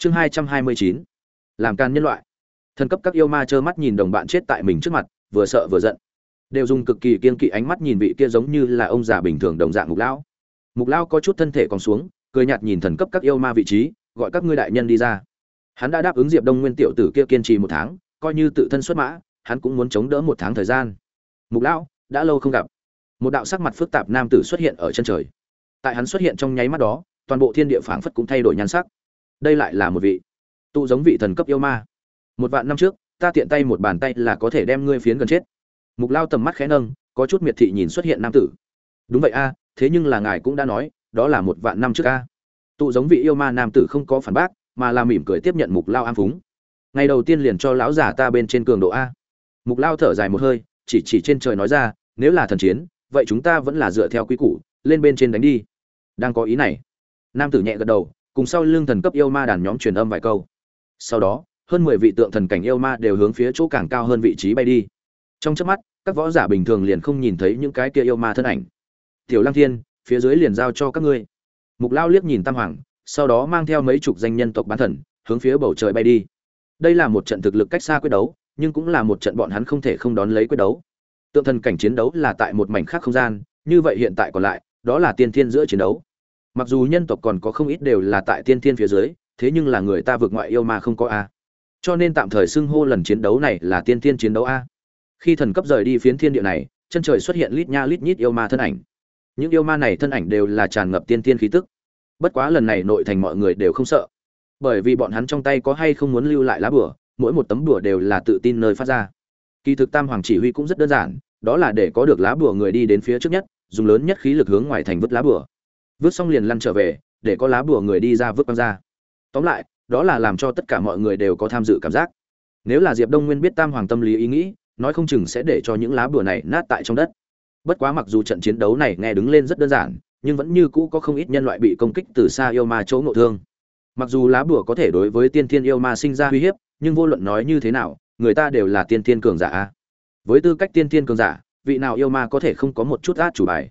chương hai trăm hai mươi chín. Làm can nhân loại. Thần cấp các yêu ma trơ mắt nhìn đồng bạn chết tại mình trước mặt, vừa sợ vừa giận. Đều dùng cực kỳ kiên kỵ ánh mắt nhìn vị kia giống như là ông già bình thường đồng dạng mục lão. Mục lão có chút thân thể còn xuống, cười nhạt nhìn thần cấp các yêu ma vị trí, gọi các ngươi đại nhân đi ra. Hắn đã đáp ứng diệp đông nguyên tiểu tử kia kiên trì một tháng, coi như tự thân xuất mã, hắn cũng muốn chống đỡ một tháng thời gian. Mục lão, đã lâu không gặp. Một đạo sắc mặt phức tạp nam tử xuất hiện ở chân trời. Tại hắn xuất hiện trong nháy mắt đó, toàn bộ thiên địa phảng phất cũng thay đổi nhan sắc đây lại là một vị tụ giống vị thần cấp yêu ma. Một vạn năm trước, ta tiện tay một bàn tay là có thể đem ngươi phiến gần chết. Mục lao tầm mắt khẽ nâng, có chút miệt thị nhìn xuất hiện nam tử. Đúng vậy a, thế nhưng là ngài cũng đã nói, đó là một vạn năm trước a. Tụ giống vị yêu ma nam tử không có phản bác, mà là mỉm cười tiếp nhận mục lao am phúng. Ngày đầu tiên liền cho lão giả ta bên trên cường độ a. Mục lao thở dài một hơi, chỉ chỉ trên trời nói ra, nếu là thần chiến, vậy chúng ta vẫn là dựa theo quy củ, lên bên trên đánh đi. Đang có ý này. Nam tử nhẹ gật đầu cùng sau lưng thần cấp yêu ma đàn nhóm truyền âm vài câu. Sau đó, hơn mười vị tượng thần cảnh yêu ma đều hướng phía chỗ càng cao hơn vị trí bay đi. Trong chớp mắt, các võ giả bình thường liền không nhìn thấy những cái kia yêu ma thân ảnh. Tiểu lăng thiên, phía dưới liền giao cho các ngươi. Mục lao liếc nhìn tam hoàng, sau đó mang theo mấy chục danh nhân tộc bán thần, hướng phía bầu trời bay đi. Đây là một trận thực lực cách xa quyết đấu, nhưng cũng là một trận bọn hắn không thể không đón lấy quyết đấu. Tượng thần cảnh chiến đấu là tại một mảnh khác không gian, như vậy hiện tại còn lại, đó là tiên thiên giữa chiến đấu mặc dù nhân tộc còn có không ít đều là tại tiên thiên phía dưới, thế nhưng là người ta vượt ngoại yêu ma không có a. Cho nên tạm thời xưng hô lần chiến đấu này là tiên thiên chiến đấu a. Khi thần cấp rời đi phiến thiên địa này, chân trời xuất hiện lít nha lít nhít yêu ma thân ảnh. Những yêu ma này thân ảnh đều là tràn ngập tiên thiên khí tức. Bất quá lần này nội thành mọi người đều không sợ. Bởi vì bọn hắn trong tay có hay không muốn lưu lại lá bửa mỗi một tấm bửa đều là tự tin nơi phát ra. Kỳ thực tam hoàng chỉ huy cũng rất đơn giản, đó là để có được lá bửa người đi đến phía trước nhất, dùng lớn nhất khí lực hướng ngoài thành vứt lá bửa vứt xong liền lăn trở về, để có lá bùa người đi ra vứt băng ra. Tóm lại, đó là làm cho tất cả mọi người đều có tham dự cảm giác. Nếu là diệp đông nguyên biết tam hoàng tâm lý ý nghĩ, nói không chừng sẽ để cho những lá bùa này nát tại trong đất. Bất quá mặc dù trận chiến đấu này nghe đứng lên rất đơn giản, nhưng vẫn như cũ có không ít nhân loại bị công kích từ xa yêu ma chỗ ngộ thương. Mặc dù lá bùa có thể đối với tiên thiên yêu ma sinh ra uy hiếp, nhưng vô luận nói như thế nào, người ta đều là tiên thiên cường giả. Với tư cách tiên thiên cường giả, vị nào yêu ma có thể không có một chút át chủ bài?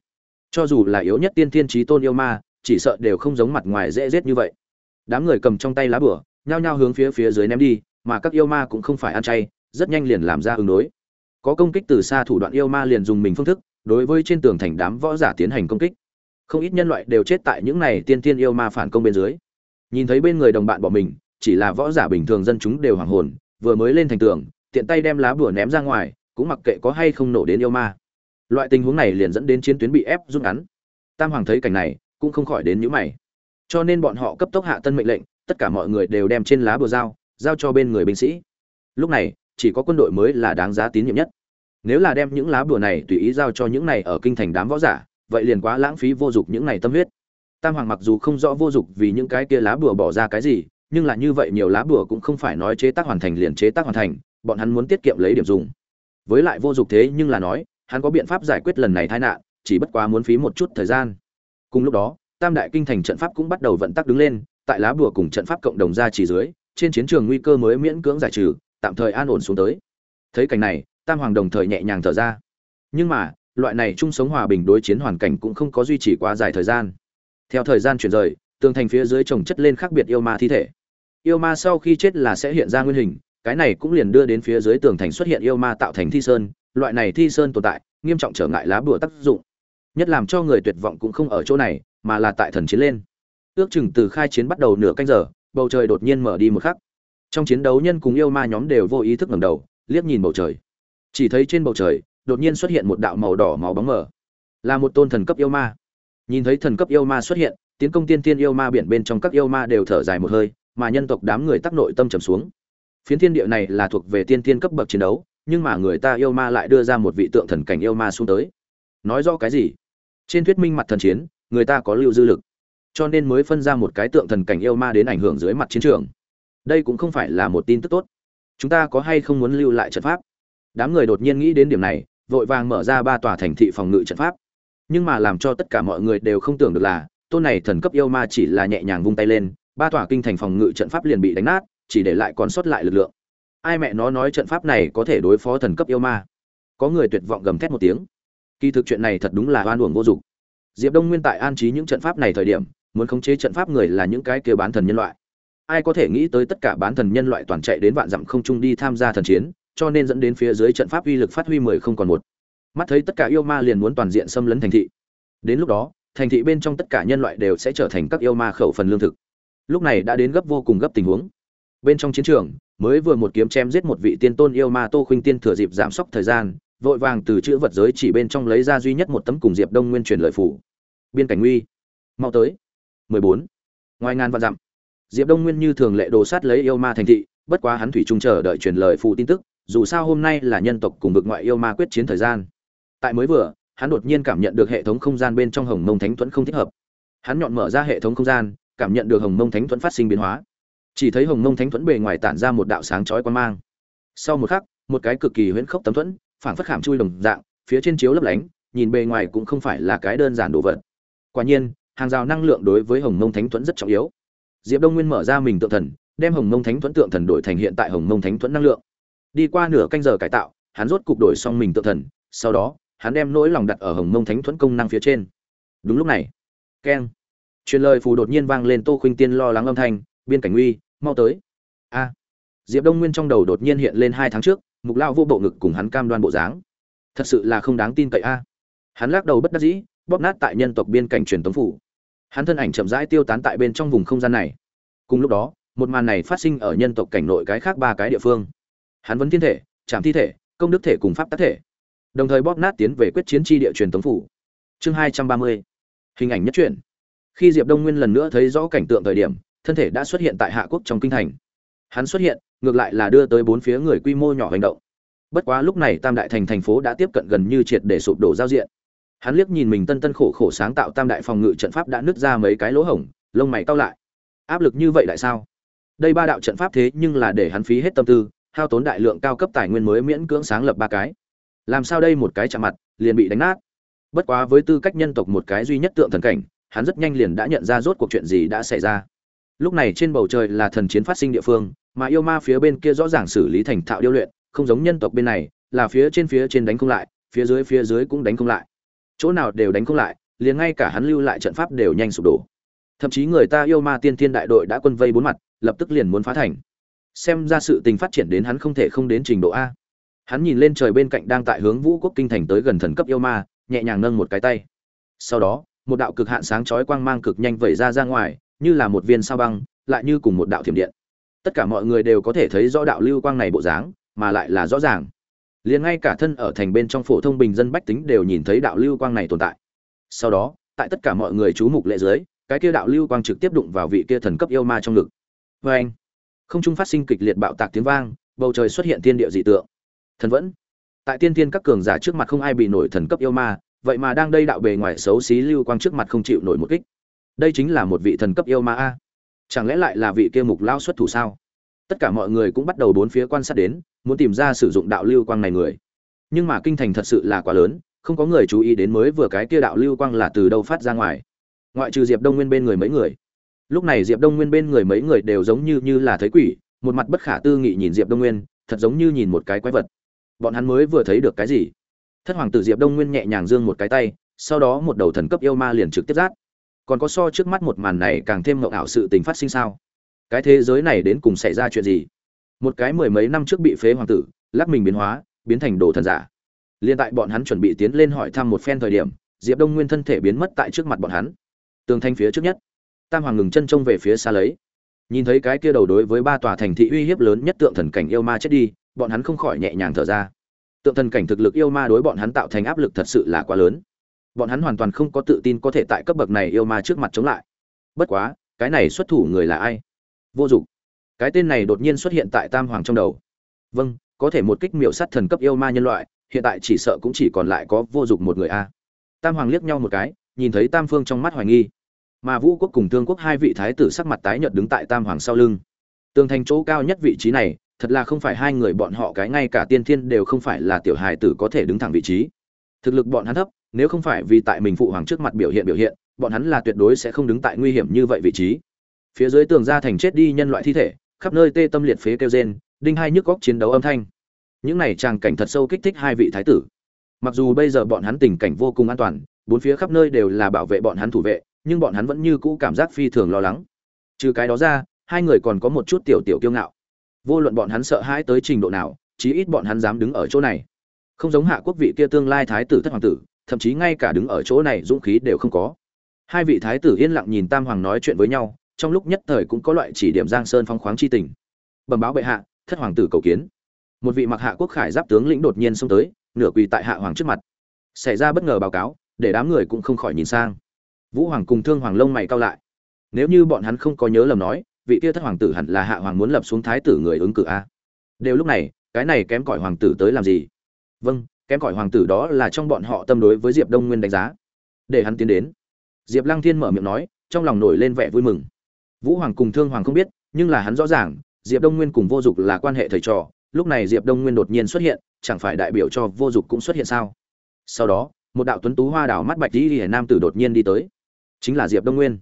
Cho dù là yếu nhất tiên thiên trí tôn yêu ma, chỉ sợ đều không giống mặt ngoài dễ rết như vậy. Đám người cầm trong tay lá bửa nhao nhao hướng phía phía dưới ném đi, mà các yêu ma cũng không phải ăn chay, rất nhanh liền làm ra ứng đối. Có công kích từ xa thủ đoạn yêu ma liền dùng mình phương thức, đối với trên tường thành đám võ giả tiến hành công kích. Không ít nhân loại đều chết tại những này tiên tiên yêu ma phản công bên dưới. Nhìn thấy bên người đồng bạn bỏ mình, chỉ là võ giả bình thường dân chúng đều hoàng hồn, vừa mới lên thành tường, tiện tay đem lá bùa ném ra ngoài, cũng mặc kệ có hay không nổ đến yêu ma loại tình huống này liền dẫn đến chiến tuyến bị ép rút ngắn. Tam hoàng thấy cảnh này, cũng không khỏi đến nhíu mày. Cho nên bọn họ cấp tốc hạ tân mệnh lệnh, tất cả mọi người đều đem trên lá bờ dao giao cho bên người binh sĩ. Lúc này, chỉ có quân đội mới là đáng giá tín nhiệm nhất. Nếu là đem những lá bùa này tùy ý giao cho những này ở kinh thành đám võ giả, vậy liền quá lãng phí vô dụng những này tâm huyết. Tam hoàng mặc dù không rõ vô dụng vì những cái kia lá bùa bỏ ra cái gì, nhưng là như vậy nhiều lá bùa cũng không phải nói chế tác hoàn thành liền chế tác hoàn thành, bọn hắn muốn tiết kiệm lấy điểm dùng. Với lại vô dụng thế nhưng là nói hắn có biện pháp giải quyết lần này tai nạn, chỉ bất quá muốn phí một chút thời gian. Cùng lúc đó, Tam đại kinh thành trận pháp cũng bắt đầu vận tắc đứng lên, tại lá bùa cùng trận pháp cộng đồng ra chỉ dưới, trên chiến trường nguy cơ mới miễn cưỡng giải trừ, tạm thời an ổn xuống tới. Thấy cảnh này, Tam hoàng đồng thời nhẹ nhàng thở ra. Nhưng mà, loại này chung sống hòa bình đối chiến hoàn cảnh cũng không có duy trì quá dài thời gian. Theo thời gian chuyển rời, tường thành phía dưới trồng chất lên khác biệt yêu ma thi thể. Yêu ma sau khi chết là sẽ hiện ra nguyên hình, cái này cũng liền đưa đến phía dưới tường thành xuất hiện yêu ma tạo thành thi sơn, loại này thi sơn tồn tại, nghiêm trọng trở ngại lá bùa tác dụng. Nhất làm cho người tuyệt vọng cũng không ở chỗ này, mà là tại thần chiến lên. Ước chừng từ khai chiến bắt đầu nửa canh giờ, bầu trời đột nhiên mở đi một khắc. Trong chiến đấu nhân cùng yêu ma nhóm đều vô ý thức ngẩng đầu, liếc nhìn bầu trời. Chỉ thấy trên bầu trời, đột nhiên xuất hiện một đạo màu đỏ màu bóng mờ. Là một tôn thần cấp yêu ma. Nhìn thấy thần cấp yêu ma xuất hiện, tiến công tiên tiên yêu ma biển bên trong các yêu ma đều thở dài một hơi, mà nhân tộc đám người tắc nội tâm trầm xuống. Phiến thiên địa này là thuộc về tiên tiên cấp bậc chiến đấu nhưng mà người ta yêu ma lại đưa ra một vị tượng thần cảnh yêu ma xuống tới. Nói rõ cái gì? Trên thuyết minh mặt thần chiến, người ta có lưu dư lực. Cho nên mới phân ra một cái tượng thần cảnh yêu ma đến ảnh hưởng dưới mặt chiến trường. Đây cũng không phải là một tin tức tốt. Chúng ta có hay không muốn lưu lại trận pháp? Đám người đột nhiên nghĩ đến điểm này, vội vàng mở ra ba tòa thành thị phòng ngự trận pháp. Nhưng mà làm cho tất cả mọi người đều không tưởng được là, tôn này thần cấp yêu ma chỉ là nhẹ nhàng vung tay lên, ba tòa kinh thành phòng ngự trận pháp liền bị đánh nát, chỉ để lại còn sót lại lực lượng ai mẹ nó nói trận pháp này có thể đối phó thần cấp yêu ma? Có người tuyệt vọng gầm thét một tiếng. Kỳ thực chuyện này thật đúng là oan uổng vô dụng. Diệp đông nguyên tại an trí những trận pháp này thời điểm, muốn khống chế trận pháp người là những cái kêu bán thần nhân loại. Ai có thể nghĩ tới tất cả bán thần nhân loại toàn chạy đến vạn dặm không trung đi tham gia thần chiến, cho nên dẫn đến phía dưới trận pháp uy lực phát huy mười không còn một. Mắt thấy tất cả yêu ma liền muốn toàn diện xâm lấn thành thị. Đến lúc đó, thành thị bên trong tất cả nhân loại đều sẽ trở thành các yêu ma khẩu phần lương thực. Lúc này đã đến gấp vô cùng gấp tình huống. Bên trong chiến trường mới vừa một kiếm chém giết một vị tiên tôn yêu ma tô khuynh tiên thừa dịp giảm sốc thời gian, vội vàng từ chữ vật giới chỉ bên trong lấy ra duy nhất một tấm cùng diệp đông nguyên truyền lời phủ. Biên cảnh nguy. Mau tới. 14. ngoài ngàn vạn dặm, diệp đông nguyên như thường lệ đồ sát lấy yêu ma thành thị, bất quá hắn thủy trung chờ đợi truyền lời phụ tin tức, dù sao hôm nay là nhân tộc cùng vực ngoại yêu ma quyết chiến thời gian. Tại mới vừa, hắn đột nhiên cảm nhận được hệ thống không gian bên trong hồng mông thánh thuẫn không thích hợp. Hắn nhọn mở ra hệ thống không gian, cảm nhận được hồng mông thánh thuẫn phát sinh biến hóa chỉ thấy hồng mông thánh thuẫn bề ngoài tản ra một đạo sáng chói quan mang. Sau một khắc, một cái cực kỳ huyễn khốc tấm thuẫn, phảng phất khảm chui đồng dạng, phía trên chiếu lấp lánh, nhìn bề ngoài cũng không phải là cái đơn giản đồ vật. Quả nhiên, hàng rào năng lượng đối với hồng mông thánh thuẫn rất trọng yếu. Diệp đông nguyên mở ra mình tượng thần, đem hồng mông thánh thuẫn tượng thần đổi thành hiện tại hồng mông thánh thuẫn năng lượng. Đi qua nửa canh giờ cải tạo, hắn rốt cục đổi xong mình tượng thần, sau đó, hắn đem nỗi lòng đặt ở hồng mông thánh thuẫn công năng phía trên. Đúng lúc này, keng, truyền lời phù đột nhiên vang lên tô khuynh tiên lo lắng âm thanh biên cảnh uy mau tới. A. Diệp đông nguyên trong đầu đột nhiên hiện lên hai tháng trước, mục lao vô bộ ngực cùng hắn cam đoan bộ dáng. Thật sự là không đáng tin cậy a. Hắn lắc đầu bất đắc dĩ, bóp nát tại nhân tộc biên cảnh truyền tống phủ. Hắn thân ảnh chậm rãi tiêu tán tại bên trong vùng không gian này. Cùng lúc đó, một màn này phát sinh ở nhân tộc cảnh nội cái khác ba cái địa phương. Hắn vẫn thiên thể chạm thi thể, công đức thể cùng pháp tác thể. Đồng thời bóp nát tiến về quyết chiến tri địa truyền tống phủ. Chương hai trăm ba mươi. Hình ảnh nhất truyện. Khi diệp đông nguyên lần nữa thấy rõ cảnh tượng thời điểm thân thể đã xuất hiện tại hạ quốc trong kinh thành. Hắn xuất hiện, ngược lại là đưa tới bốn phía người quy mô nhỏ hành động. Bất quá lúc này tam đại thành thành phố đã tiếp cận gần như triệt để sụp đổ giao diện. Hắn liếc nhìn mình tân tân khổ khổ sáng tạo tam đại phòng ngự trận pháp đã nứt ra mấy cái lỗ hổng, lông mày cau lại. Áp lực như vậy tại sao? Đây ba đạo trận pháp thế nhưng là để hắn phí hết tâm tư, hao tốn đại lượng cao cấp tài nguyên mới miễn cưỡng sáng lập ba cái. Làm sao đây một cái chạm mặt, liền bị đánh nát? Bất quá với tư cách nhân tộc một cái duy nhất tượng thần cảnh, hắn rất nhanh liền đã nhận ra rốt cuộc chuyện gì đã xảy ra lúc này trên bầu trời là thần chiến phát sinh địa phương, mà yêu ma phía bên kia rõ ràng xử lý thành thạo điêu luyện, không giống nhân tộc bên này, là phía trên phía trên đánh không lại, phía dưới phía dưới cũng đánh không lại. Chỗ nào đều đánh không lại, liền ngay cả hắn lưu lại trận pháp đều nhanh sụp đổ. Thậm chí người ta yêu ma tiên thiên đại đội đã quân vây bốn mặt, lập tức liền muốn phá thành. Xem ra sự tình phát triển đến hắn không thể không đến trình độ a. Hắn nhìn lên trời bên cạnh đang tại hướng vũ quốc kinh thành tới gần thần cấp yêu ma, nhẹ nhàng nâng một cái tay. Sau đó, một đạo cực hạn sáng chói quang mang cực nhanh vẩy ra ra ngoài như là một viên sao băng, lại như cùng một đạo thiểm điện. Tất cả mọi người đều có thể thấy rõ đạo lưu quang này bộ dáng, mà lại là rõ ràng. Liền ngay cả thân ở thành bên trong phổ thông bình dân bách tính đều nhìn thấy đạo lưu quang này tồn tại. Sau đó, tại tất cả mọi người chú mục lệ dưới, cái kia đạo lưu quang trực tiếp đụng vào vị kia thần cấp yêu ma trong ngực. Vê anh, không trung phát sinh kịch liệt bạo tạc tiếng vang, bầu trời xuất hiện thiên địa dị tượng. Thần vẫn. Tại tiên tiên các cường giả trước mặt không ai bị nổi thần cấp yêu ma, vậy mà đang đây đạo bề ngoài xấu xí lưu quang trước mặt không chịu nổi một kích đây chính là một vị thần cấp yêu ma a. Chẳng lẽ lại là vị kia mục lao xuất thủ sao? Tất cả mọi người cũng bắt đầu bốn phía quan sát đến, muốn tìm ra sử dụng đạo lưu quang này người. Nhưng mà kinh thành thật sự là quá lớn, không có người chú ý đến mới vừa cái kia đạo lưu quang là từ đâu phát ra ngoài. Ngoại trừ diệp đông nguyên bên người mấy người. Lúc này diệp đông nguyên bên người mấy người đều giống như như là thấy quỷ, một mặt bất khả tư nghị nhìn diệp đông nguyên, thật giống như nhìn một cái quái vật. Bọn hắn mới vừa thấy được cái gì? Thất hoàng tử diệp đông nguyên nhẹ nhàng giương một cái tay, sau đó một đầu thần cấp yêu ma liền trực tiếp giáp còn có so trước mắt một màn này càng thêm ngộng ảo sự tình phát sinh sao? Cái thế giới này đến cùng xảy ra chuyện gì? Một cái mười mấy năm trước bị phế hoàng tử, lắc mình biến hóa, biến thành đồ thần giả. Liên tại bọn hắn chuẩn bị tiến lên hỏi thăm một phen thời điểm, diệp đông nguyên thân thể biến mất tại trước mặt bọn hắn. Tường thanh phía trước nhất. Tam hoàng ngừng chân trông về phía xa lấy. Nhìn thấy cái kia đầu đối với ba tòa thành thị uy hiếp lớn nhất tượng thần cảnh yêu ma chết đi, bọn hắn không khỏi nhẹ nhàng thở ra. Tượng thần cảnh thực lực yêu ma đối bọn hắn tạo thành áp lực thật sự là quá lớn bọn hắn hoàn toàn không có tự tin có thể tại cấp bậc này yêu ma trước mặt chống lại. Bất quá, cái này xuất thủ người là ai? Vô dụng. Cái tên này đột nhiên xuất hiện tại tam hoàng trong đầu. Vâng có thể một kích miệu sát thần cấp yêu ma nhân loại, hiện tại chỉ sợ cũng chỉ còn lại có vô dụng một người a. Tam hoàng liếc nhau một cái, nhìn thấy tam phương trong mắt hoài nghi. Mà vũ quốc cùng thương quốc hai vị thái tử sắc mặt tái nhợt đứng tại tam hoàng sau lưng. Tường thành chỗ cao nhất vị trí này, thật là không phải hai người bọn họ cái ngay cả tiên thiên đều không phải là tiểu hài tử có thể đứng thẳng vị trí. Thực lực bọn hắn thấp nếu không phải vì tại mình phụ hoàng trước mặt biểu hiện biểu hiện, bọn hắn là tuyệt đối sẽ không đứng tại nguy hiểm như vậy vị trí. Phía dưới tường ra thành chết đi nhân loại thi thể, khắp nơi tê tâm liệt phế kêu rên, đinh hai nhức góc chiến đấu âm thanh. Những này tràng cảnh thật sâu kích thích hai vị thái tử. Mặc dù bây giờ bọn hắn tình cảnh vô cùng an toàn, bốn phía khắp nơi đều là bảo vệ bọn hắn thủ vệ, nhưng bọn hắn vẫn như cũ cảm giác phi thường lo lắng. Trừ cái đó ra, hai người còn có một chút tiểu tiểu kiêu ngạo. Vô luận bọn hắn sợ hãi tới trình độ nào, chí ít bọn hắn dám đứng ở chỗ này. Không giống hạ quốc vị kia tương lai thái tử thất hoàng tử thậm chí ngay cả đứng ở chỗ này dũng khí đều không có. Hai vị thái tử yên lặng nhìn tam hoàng nói chuyện với nhau, trong lúc nhất thời cũng có loại chỉ điểm giang sơn phong khoáng chi tình. Bẩm báo bệ hạ, thất hoàng tử cầu kiến. Một vị mặc hạ quốc khải giáp tướng lĩnh đột nhiên xông tới, nửa quỳ tại hạ hoàng trước mặt. Xảy ra bất ngờ báo cáo, để đám người cũng không khỏi nhìn sang. Vũ hoàng cùng thương hoàng lông mày cao lại. Nếu như bọn hắn không có nhớ lầm nói, vị kia thất hoàng tử hẳn là hạ hoàng muốn lập xuống thái tử người ứng cử a. Đều lúc này, cái này kém cỏi hoàng tử tới làm gì? Vâng kém cỏi hoàng tử đó là trong bọn họ tâm đối với diệp đông nguyên đánh giá. Để hắn tiến đến. Diệp lăng thiên mở miệng nói, trong lòng nổi lên vẻ vui mừng. Vũ hoàng cùng thương hoàng không biết, nhưng là hắn rõ ràng, diệp đông nguyên cùng vô dụng là quan hệ thầy trò, lúc này diệp đông nguyên đột nhiên xuất hiện, chẳng phải đại biểu cho vô dục cũng xuất hiện sao? Sau đó, một đạo tuấn tú hoa đảo mắt bạch đi hiển nam tử đột nhiên đi tới. Chính là diệp đông nguyên.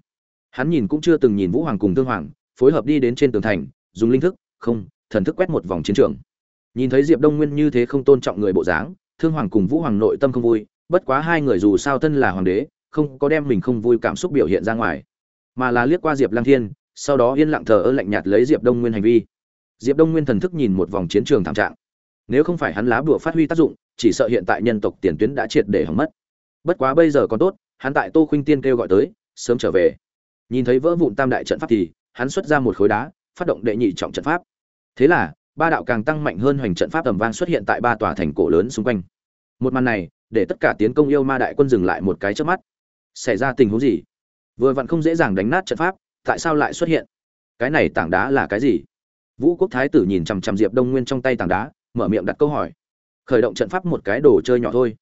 Hắn nhìn cũng chưa từng nhìn vũ hoàng cùng thương hoàng, phối hợp đi đến trên tường thành, dùng linh thức, không, thần thức quét một vòng chiến trường. Nhìn thấy diệp đông nguyên như thế không tôn trọng người bộ dáng thương hoàng cùng vũ hoàng nội tâm không vui, bất quá hai người dù sao thân là hoàng đế, không có đem mình không vui cảm xúc biểu hiện ra ngoài. Mà là liếc qua diệp lang thiên, sau đó yên lặng thờ ơ lạnh nhạt lấy diệp đông nguyên hành vi. Diệp đông nguyên thần thức nhìn một vòng chiến trường thảm trạng. Nếu không phải hắn lá bùa phát huy tác dụng, chỉ sợ hiện tại nhân tộc tiền tuyến đã triệt để hỏng mất. Bất quá bây giờ còn tốt, hắn tại tô khuynh tiên kêu gọi tới, sớm trở về. Nhìn thấy vỡ vụn tam đại trận pháp thì, hắn xuất ra một khối đá, phát động đệ nhị trọng trận pháp. Thế là ba đạo càng tăng mạnh hơn hoành trận pháp tầm vang xuất hiện tại ba tòa thành cổ lớn xung quanh. Một màn này, để tất cả tiến công yêu ma đại quân dừng lại một cái trước mắt. Xảy ra tình huống gì? Vừa vặn không dễ dàng đánh nát trận pháp, tại sao lại xuất hiện? Cái này tảng đá là cái gì? Vũ quốc thái tử nhìn chằm chằm diệp đông nguyên trong tay tảng đá, mở miệng đặt câu hỏi. Khởi động trận pháp một cái đồ chơi nhỏ thôi.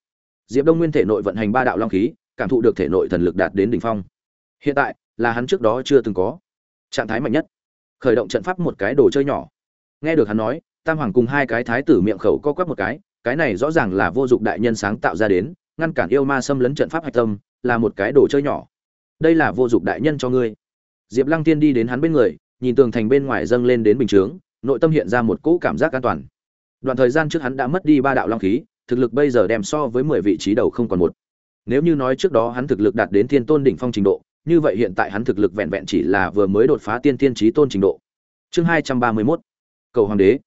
Diệp đông nguyên thể nội vận hành ba đạo long khí, cảm thụ được thể nội thần lực đạt đến đỉnh phong. Hiện tại, là hắn trước đó chưa từng có. Trạng thái mạnh nhất. Khởi động trận pháp một cái đồ chơi nhỏ nghe được hắn nói, tam hoàng cùng hai cái thái tử miệng khẩu co quắp một cái cái này rõ ràng là vô dụng đại nhân sáng tạo ra đến, ngăn cản yêu ma xâm lấn trận pháp hạch tâm, là một cái đồ chơi nhỏ. Đây là vô dụng đại nhân cho ngươi. Diệp lăng tiên đi đến hắn bên người, nhìn tường thành bên ngoài dâng lên đến bình chướng, nội tâm hiện ra một cỗ cảm giác an toàn. Đoạn thời gian trước hắn đã mất đi ba đạo long khí, thực lực bây giờ đem so với mười vị trí đầu không còn một. Nếu như nói trước đó hắn thực lực đạt đến thiên tôn đỉnh phong trình độ, như vậy hiện tại hắn thực lực vẹn vẹn chỉ là vừa mới đột phá tiên tiên trí tôn trình độ. Chương hai trăm ba mươi mốt cầu hoàng đế.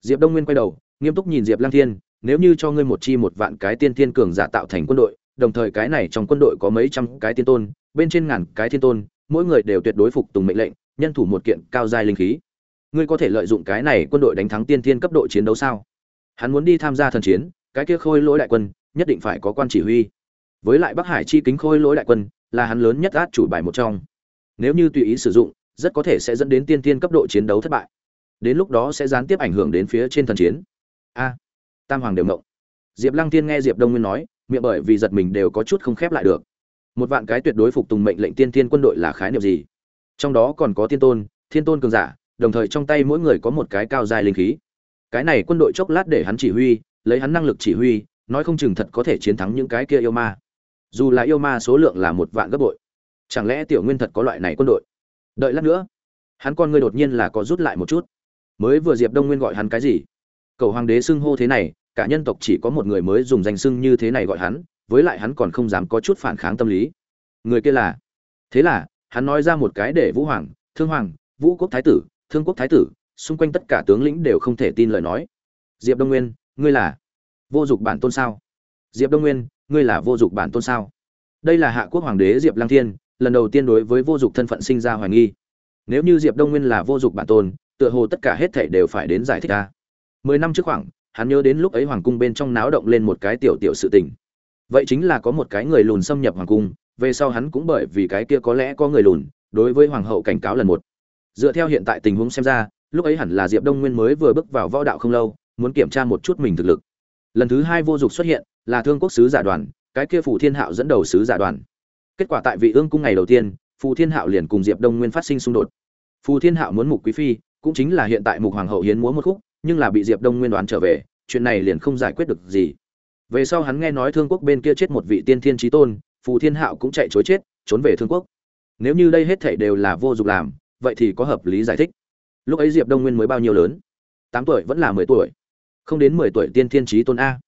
Diệp đông nguyên quay đầu, nghiêm túc nhìn diệp lang thiên, nếu như cho ngươi một chi một vạn cái tiên Thiên cường giả tạo thành quân đội, đồng thời cái này trong quân đội có mấy trăm cái tiên tôn, bên trên ngàn cái thiên tôn, mỗi người đều tuyệt đối phục tùng mệnh lệnh, nhân thủ một kiện cao giai linh khí. Ngươi có thể lợi dụng cái này quân đội đánh thắng tiên Thiên cấp độ chiến đấu sao? Hắn muốn đi tham gia thần chiến, cái kia khôi lỗi đại quân, nhất định phải có quan chỉ huy. Với lại bắc hải chi kính khôi lỗi đại quân, là hắn lớn nhất át chủ bài một trong. Nếu như tùy ý sử dụng, rất có thể sẽ dẫn đến tiên tiên cấp độ chiến đấu thất bại đến lúc đó sẽ gián tiếp ảnh hưởng đến phía trên thần chiến. A, tam hoàng đều ngộng. Diệp lăng tiên nghe diệp đông nguyên nói, miệng bởi vì giật mình đều có chút không khép lại được. Một vạn cái tuyệt đối phục tùng mệnh lệnh tiên tiên quân đội là khái niệm gì? Trong đó còn có tiên tôn, thiên tôn cường giả, đồng thời trong tay mỗi người có một cái cao dài linh khí. Cái này quân đội chốc lát để hắn chỉ huy, lấy hắn năng lực chỉ huy, nói không chừng thật có thể chiến thắng những cái kia yêu ma. Dù là yêu ma số lượng là một vạn gấp bội. Chẳng lẽ tiểu nguyên thật có loại này quân đội? Đợi lát nữa, hắn con ngươi đột nhiên là có rút lại một chút mới vừa diệp đông nguyên gọi hắn cái gì? Cầu hoàng đế xưng hô thế này, cả nhân tộc chỉ có một người mới dùng danh xưng như thế này gọi hắn, với lại hắn còn không dám có chút phản kháng tâm lý. Người kia là? Thế là, hắn nói ra một cái để vũ hoàng, thương hoàng, vũ quốc thái tử, thương quốc thái tử, xung quanh tất cả tướng lĩnh đều không thể tin lời nói. Diệp đông nguyên, ngươi là vô dụng bản tôn sao? Diệp đông nguyên, ngươi là vô dụng bản tôn sao? Đây là hạ quốc hoàng đế diệp lang thiên, lần đầu tiên đối với vô dụng thân phận sinh ra hoài nghi. Nếu như diệp đông nguyên là vô dụng bản tôn tựa hồ tất cả hết thảy đều phải đến giải thích ta. Mười năm trước khoảng, hắn nhớ đến lúc ấy hoàng cung bên trong náo động lên một cái tiểu tiểu sự tình. Vậy chính là có một cái người lùn xâm nhập hoàng cung, về sau hắn cũng bởi vì cái kia có lẽ có người lùn, đối với hoàng hậu cảnh cáo lần một. Dựa theo hiện tại tình huống xem ra, lúc ấy hẳn là diệp đông nguyên mới vừa bước vào võ đạo không lâu, muốn kiểm tra một chút mình thực lực. Lần thứ hai vô dụng xuất hiện, là thương quốc sứ giả đoàn, cái kia phù thiên hạo dẫn đầu sứ giả đoàn. Kết quả tại vị ương cung ngày đầu tiên, phù thiên hạo liền cùng diệp đông nguyên phát sinh xung đột. Phù thiên hạo muốn mục quý phi cũng chính là hiện tại mục hoàng hậu hiến múa một khúc, nhưng là bị diệp đông nguyên đoán trở về, chuyện này liền không giải quyết được gì. Về sau hắn nghe nói thương quốc bên kia chết một vị tiên thiên trí tôn, phù thiên hạo cũng chạy chối chết, trốn về thương quốc. Nếu như đây hết thảy đều là vô dụng làm, vậy thì có hợp lý giải thích. Lúc ấy diệp đông nguyên mới bao nhiêu lớn? Tám tuổi, vẫn là mười tuổi. Không đến mười tuổi tiên thiên trí tôn a.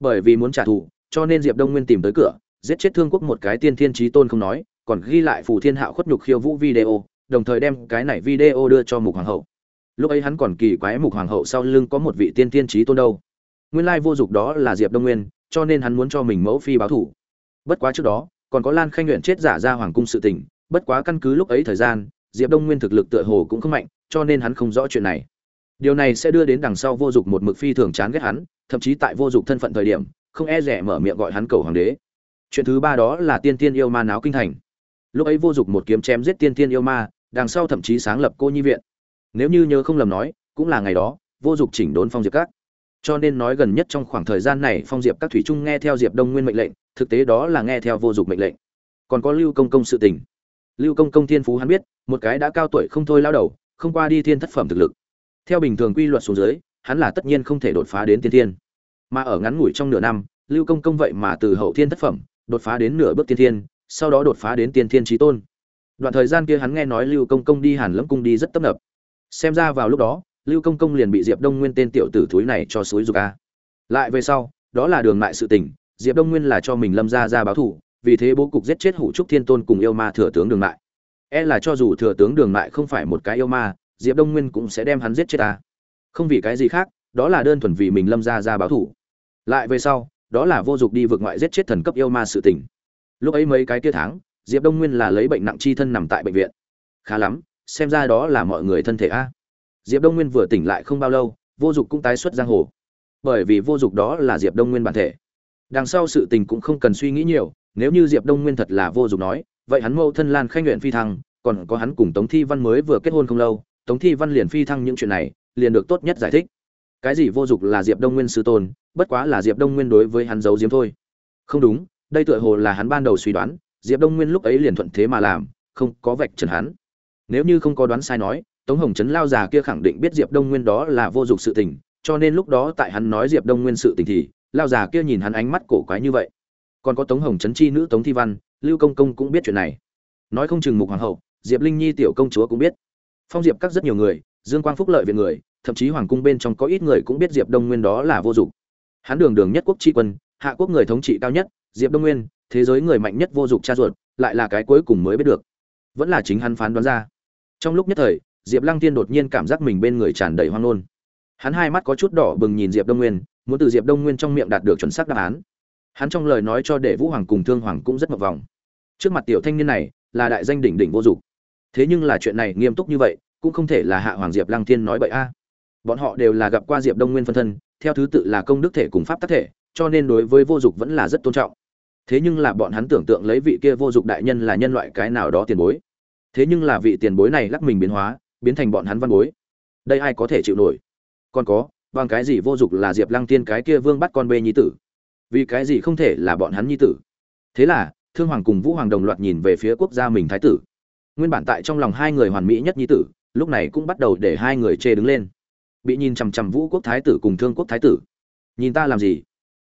Bởi vì muốn trả thù, cho nên diệp đông nguyên tìm tới cửa, giết chết thương quốc một cái tiên thiên trí tôn không nói, còn ghi lại phù thiên hạo khuất nhục khiêu vũ video, đồng thời đem cái này video đưa cho mục hoàng hậu lúc ấy hắn còn kỳ quái mục hoàng hậu sau lưng có một vị tiên tiên trí tôn đâu. Nguyên lai vô dụng đó là diệp đông nguyên, cho nên hắn muốn cho mình mẫu phi báo thủ. Bất quá trước đó, còn có lan khanh nguyện chết giả ra hoàng cung sự tình, bất quá căn cứ lúc ấy thời gian, diệp đông nguyên thực lực tựa hồ cũng không mạnh, cho nên hắn không rõ chuyện này. Điều này sẽ đưa đến đằng sau vô dụng một mực phi thường chán ghét hắn, thậm chí tại vô dụng thân phận thời điểm, không e rẻ mở miệng gọi hắn cầu hoàng đế. Chuyện thứ ba đó là tiên tiên yêu ma náo kinh thành. Lúc ấy vô dụng một kiếm chém giết tiên tiên yêu ma, đằng sau thậm chí sáng lập cô nhi viện nếu như nhớ không lầm nói, cũng là ngày đó, vô dụng chỉnh đốn phong diệp các. Cho nên nói gần nhất trong khoảng thời gian này, phong diệp các thủy trung nghe theo diệp đông nguyên mệnh lệnh, thực tế đó là nghe theo vô dụng mệnh lệnh. Còn có lưu công công sự tình. Lưu công công thiên phú hắn biết, một cái đã cao tuổi không thôi lao đầu, không qua đi thiên thất phẩm thực lực. Theo bình thường quy luật xuống dưới, hắn là tất nhiên không thể đột phá đến tiên thiên. Mà ở ngắn ngủi trong nửa năm, lưu công công vậy mà từ hậu thiên thất phẩm, đột phá đến nửa bước tiên thiên, sau đó đột phá đến tiên thiên trí tôn. Đoạn thời gian kia hắn nghe nói lưu công công đi hàn lâm cung đi rất tấp nập xem ra vào lúc đó, lưu công công liền bị diệp đông nguyên tên tiểu tử thúi này cho suối dục a. Lại về sau, đó là đường mại sự tình, diệp đông nguyên là cho mình lâm ra ra báo thù, vì thế bố cục giết chết hủ trúc thiên tôn cùng yêu ma thừa tướng đường mại. E là cho dù thừa tướng đường mại không phải một cái yêu ma, diệp đông nguyên cũng sẽ đem hắn giết chết ta không vì cái gì khác, đó là đơn thuần vì mình lâm ra ra báo thù. Lại về sau, đó là vô dụng đi vượt ngoại giết chết thần cấp yêu ma sự tình. Lúc ấy mấy cái kia tháng, diệp đông nguyên là lấy bệnh nặng chi thân nằm tại bệnh viện. Khá lắm xem ra đó là mọi người thân thể a. Diệp đông nguyên vừa tỉnh lại không bao lâu, vô dụng cũng tái xuất giang hồ. Bởi vì vô dụng đó là diệp đông nguyên bản thể. Đằng sau sự tình cũng không cần suy nghĩ nhiều, nếu như diệp đông nguyên thật là vô dụng nói, vậy hắn mâu thân lan khanh nguyện phi thăng, còn có hắn cùng tống thi văn mới vừa kết hôn không lâu, tống thi văn liền phi thăng những chuyện này, liền được tốt nhất giải thích. Cái gì vô dụng là diệp đông nguyên sư tôn, bất quá là diệp đông nguyên đối với hắn giấu diếm thôi. Không đúng, đây tựa hồ là hắn ban đầu suy đoán, diệp đông nguyên lúc ấy liền thuận thế mà làm, không có vạch trần hắn nếu như không có đoán sai nói, tống hồng trấn lao già kia khẳng định biết diệp đông nguyên đó là vô dụng sự tình, cho nên lúc đó tại hắn nói diệp đông nguyên sự tình thì, lao già kia nhìn hắn ánh mắt cổ quái như vậy. Còn có tống hồng trấn chi nữ tống thi văn, lưu công công cũng biết chuyện này. Nói không chừng mục hoàng hậu, diệp linh nhi tiểu công chúa cũng biết. Phong diệp các rất nhiều người, dương quang phúc lợi về người, thậm chí hoàng cung bên trong có ít người cũng biết diệp đông nguyên đó là vô dụng. Hắn đường đường nhất quốc tri quân, hạ quốc người thống trị cao nhất, diệp đông nguyên, thế giới người mạnh nhất vô dụng cha ruột, lại là cái cuối cùng mới biết được. Vẫn là chính hắn phán đoán ra trong lúc nhất thời, diệp lăng thiên đột nhiên cảm giác mình bên người tràn đầy hoang nôn hắn hai mắt có chút đỏ bừng nhìn diệp đông nguyên, muốn từ diệp đông nguyên trong miệng đạt được chuẩn xác đáp án. Hắn trong lời nói cho để vũ hoàng cùng thương hoàng cũng rất mập vòng. Trước mặt tiểu thanh niên này, là đại danh đỉnh đỉnh vô dụng. Thế nhưng là chuyện này nghiêm túc như vậy, cũng không thể là hạ hoàng diệp lăng thiên nói bậy a. Bọn họ đều là gặp qua diệp đông nguyên phân thân, theo thứ tự là công đức thể cùng pháp tác thể, cho nên đối với vô dụng vẫn là rất tôn trọng. Thế nhưng là bọn hắn tưởng tượng lấy vị kia vô dụng đại nhân là nhân loại cái nào đó tiền bối thế nhưng là vị tiền bối này lắc mình biến hóa, biến thành bọn hắn văn bối. Đây ai có thể chịu nổi? Còn có, bằng cái gì vô dụng là diệp lăng tiên cái kia vương bắt con bê nhi tử? Vì cái gì không thể là bọn hắn nhi tử? Thế là, thương hoàng cùng vũ hoàng đồng loạt nhìn về phía quốc gia mình thái tử. Nguyên bản tại trong lòng hai người hoàn mỹ nhất nhi tử, lúc này cũng bắt đầu để hai người chê đứng lên. Bị nhìn chằm chằm vũ quốc thái tử cùng thương quốc thái tử. Nhìn ta làm gì?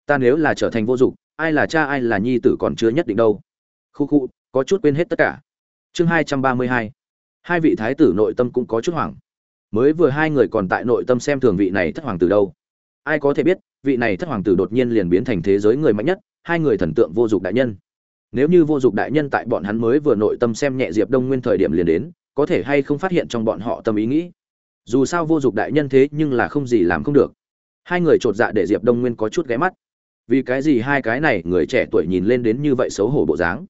Ta nếu là trở thành vô dụng ai là cha ai là nhi tử còn chưa nhất định đâu. Khu khu, có chút quên hết tất cả chương hai trăm ba mươi hai. Hai vị thái tử nội tâm cũng có chút hoảng. Mới vừa hai người còn tại nội tâm xem thường vị này thất hoàng tử đâu. Ai có thể biết, vị này thất hoàng tử đột nhiên liền biến thành thế giới người mạnh nhất, hai người thần tượng vô dụng đại nhân. Nếu như vô dụng đại nhân tại bọn hắn mới vừa nội tâm xem nhẹ diệp đông nguyên thời điểm liền đến, có thể hay không phát hiện trong bọn họ tâm ý nghĩ. Dù sao vô dụng đại nhân thế nhưng là không gì làm không được. Hai người chột dạ để diệp đông nguyên có chút ghé mắt. Vì cái gì hai cái này người trẻ tuổi nhìn lên đến như vậy xấu hổ bộ dáng?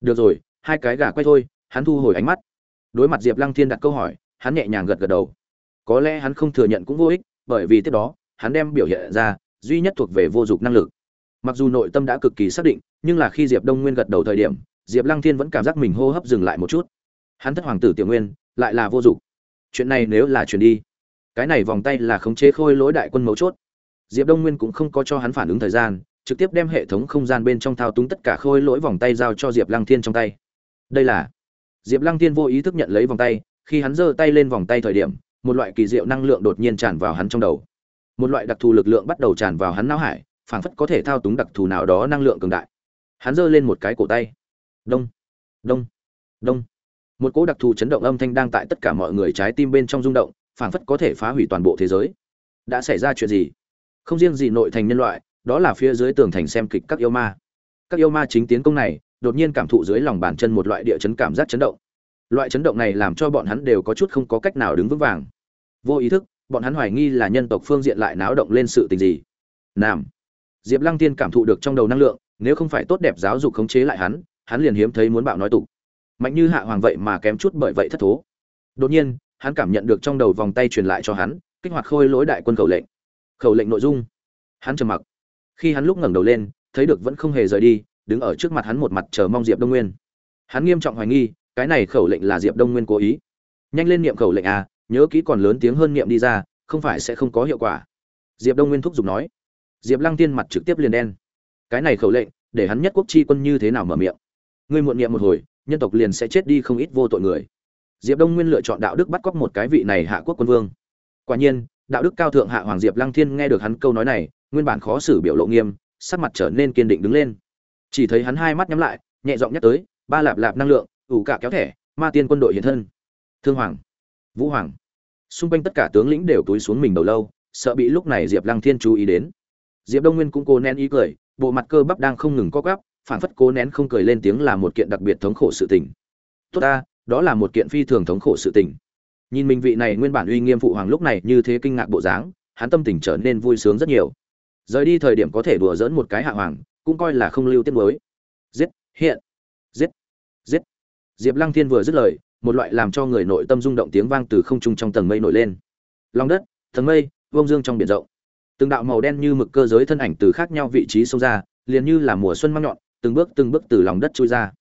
Được rồi, hai cái gà quay thôi hắn thu hồi ánh mắt. Đối mặt diệp lăng thiên đặt câu hỏi, hắn nhẹ nhàng gật gật đầu. Có lẽ hắn không thừa nhận cũng vô ích, bởi vì tiếp đó, hắn đem biểu hiện ra, duy nhất thuộc về vô dụng năng lực. Mặc dù nội tâm đã cực kỳ xác định, nhưng là khi diệp đông nguyên gật đầu thời điểm, diệp lăng thiên vẫn cảm giác mình hô hấp dừng lại một chút. Hắn thất hoàng tử tiểu nguyên, lại là vô dụng chuyện này nếu là chuyển đi, cái này vòng tay là khống chế khôi lỗi đại quân mấu chốt. Diệp đông nguyên cũng không có cho hắn phản ứng thời gian, trực tiếp đem hệ thống không gian bên trong thao túng tất cả khôi lỗi vòng tay giao cho diệp lăng thiên trong tay. Đây là diệp lăng thiên vô ý thức nhận lấy vòng tay, khi hắn giơ tay lên vòng tay thời điểm, một loại kỳ diệu năng lượng đột nhiên tràn vào hắn trong đầu. Một loại đặc thù lực lượng bắt đầu tràn vào hắn não hải, phảng phất có thể thao túng đặc thù nào đó năng lượng cường đại. Hắn giơ lên một cái cổ tay. Đông đông đông. Một cỗ đặc thù chấn động âm thanh đang tại tất cả mọi người trái tim bên trong rung động, phảng phất có thể phá hủy toàn bộ thế giới. Đã xảy ra chuyện gì? Không riêng gì nội thành nhân loại, đó là phía dưới tường thành xem kịch các yêu ma. Các yêu ma chính tiến công này đột nhiên cảm thụ dưới lòng bàn chân một loại địa chấn cảm giác chấn động. Loại chấn động này làm cho bọn hắn đều có chút không có cách nào đứng vững vàng. Vô ý thức, bọn hắn hoài nghi là nhân tộc phương diện lại náo động lên sự tình gì. Nam. Diệp lăng tiên cảm thụ được trong đầu năng lượng, nếu không phải tốt đẹp giáo dục khống chế lại hắn hắn liền hiếm thấy muốn bạo nói tục. Mạnh như hạ hoàng vậy mà kém chút bởi vậy thất thố. Đột nhiên, hắn cảm nhận được trong đầu vòng tay truyền lại cho hắn, kích hoạt khôi lỗi đại quân khẩu lệnh. Khẩu lệnh nội dung. Hắn trầm mặc. Khi hắn lúc ngẩng đầu lên, thấy được vẫn không hề rời đi đứng ở trước mặt hắn một mặt chờ mong diệp đông nguyên. Hắn nghiêm trọng hoài nghi, cái này khẩu lệnh là diệp đông nguyên cố ý. Nhanh lên niệm khẩu lệnh à nhớ kỹ còn lớn tiếng hơn niệm đi ra, không phải sẽ không có hiệu quả. Diệp đông nguyên thúc giục nói. Diệp lăng tiên mặt trực tiếp liền đen. Cái này khẩu lệnh, để hắn nhất quốc chi quân như thế nào mở miệng? Ngươi muộn niệm một hồi, nhân tộc liền sẽ chết đi không ít vô tội người. Diệp đông nguyên lựa chọn đạo đức bắt cóc một cái vị này hạ quốc quân vương. Quả nhiên, đạo đức cao thượng hạ hoàng diệp lăng thiên nghe được hắn câu nói này, nguyên bản khó xử biểu lộ nghiêm, sắc mặt trở nên kiên định đứng lên chỉ thấy hắn hai mắt nhắm lại, nhẹ giọng nhắc tới, ba lạp lạp năng lượng, ủ cả kéo thẻ, ma tiên quân đội hiện thân. Thương hoàng, vũ hoàng. Xung quanh tất cả tướng lĩnh đều túi xuống mình đầu lâu, sợ bị lúc này diệp lăng thiên chú ý đến. Diệp đông nguyên cũng cố nén ý cười, bộ mặt cơ bắp đang không ngừng co gắp phản phất cố nén không cười lên tiếng là một kiện đặc biệt thống khổ sự tình. Tốt ta, đó là một kiện phi thường thống khổ sự tình. Nhìn mình vị này nguyên bản uy nghiêm phụ hoàng lúc này như thế kinh ngạc bộ dáng, hắn tâm tình trở nên vui sướng rất nhiều. Rời đi thời điểm có thể đùa dỡn một cái hạ hoàng cũng coi là không lưu tiết mới. Giết, hiện. Giết giết. Diệp lăng thiên vừa dứt lời, một loại làm cho người nội tâm rung động tiếng vang từ không trung trong tầng mây nổi lên. Lòng đất, tầng mây, vông dương trong biển rộng. Từng đạo màu đen như mực cơ giới thân ảnh từ khác nhau vị trí xông ra, liền như là mùa xuân măng nhọn, từng bước từng bước từ lòng đất trôi ra.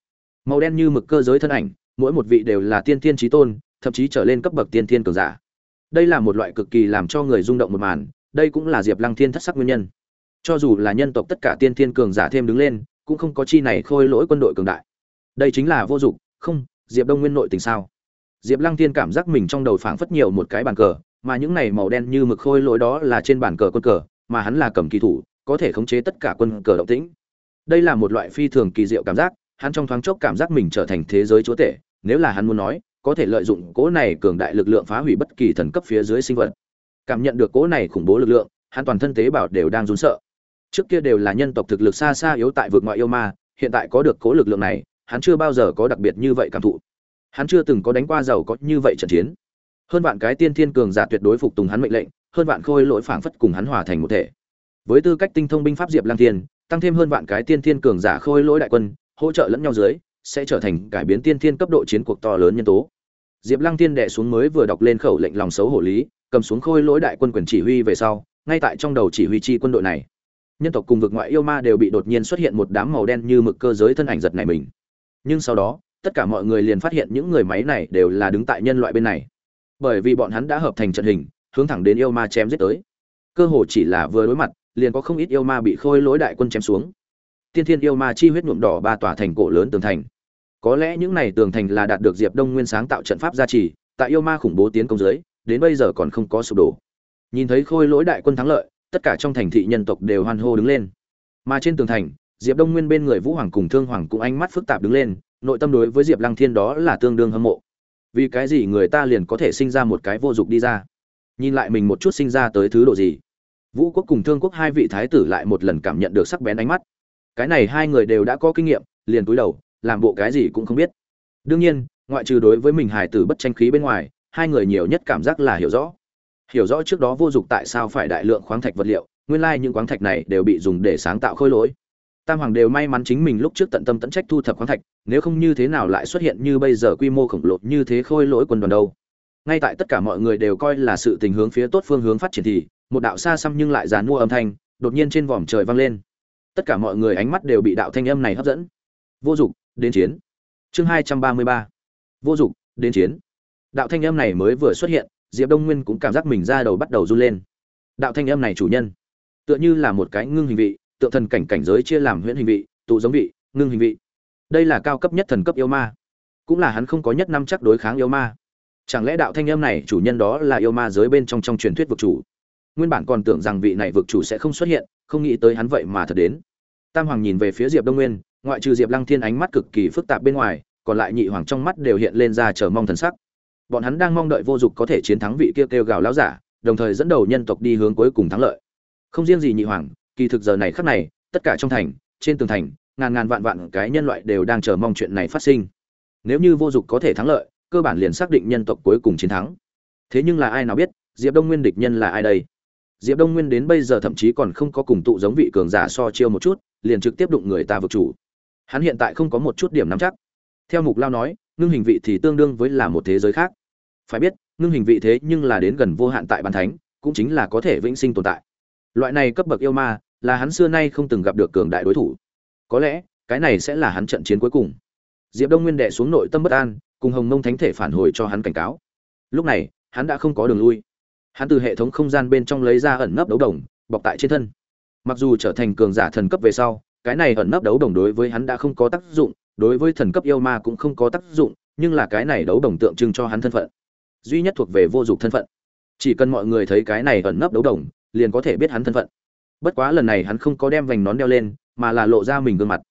Màu đen như mực cơ giới thân ảnh, mỗi một vị đều là tiên thiên trí tôn, thậm chí trở lên cấp bậc tiên thiên cường giả. Đây là một loại cực kỳ làm cho người rung động một màn, đây cũng là diệp lăng thiên thất sắc nguyên nhân cho dù là nhân tộc tất cả tiên thiên cường giả thêm đứng lên, cũng không có chi này khôi lỗi quân đội cường đại. Đây chính là vô dụng, không, diệp đông nguyên nội tình sao? Diệp lăng thiên cảm giác mình trong đầu phảng phất nhiều một cái bàn cờ, mà những này màu đen như mực khôi lỗi đó là trên bàn cờ quân cờ, mà hắn là cầm kỳ thủ, có thể khống chế tất cả quân cờ động tĩnh. Đây là một loại phi thường kỳ diệu cảm giác, hắn trong thoáng chốc cảm giác mình trở thành thế giới chúa tể, nếu là hắn muốn nói, có thể lợi dụng cỗ này cường đại lực lượng phá hủy bất kỳ thần cấp phía dưới sinh vật. Cảm nhận được cỗ này khủng bố lực lượng, hắn toàn thân tế bào đều đang run sợ trước kia đều là nhân tộc thực lực xa xa yếu tại vực ngoại yêu ma, hiện tại có được cố lực lượng này, hắn chưa bao giờ có đặc biệt như vậy cảm thụ. Hắn chưa từng có đánh qua giàu có như vậy trận chiến. Hơn vạn cái tiên thiên cường giả tuyệt đối phục tùng hắn mệnh lệnh, hơn vạn khôi lỗi phảng phất cùng hắn hòa thành một thể. Với tư cách tinh thông binh pháp diệp lang thiên, tăng thêm hơn vạn cái tiên thiên cường giả khôi lỗi đại quân, hỗ trợ lẫn nhau dưới, sẽ trở thành cải biến tiên thiên cấp độ chiến cuộc to lớn nhân tố. Diệp lăng tiên đệ xuống mới vừa đọc lên khẩu lệnh lòng xấu hổ lý, cầm xuống khôi lỗi đại quân quyền chỉ huy về sau, ngay tại trong đầu chỉ huy chi quân đội này nhân tộc cùng vực ngoại yêu ma đều bị đột nhiên xuất hiện một đám màu đen như mực cơ giới thân ảnh giật này mình. Nhưng sau đó, tất cả mọi người liền phát hiện những người máy này đều là đứng tại nhân loại bên này. Bởi vì bọn hắn đã hợp thành trận hình, hướng thẳng đến yêu ma chém giết tới. Cơ hồ chỉ là vừa đối mặt, liền có không ít yêu ma bị khôi lỗi đại quân chém xuống. Tiên thiên yêu ma chi huyết nhuộm đỏ ba tòa thành cổ lớn tường thành. Có lẽ những này tường thành là đạt được diệp đông nguyên sáng tạo trận pháp gia trì, tại yêu ma khủng bố tiến công dưới, đến bây giờ còn không có sụp đổ. Nhìn thấy khôi lỗi đại quân thắng lợi tất cả trong thành thị nhân tộc đều hoan hô đứng lên. Mà trên tường thành, diệp đông nguyên bên người vũ hoàng cùng thương hoàng cũng ánh mắt phức tạp đứng lên, nội tâm đối với diệp lăng thiên đó là tương đương hâm mộ. Vì cái gì người ta liền có thể sinh ra một cái vô dụng đi ra? Nhìn lại mình một chút sinh ra tới thứ độ gì? Vũ quốc cùng thương quốc hai vị thái tử lại một lần cảm nhận được sắc bén ánh mắt. Cái này hai người đều đã có kinh nghiệm, liền túi đầu, làm bộ cái gì cũng không biết. Đương nhiên, ngoại trừ đối với mình hài tử bất tranh khí bên ngoài, hai người nhiều nhất cảm giác là hiểu rõ hiểu rõ trước đó vô dụng tại sao phải đại lượng khoáng thạch vật liệu, nguyên lai những khoáng thạch này đều bị dùng để sáng tạo khôi lỗi. Tam hoàng đều may mắn chính mình lúc trước tận tâm tận trách thu thập khoáng thạch, nếu không như thế nào lại xuất hiện như bây giờ quy mô khổng lồ như thế khôi lỗi quân đoàn đâu. Ngay tại tất cả mọi người đều coi là sự tình hướng phía tốt phương hướng phát triển thì, một đạo xa xăm nhưng lại dàn mua âm thanh, đột nhiên trên vòm trời vang lên. Tất cả mọi người ánh mắt đều bị đạo thanh âm này hấp dẫn. Vô dụng, đến chiến. Chương hai trăm ba mươi ba. Vô dụng, đến chiến. Đạo thanh âm này mới vừa xuất hiện diệp đông nguyên cũng cảm giác mình ra đầu bắt đầu run lên. Đạo thanh âm này chủ nhân, tựa như là một cái ngưng hình vị tượng thần cảnh cảnh giới chia làm huyễn hình vị, tụ giống vị, ngưng hình vị. Đây là cao cấp nhất thần cấp yêu ma. Cũng là hắn không có nhất năm chắc đối kháng yêu ma. Chẳng lẽ đạo thanh âm này chủ nhân đó là yêu ma giới bên trong trong truyền thuyết vực chủ? Nguyên bản còn tưởng rằng vị này vực chủ sẽ không xuất hiện, không nghĩ tới hắn vậy mà thật đến. Tam hoàng nhìn về phía diệp đông nguyên, ngoại trừ diệp lăng thiên ánh mắt cực kỳ phức tạp bên ngoài, còn lại nhị hoàng trong mắt đều hiện lên ra chờ mong thần sắc bọn hắn đang mong đợi vô dụng có thể chiến thắng vị kia kêu, kêu gào lão giả đồng thời dẫn đầu nhân tộc đi hướng cuối cùng thắng lợi. Không riêng gì nhị hoàng kỳ thực giờ này khắc này tất cả trong thành trên tường thành ngàn ngàn vạn vạn cái nhân loại đều đang chờ mong chuyện này phát sinh. Nếu như vô dụng có thể thắng lợi cơ bản liền xác định nhân tộc cuối cùng chiến thắng. Thế nhưng là ai nào biết diệp đông nguyên địch nhân là ai đây? Diệp đông nguyên đến bây giờ thậm chí còn không có cùng tụ giống vị cường giả so chiêu một chút liền trực tiếp đụng người ta vực chủ. Hắn hiện tại không có một chút điểm nắm chắc. Theo mục lao nói ngưng hình vị thì tương đương với là một thế giới khác phải biết, ngưng hình vị thế nhưng là đến gần vô hạn tại bàn thánh, cũng chính là có thể vĩnh sinh tồn tại. Loại này cấp bậc yêu ma, là hắn xưa nay không từng gặp được cường đại đối thủ. Có lẽ, cái này sẽ là hắn trận chiến cuối cùng. Diệp đông nguyên đệ xuống nội tâm bất an, cùng hồng mông thánh thể phản hồi cho hắn cảnh cáo. Lúc này, hắn đã không có đường lui. Hắn từ hệ thống không gian bên trong lấy ra ẩn nấp đấu đồng, bọc tại trên thân. Mặc dù trở thành cường giả thần cấp về sau, cái này ẩn nấp đấu đồng đối với hắn đã không có tác dụng, đối với thần cấp yêu ma cũng không có tác dụng, nhưng là cái này đấu đồng tượng trưng cho hắn thân phận duy nhất thuộc về vô dụng thân phận. Chỉ cần mọi người thấy cái này ẩn nấp đấu đồng, liền có thể biết hắn thân phận. Bất quá lần này hắn không có đem vành nón đeo lên, mà là lộ ra mình gương mặt.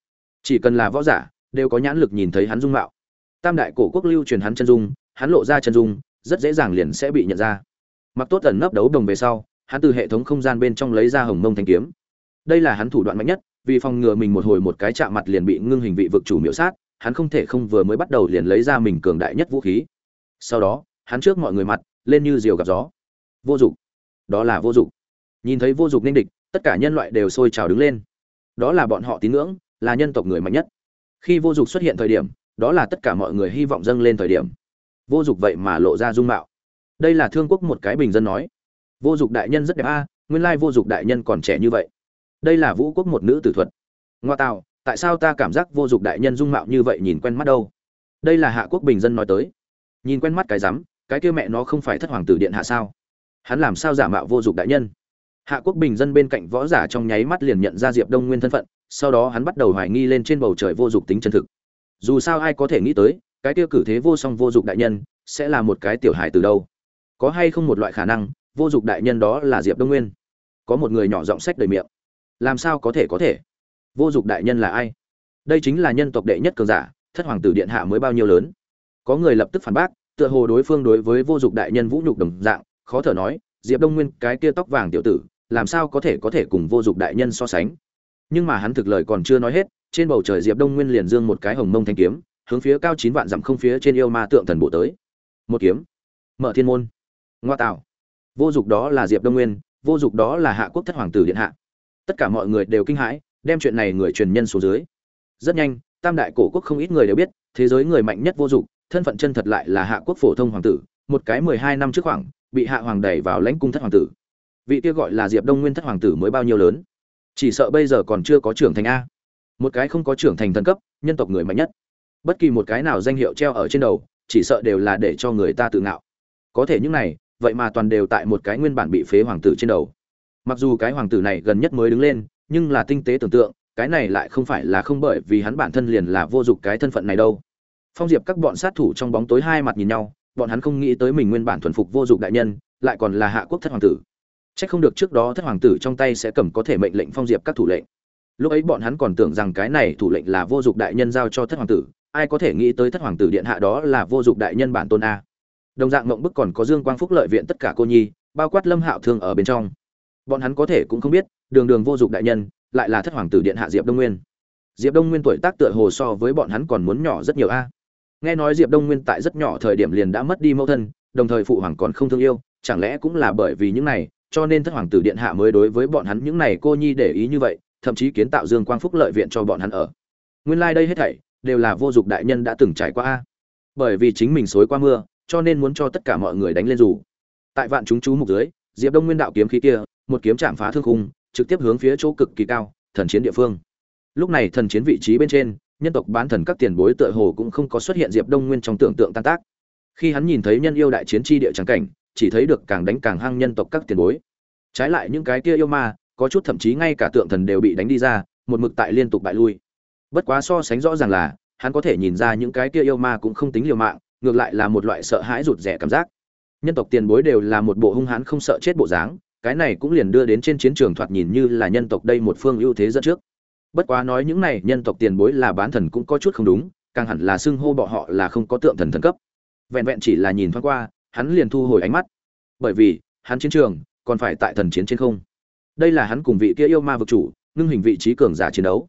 Chỉ cần là võ giả, đều có nhãn lực nhìn thấy hắn dung mạo. Tam đại cổ quốc lưu truyền hắn chân dung, hắn lộ ra chân dung, rất dễ dàng liền sẽ bị nhận ra. Mặc tốt ẩn nấp đấu đồng về sau, hắn từ hệ thống không gian bên trong lấy ra hồng mông thanh kiếm. Đây là hắn thủ đoạn mạnh nhất, vì phòng ngừa mình một hồi một cái chạm mặt liền bị ngưng hình vị vực chủ miễu sát, hắn không thể không vừa mới bắt đầu liền lấy ra mình cường đại nhất vũ khí. Sau đó hắn trước mọi người mặt, lên như diều gặp gió. Vô dụng. Đó là vô dụng. Nhìn thấy vô dụng nên địch, tất cả nhân loại đều sôi trào đứng lên. Đó là bọn họ tín ngưỡng, là nhân tộc người mạnh nhất. Khi vô dụng xuất hiện thời điểm, đó là tất cả mọi người hy vọng dâng lên thời điểm. Vô dụng vậy mà lộ ra dung mạo. Đây là thương quốc một cái bình dân nói. Vô dụng đại nhân rất đẹp a, nguyên lai vô dụng đại nhân còn trẻ như vậy. Đây là vũ quốc một nữ tử thuật. Ngoa tạo, tại sao ta cảm giác vô dụng đại nhân dung mạo như vậy nhìn quen mắt đâu? Đây là hạ quốc bình dân nói tới. Nhìn quen mắt cái rắm cái kia mẹ nó không phải thất hoàng tử điện hạ sao? Hắn làm sao giả mạo vô dụng đại nhân? Hạ quốc bình dân bên cạnh võ giả trong nháy mắt liền nhận ra diệp đông nguyên thân phận, sau đó hắn bắt đầu hoài nghi lên trên bầu trời vô dụng tính chân thực. Dù sao ai có thể nghĩ tới, cái kia cử thế vô song vô dụng đại nhân sẽ là một cái tiểu hài từ đâu? Có hay không một loại khả năng, vô dụng đại nhân đó là diệp đông nguyên? Có một người nhỏ giọng sách đời miệng. Làm sao có thể có thể? Vô dụng đại nhân là ai? Đây chính là nhân tộc đệ nhất cường giả, thất hoàng tử điện hạ mới bao nhiêu lớn? Có người lập tức phản bác tựa hồ đối phương đối với vô dụng đại nhân vũ nhục đồng dạng, khó thở nói, diệp đông nguyên, cái kia tóc vàng tiểu tử, làm sao có thể có thể cùng vô dụng đại nhân so sánh? Nhưng mà hắn thực lời còn chưa nói hết, trên bầu trời diệp đông nguyên liền dương một cái hồng mông thanh kiếm, hướng phía cao chín vạn dặm không phía trên yêu ma tượng thần bộ tới. Một kiếm. Mở thiên môn. Ngoa tạo. Vô dụng đó là diệp đông nguyên, vô dụng đó là hạ quốc thất hoàng tử điện hạ. Tất cả mọi người đều kinh hãi, đem chuyện này người truyền nhân xuống dưới. Rất nhanh, tam đại cổ quốc không ít người đều biết, thế giới người mạnh nhất vô dụng thân phận chân thật lại là hạ quốc phổ thông hoàng tử, một cái mười hai năm trước khoảng, bị hạ hoàng đẩy vào lãnh cung thất hoàng tử. Vị kia gọi là diệp đông nguyên thất hoàng tử mới bao nhiêu lớn? Chỉ sợ bây giờ còn chưa có trưởng thành a. Một cái không có trưởng thành thần cấp, nhân tộc người mạnh nhất. Bất kỳ một cái nào danh hiệu treo ở trên đầu, chỉ sợ đều là để cho người ta tự ngạo. Có thể những này, vậy mà toàn đều tại một cái nguyên bản bị phế hoàng tử trên đầu. Mặc dù cái hoàng tử này gần nhất mới đứng lên, nhưng là tinh tế tưởng tượng, cái này lại không phải là không bởi vì hắn bản thân liền là vô dụng cái thân phận này đâu phong diệp các bọn sát thủ trong bóng tối hai mặt nhìn nhau bọn hắn không nghĩ tới mình nguyên bản thuần phục vô dụng đại nhân lại còn là hạ quốc thất hoàng tử Chắc không được trước đó thất hoàng tử trong tay sẽ cầm có thể mệnh lệnh phong diệp các thủ lệnh. Lúc ấy bọn hắn còn tưởng rằng cái này thủ lệnh là vô dụng đại nhân giao cho thất hoàng tử, ai có thể nghĩ tới thất hoàng tử điện hạ đó là vô dụng đại nhân bản tôn a. Đồng dạng mộng bức còn có Dương Quang Phúc lợi viện tất cả cô nhi, bao quát Lâm Hạo Thương ở bên trong. Bọn hắn có thể cũng không biết, đường đường vô dụng đại nhân, lại là thất hoàng tử điện hạ Diệp Đông Nguyên. Diệp Đông Nguyên tuổi tác tựa hồ so với bọn hắn còn muốn nhỏ rất nhiều a. Nghe nói Diệp Đông Nguyên tại rất nhỏ thời điểm liền đã mất đi mẫu thân, đồng thời phụ hoàng còn không thương yêu, chẳng lẽ cũng là bởi vì những này, cho nên thất hoàng tử điện hạ mới đối với bọn hắn những này cô nhi để ý như vậy thậm chí kiến tạo dương quang phúc lợi viện cho bọn hắn ở. Nguyên lai、like、đây hết thảy đều là vô dụng đại nhân đã từng trải qua a. Bởi vì chính mình xối qua mưa cho nên muốn cho tất cả mọi người đánh lên dù. Tại vạn chúng chú mục dưới diệp đông nguyên đạo kiếm khí kia một kiếm chạm phá thương khung trực tiếp hướng phía chỗ cực kỳ cao thần chiến địa phương. Lúc này thần chiến vị trí bên trên nhân tộc bán thần các tiền bối tựa hồ cũng không có xuất hiện diệp đông nguyên trong tưởng tượng tan tác. Khi hắn nhìn thấy nhân yêu đại chiến tri địa trắng cảnh, chỉ thấy được càng đánh càng hăng nhân tộc các tiền bối. Trái lại những cái kia yêu ma, có chút thậm chí ngay cả tượng thần đều bị đánh đi ra, một mực tại liên tục bại lui. Bất quá so sánh rõ ràng là, hắn có thể nhìn ra những cái kia yêu ma cũng không tính liều mạng, ngược lại là một loại sợ hãi rụt rẻ cảm giác. Nhân tộc tiền bối đều là một bộ hung hãn không sợ chết bộ dáng, cái này cũng liền đưa đến trên chiến trường thoạt nhìn như là nhân tộc đây một phương ưu thế dẫn trước bất quá nói những này nhân tộc tiền bối là bán thần cũng có chút không đúng, càng hẳn là xưng hô bọn họ là không có tượng thần thần cấp. Vẹn vẹn chỉ là nhìn thoáng qua, hắn liền thu hồi ánh mắt. Bởi vì, hắn chiến trường còn phải tại thần chiến trên không. Đây là hắn cùng vị kia yêu ma vực chủ, ngưng hình vị trí cường giả chiến đấu.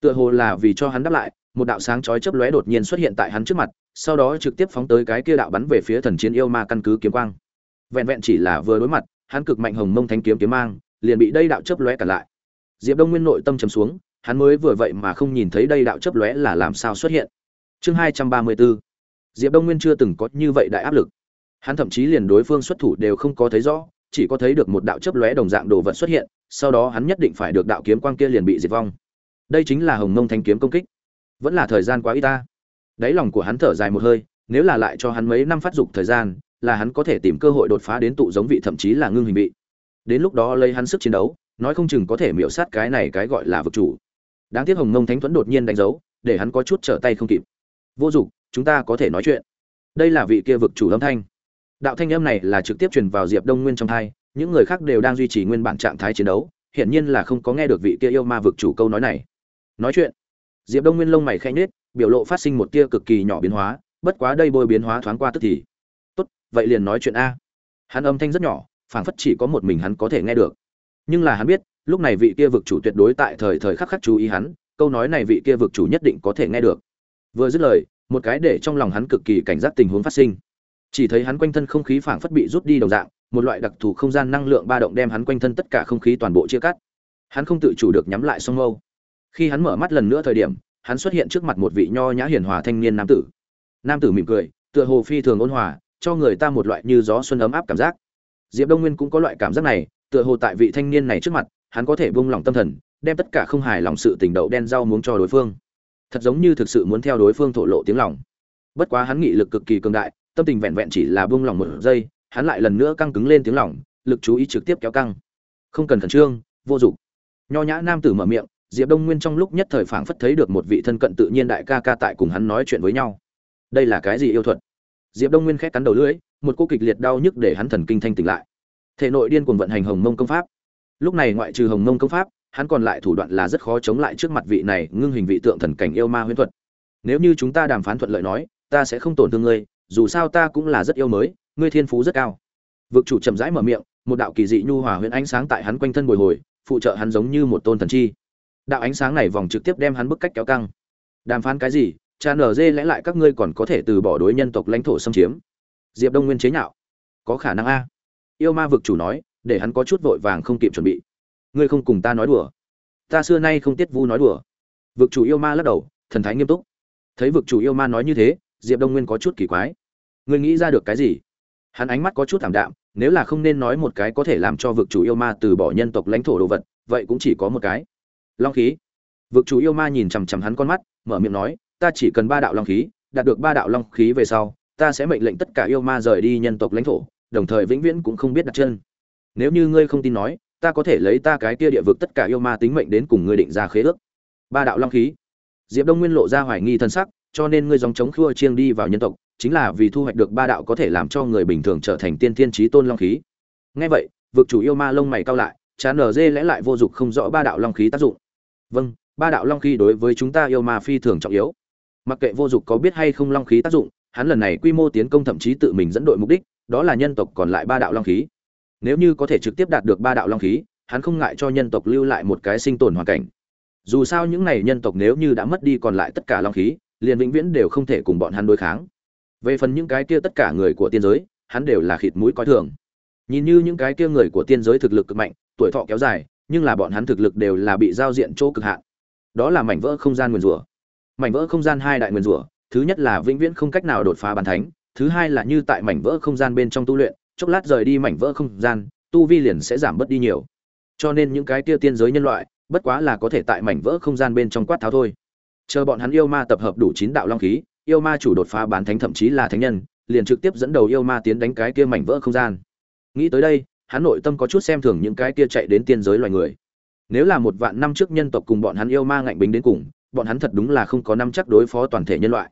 Tựa hồ là vì cho hắn đáp lại, một đạo sáng chói chớp lóe đột nhiên xuất hiện tại hắn trước mặt, sau đó trực tiếp phóng tới cái kia đạo bắn về phía thần chiến yêu ma căn cứ kiếm quang. Vẹn vẹn chỉ là vừa đối mặt, hắn cực mạnh hồng mông thánh kiếm kiếm mang, liền bị đây đạo chớp lóe cản lại. Diệp đông nguyên nội tâm trầm xuống hắn mới vừa vậy mà không nhìn thấy đây đạo chớp lóe là làm sao xuất hiện. Chương hai trăm ba mươi bốn, diệp đông nguyên chưa từng có như vậy đại áp lực. Hắn thậm chí liền đối phương xuất thủ đều không có thấy rõ, chỉ có thấy được một đạo chớp lóe đồng dạng đồ vật xuất hiện, sau đó hắn nhất định phải được đạo kiếm quang kia liền bị diệt vong. Đây chính là hồng mông thanh kiếm công kích. Vẫn là thời gian quá ít ta. Đáy lòng của hắn thở dài một hơi, nếu là lại cho hắn mấy năm phát dục thời gian, là hắn có thể tìm cơ hội đột phá đến tụ giống vị thậm chí là ngưng hình vị. Đến lúc đó lấy hắn sức chiến đấu, nói không chừng có thể miểu sát cái này cái gọi là vực chủ đáng tiếc hồng mông thánh thuẫn đột nhiên đánh dấu, để hắn có chút trở tay không kịp. Vô dụng, chúng ta có thể nói chuyện. Đây là vị kia vực chủ âm thanh. Đạo thanh âm này là trực tiếp truyền vào diệp đông nguyên trong thai, những người khác đều đang duy trì nguyên bản trạng thái chiến đấu, hiển nhiên là không có nghe được vị kia yêu ma vực chủ câu nói này. Nói chuyện. Diệp đông nguyên lông mày khẽ nết biểu lộ phát sinh một tia cực kỳ nhỏ biến hóa, bất quá đây bôi biến hóa thoáng qua tức thì. Tốt, vậy liền nói chuyện a. Hắn âm thanh rất nhỏ, phảng phất chỉ có một mình hắn có thể nghe được nhưng là hắn biết, lúc này vị kia vực chủ tuyệt đối tại thời thời khắc khắc chú ý hắn, câu nói này vị kia vực chủ nhất định có thể nghe được. Vừa dứt lời, một cái để trong lòng hắn cực kỳ cảnh giác tình huống phát sinh. Chỉ thấy hắn quanh thân không khí phảng phất bị rút đi đồng dạng, một loại đặc thù không gian năng lượng ba động đem hắn quanh thân tất cả không khí toàn bộ chia cắt. Hắn không tự chủ được nhắm lại song mâu. Khi hắn mở mắt lần nữa thời điểm, hắn xuất hiện trước mặt một vị nho nhã hiền hòa thanh niên nam tử. Nam tử mỉm cười, tựa hồ phi thường ôn hòa, cho người ta một loại như gió xuân ấm áp cảm giác. Diệp đông nguyên cũng có loại cảm giác này tựa hồ tại vị thanh niên này trước mặt, hắn có thể buông lỏng tâm thần, đem tất cả không hài lòng sự tình đậu đen rau muống cho đối phương. Thật giống như thực sự muốn theo đối phương thổ lộ tiếng lòng. Bất quá hắn nghị lực cực kỳ cường đại, tâm tình vẹn vẹn chỉ là buông lỏng một giây, hắn lại lần nữa căng cứng lên tiếng lòng, lực chú ý trực tiếp kéo căng. Không cần khẩn trương, vô dụng. Nho nhã nam tử mở miệng, diệp đông nguyên trong lúc nhất thời phảng phất thấy được một vị thân cận tự nhiên đại ca ca tại cùng hắn nói chuyện với nhau. Đây là cái gì yêu thuật? Diệp đông nguyên khét cắn đầu lưỡi, một cô kịch liệt đau nhức để hắn thần kinh thanh tỉnh lại thể nội điên cuồng vận hành hồng mông công pháp. Lúc này ngoại trừ hồng mông công pháp, hắn còn lại thủ đoạn là rất khó chống lại trước mặt vị này ngưng hình vị tượng thần cảnh yêu ma huyễn thuật. Nếu như chúng ta đàm phán thuận lợi nói, ta sẽ không tổn thương ngươi, dù sao ta cũng là rất yêu mới, ngươi thiên phú rất cao. Vực chủ chậm rãi mở miệng, một đạo kỳ dị nhu hòa huyễn ánh sáng tại hắn quanh thân bồi hồi, phụ trợ hắn giống như một tôn thần chi. Đạo ánh sáng này vòng trực tiếp đem hắn bức cách kéo căng. Đàm phán cái gì? Cha nở dê lẽ lại các ngươi còn có thể từ bỏ đối nhân tộc lãnh thổ xâm chiếm. Diệp đông nguyên chế nhạo. Có khả năng a yêu ma vực chủ nói, để hắn có chút vội vàng không kịp chuẩn bị. Ngươi không cùng ta nói đùa. Ta xưa nay không tiết vu nói đùa. Vực chủ yêu ma lắc đầu, thần thái nghiêm túc. Thấy vực chủ yêu ma nói như thế, diệp đông nguyên có chút kỳ quái. Ngươi nghĩ ra được cái gì? Hắn ánh mắt có chút thảm đạm, nếu là không nên nói một cái có thể làm cho vực chủ yêu ma từ bỏ nhân tộc lãnh thổ đồ vật, vậy cũng chỉ có một cái. Long khí. Vực chủ yêu ma nhìn chằm chằm hắn con mắt, mở miệng nói, ta chỉ cần ba đạo long khí, đạt được ba đạo long khí về sau, ta sẽ mệnh lệnh tất cả yêu ma rời đi nhân tộc lãnh thổ đồng thời vĩnh viễn cũng không biết đặt chân. Nếu như ngươi không tin nói, ta có thể lấy ta cái kia địa vực tất cả yêu ma tính mệnh đến cùng ngươi định ra khế ước. Ba đạo long khí. Diệp đông nguyên lộ ra hoài nghi thân sắc, cho nên ngươi dòng chống khua chiêng đi vào nhân tộc, chính là vì thu hoạch được ba đạo có thể làm cho người bình thường trở thành tiên thiên trí tôn long khí. Ngay vậy, vực chủ yêu ma lông mày cao lại, chán nở dê lẽ lại vô dụng không rõ ba đạo long khí tác dụng. Vâng ba đạo long khí đối với chúng ta yêu ma phi thường trọng yếu. Mặc kệ vô dụng có biết hay không long khí tác dụng, hắn lần này quy mô tiến công thậm chí tự mình dẫn đội mục đích đó là nhân tộc còn lại ba đạo long khí. Nếu như có thể trực tiếp đạt được ba đạo long khí, hắn không ngại cho nhân tộc lưu lại một cái sinh tồn hoàn cảnh. Dù sao những này nhân tộc nếu như đã mất đi còn lại tất cả long khí, liền vĩnh viễn đều không thể cùng bọn hắn đối kháng. Về phần những cái kia tất cả người của tiên giới, hắn đều là khịt mũi coi thường. Nhìn như những cái kia người của tiên giới thực lực cực mạnh, tuổi thọ kéo dài, nhưng là bọn hắn thực lực đều là bị giao diện chỗ cực hạn. Đó là mảnh vỡ không gian nguyên rủa. Mảnh vỡ không gian hai đại nguyên rủa, thứ nhất là vĩnh viễn không cách nào đột phá bàn thánh thứ hai là như tại mảnh vỡ không gian bên trong tu luyện, chốc lát rời đi mảnh vỡ không gian, tu vi liền sẽ giảm bớt đi nhiều. Cho nên những cái kia tiên giới nhân loại, bất quá là có thể tại mảnh vỡ không gian bên trong quát tháo thôi. Chờ bọn hắn yêu ma tập hợp đủ chín đạo long khí, yêu ma chủ đột phá bán thánh thậm chí là thánh nhân, liền trực tiếp dẫn đầu yêu ma tiến đánh cái kia mảnh vỡ không gian. Nghĩ tới đây, hắn nội tâm có chút xem thường những cái kia chạy đến tiên giới loài người. Nếu là một vạn năm trước nhân tộc cùng bọn hắn yêu ma ngạnh bính đến cùng, bọn hắn thật đúng là không có năm chắc đối phó toàn thể nhân loại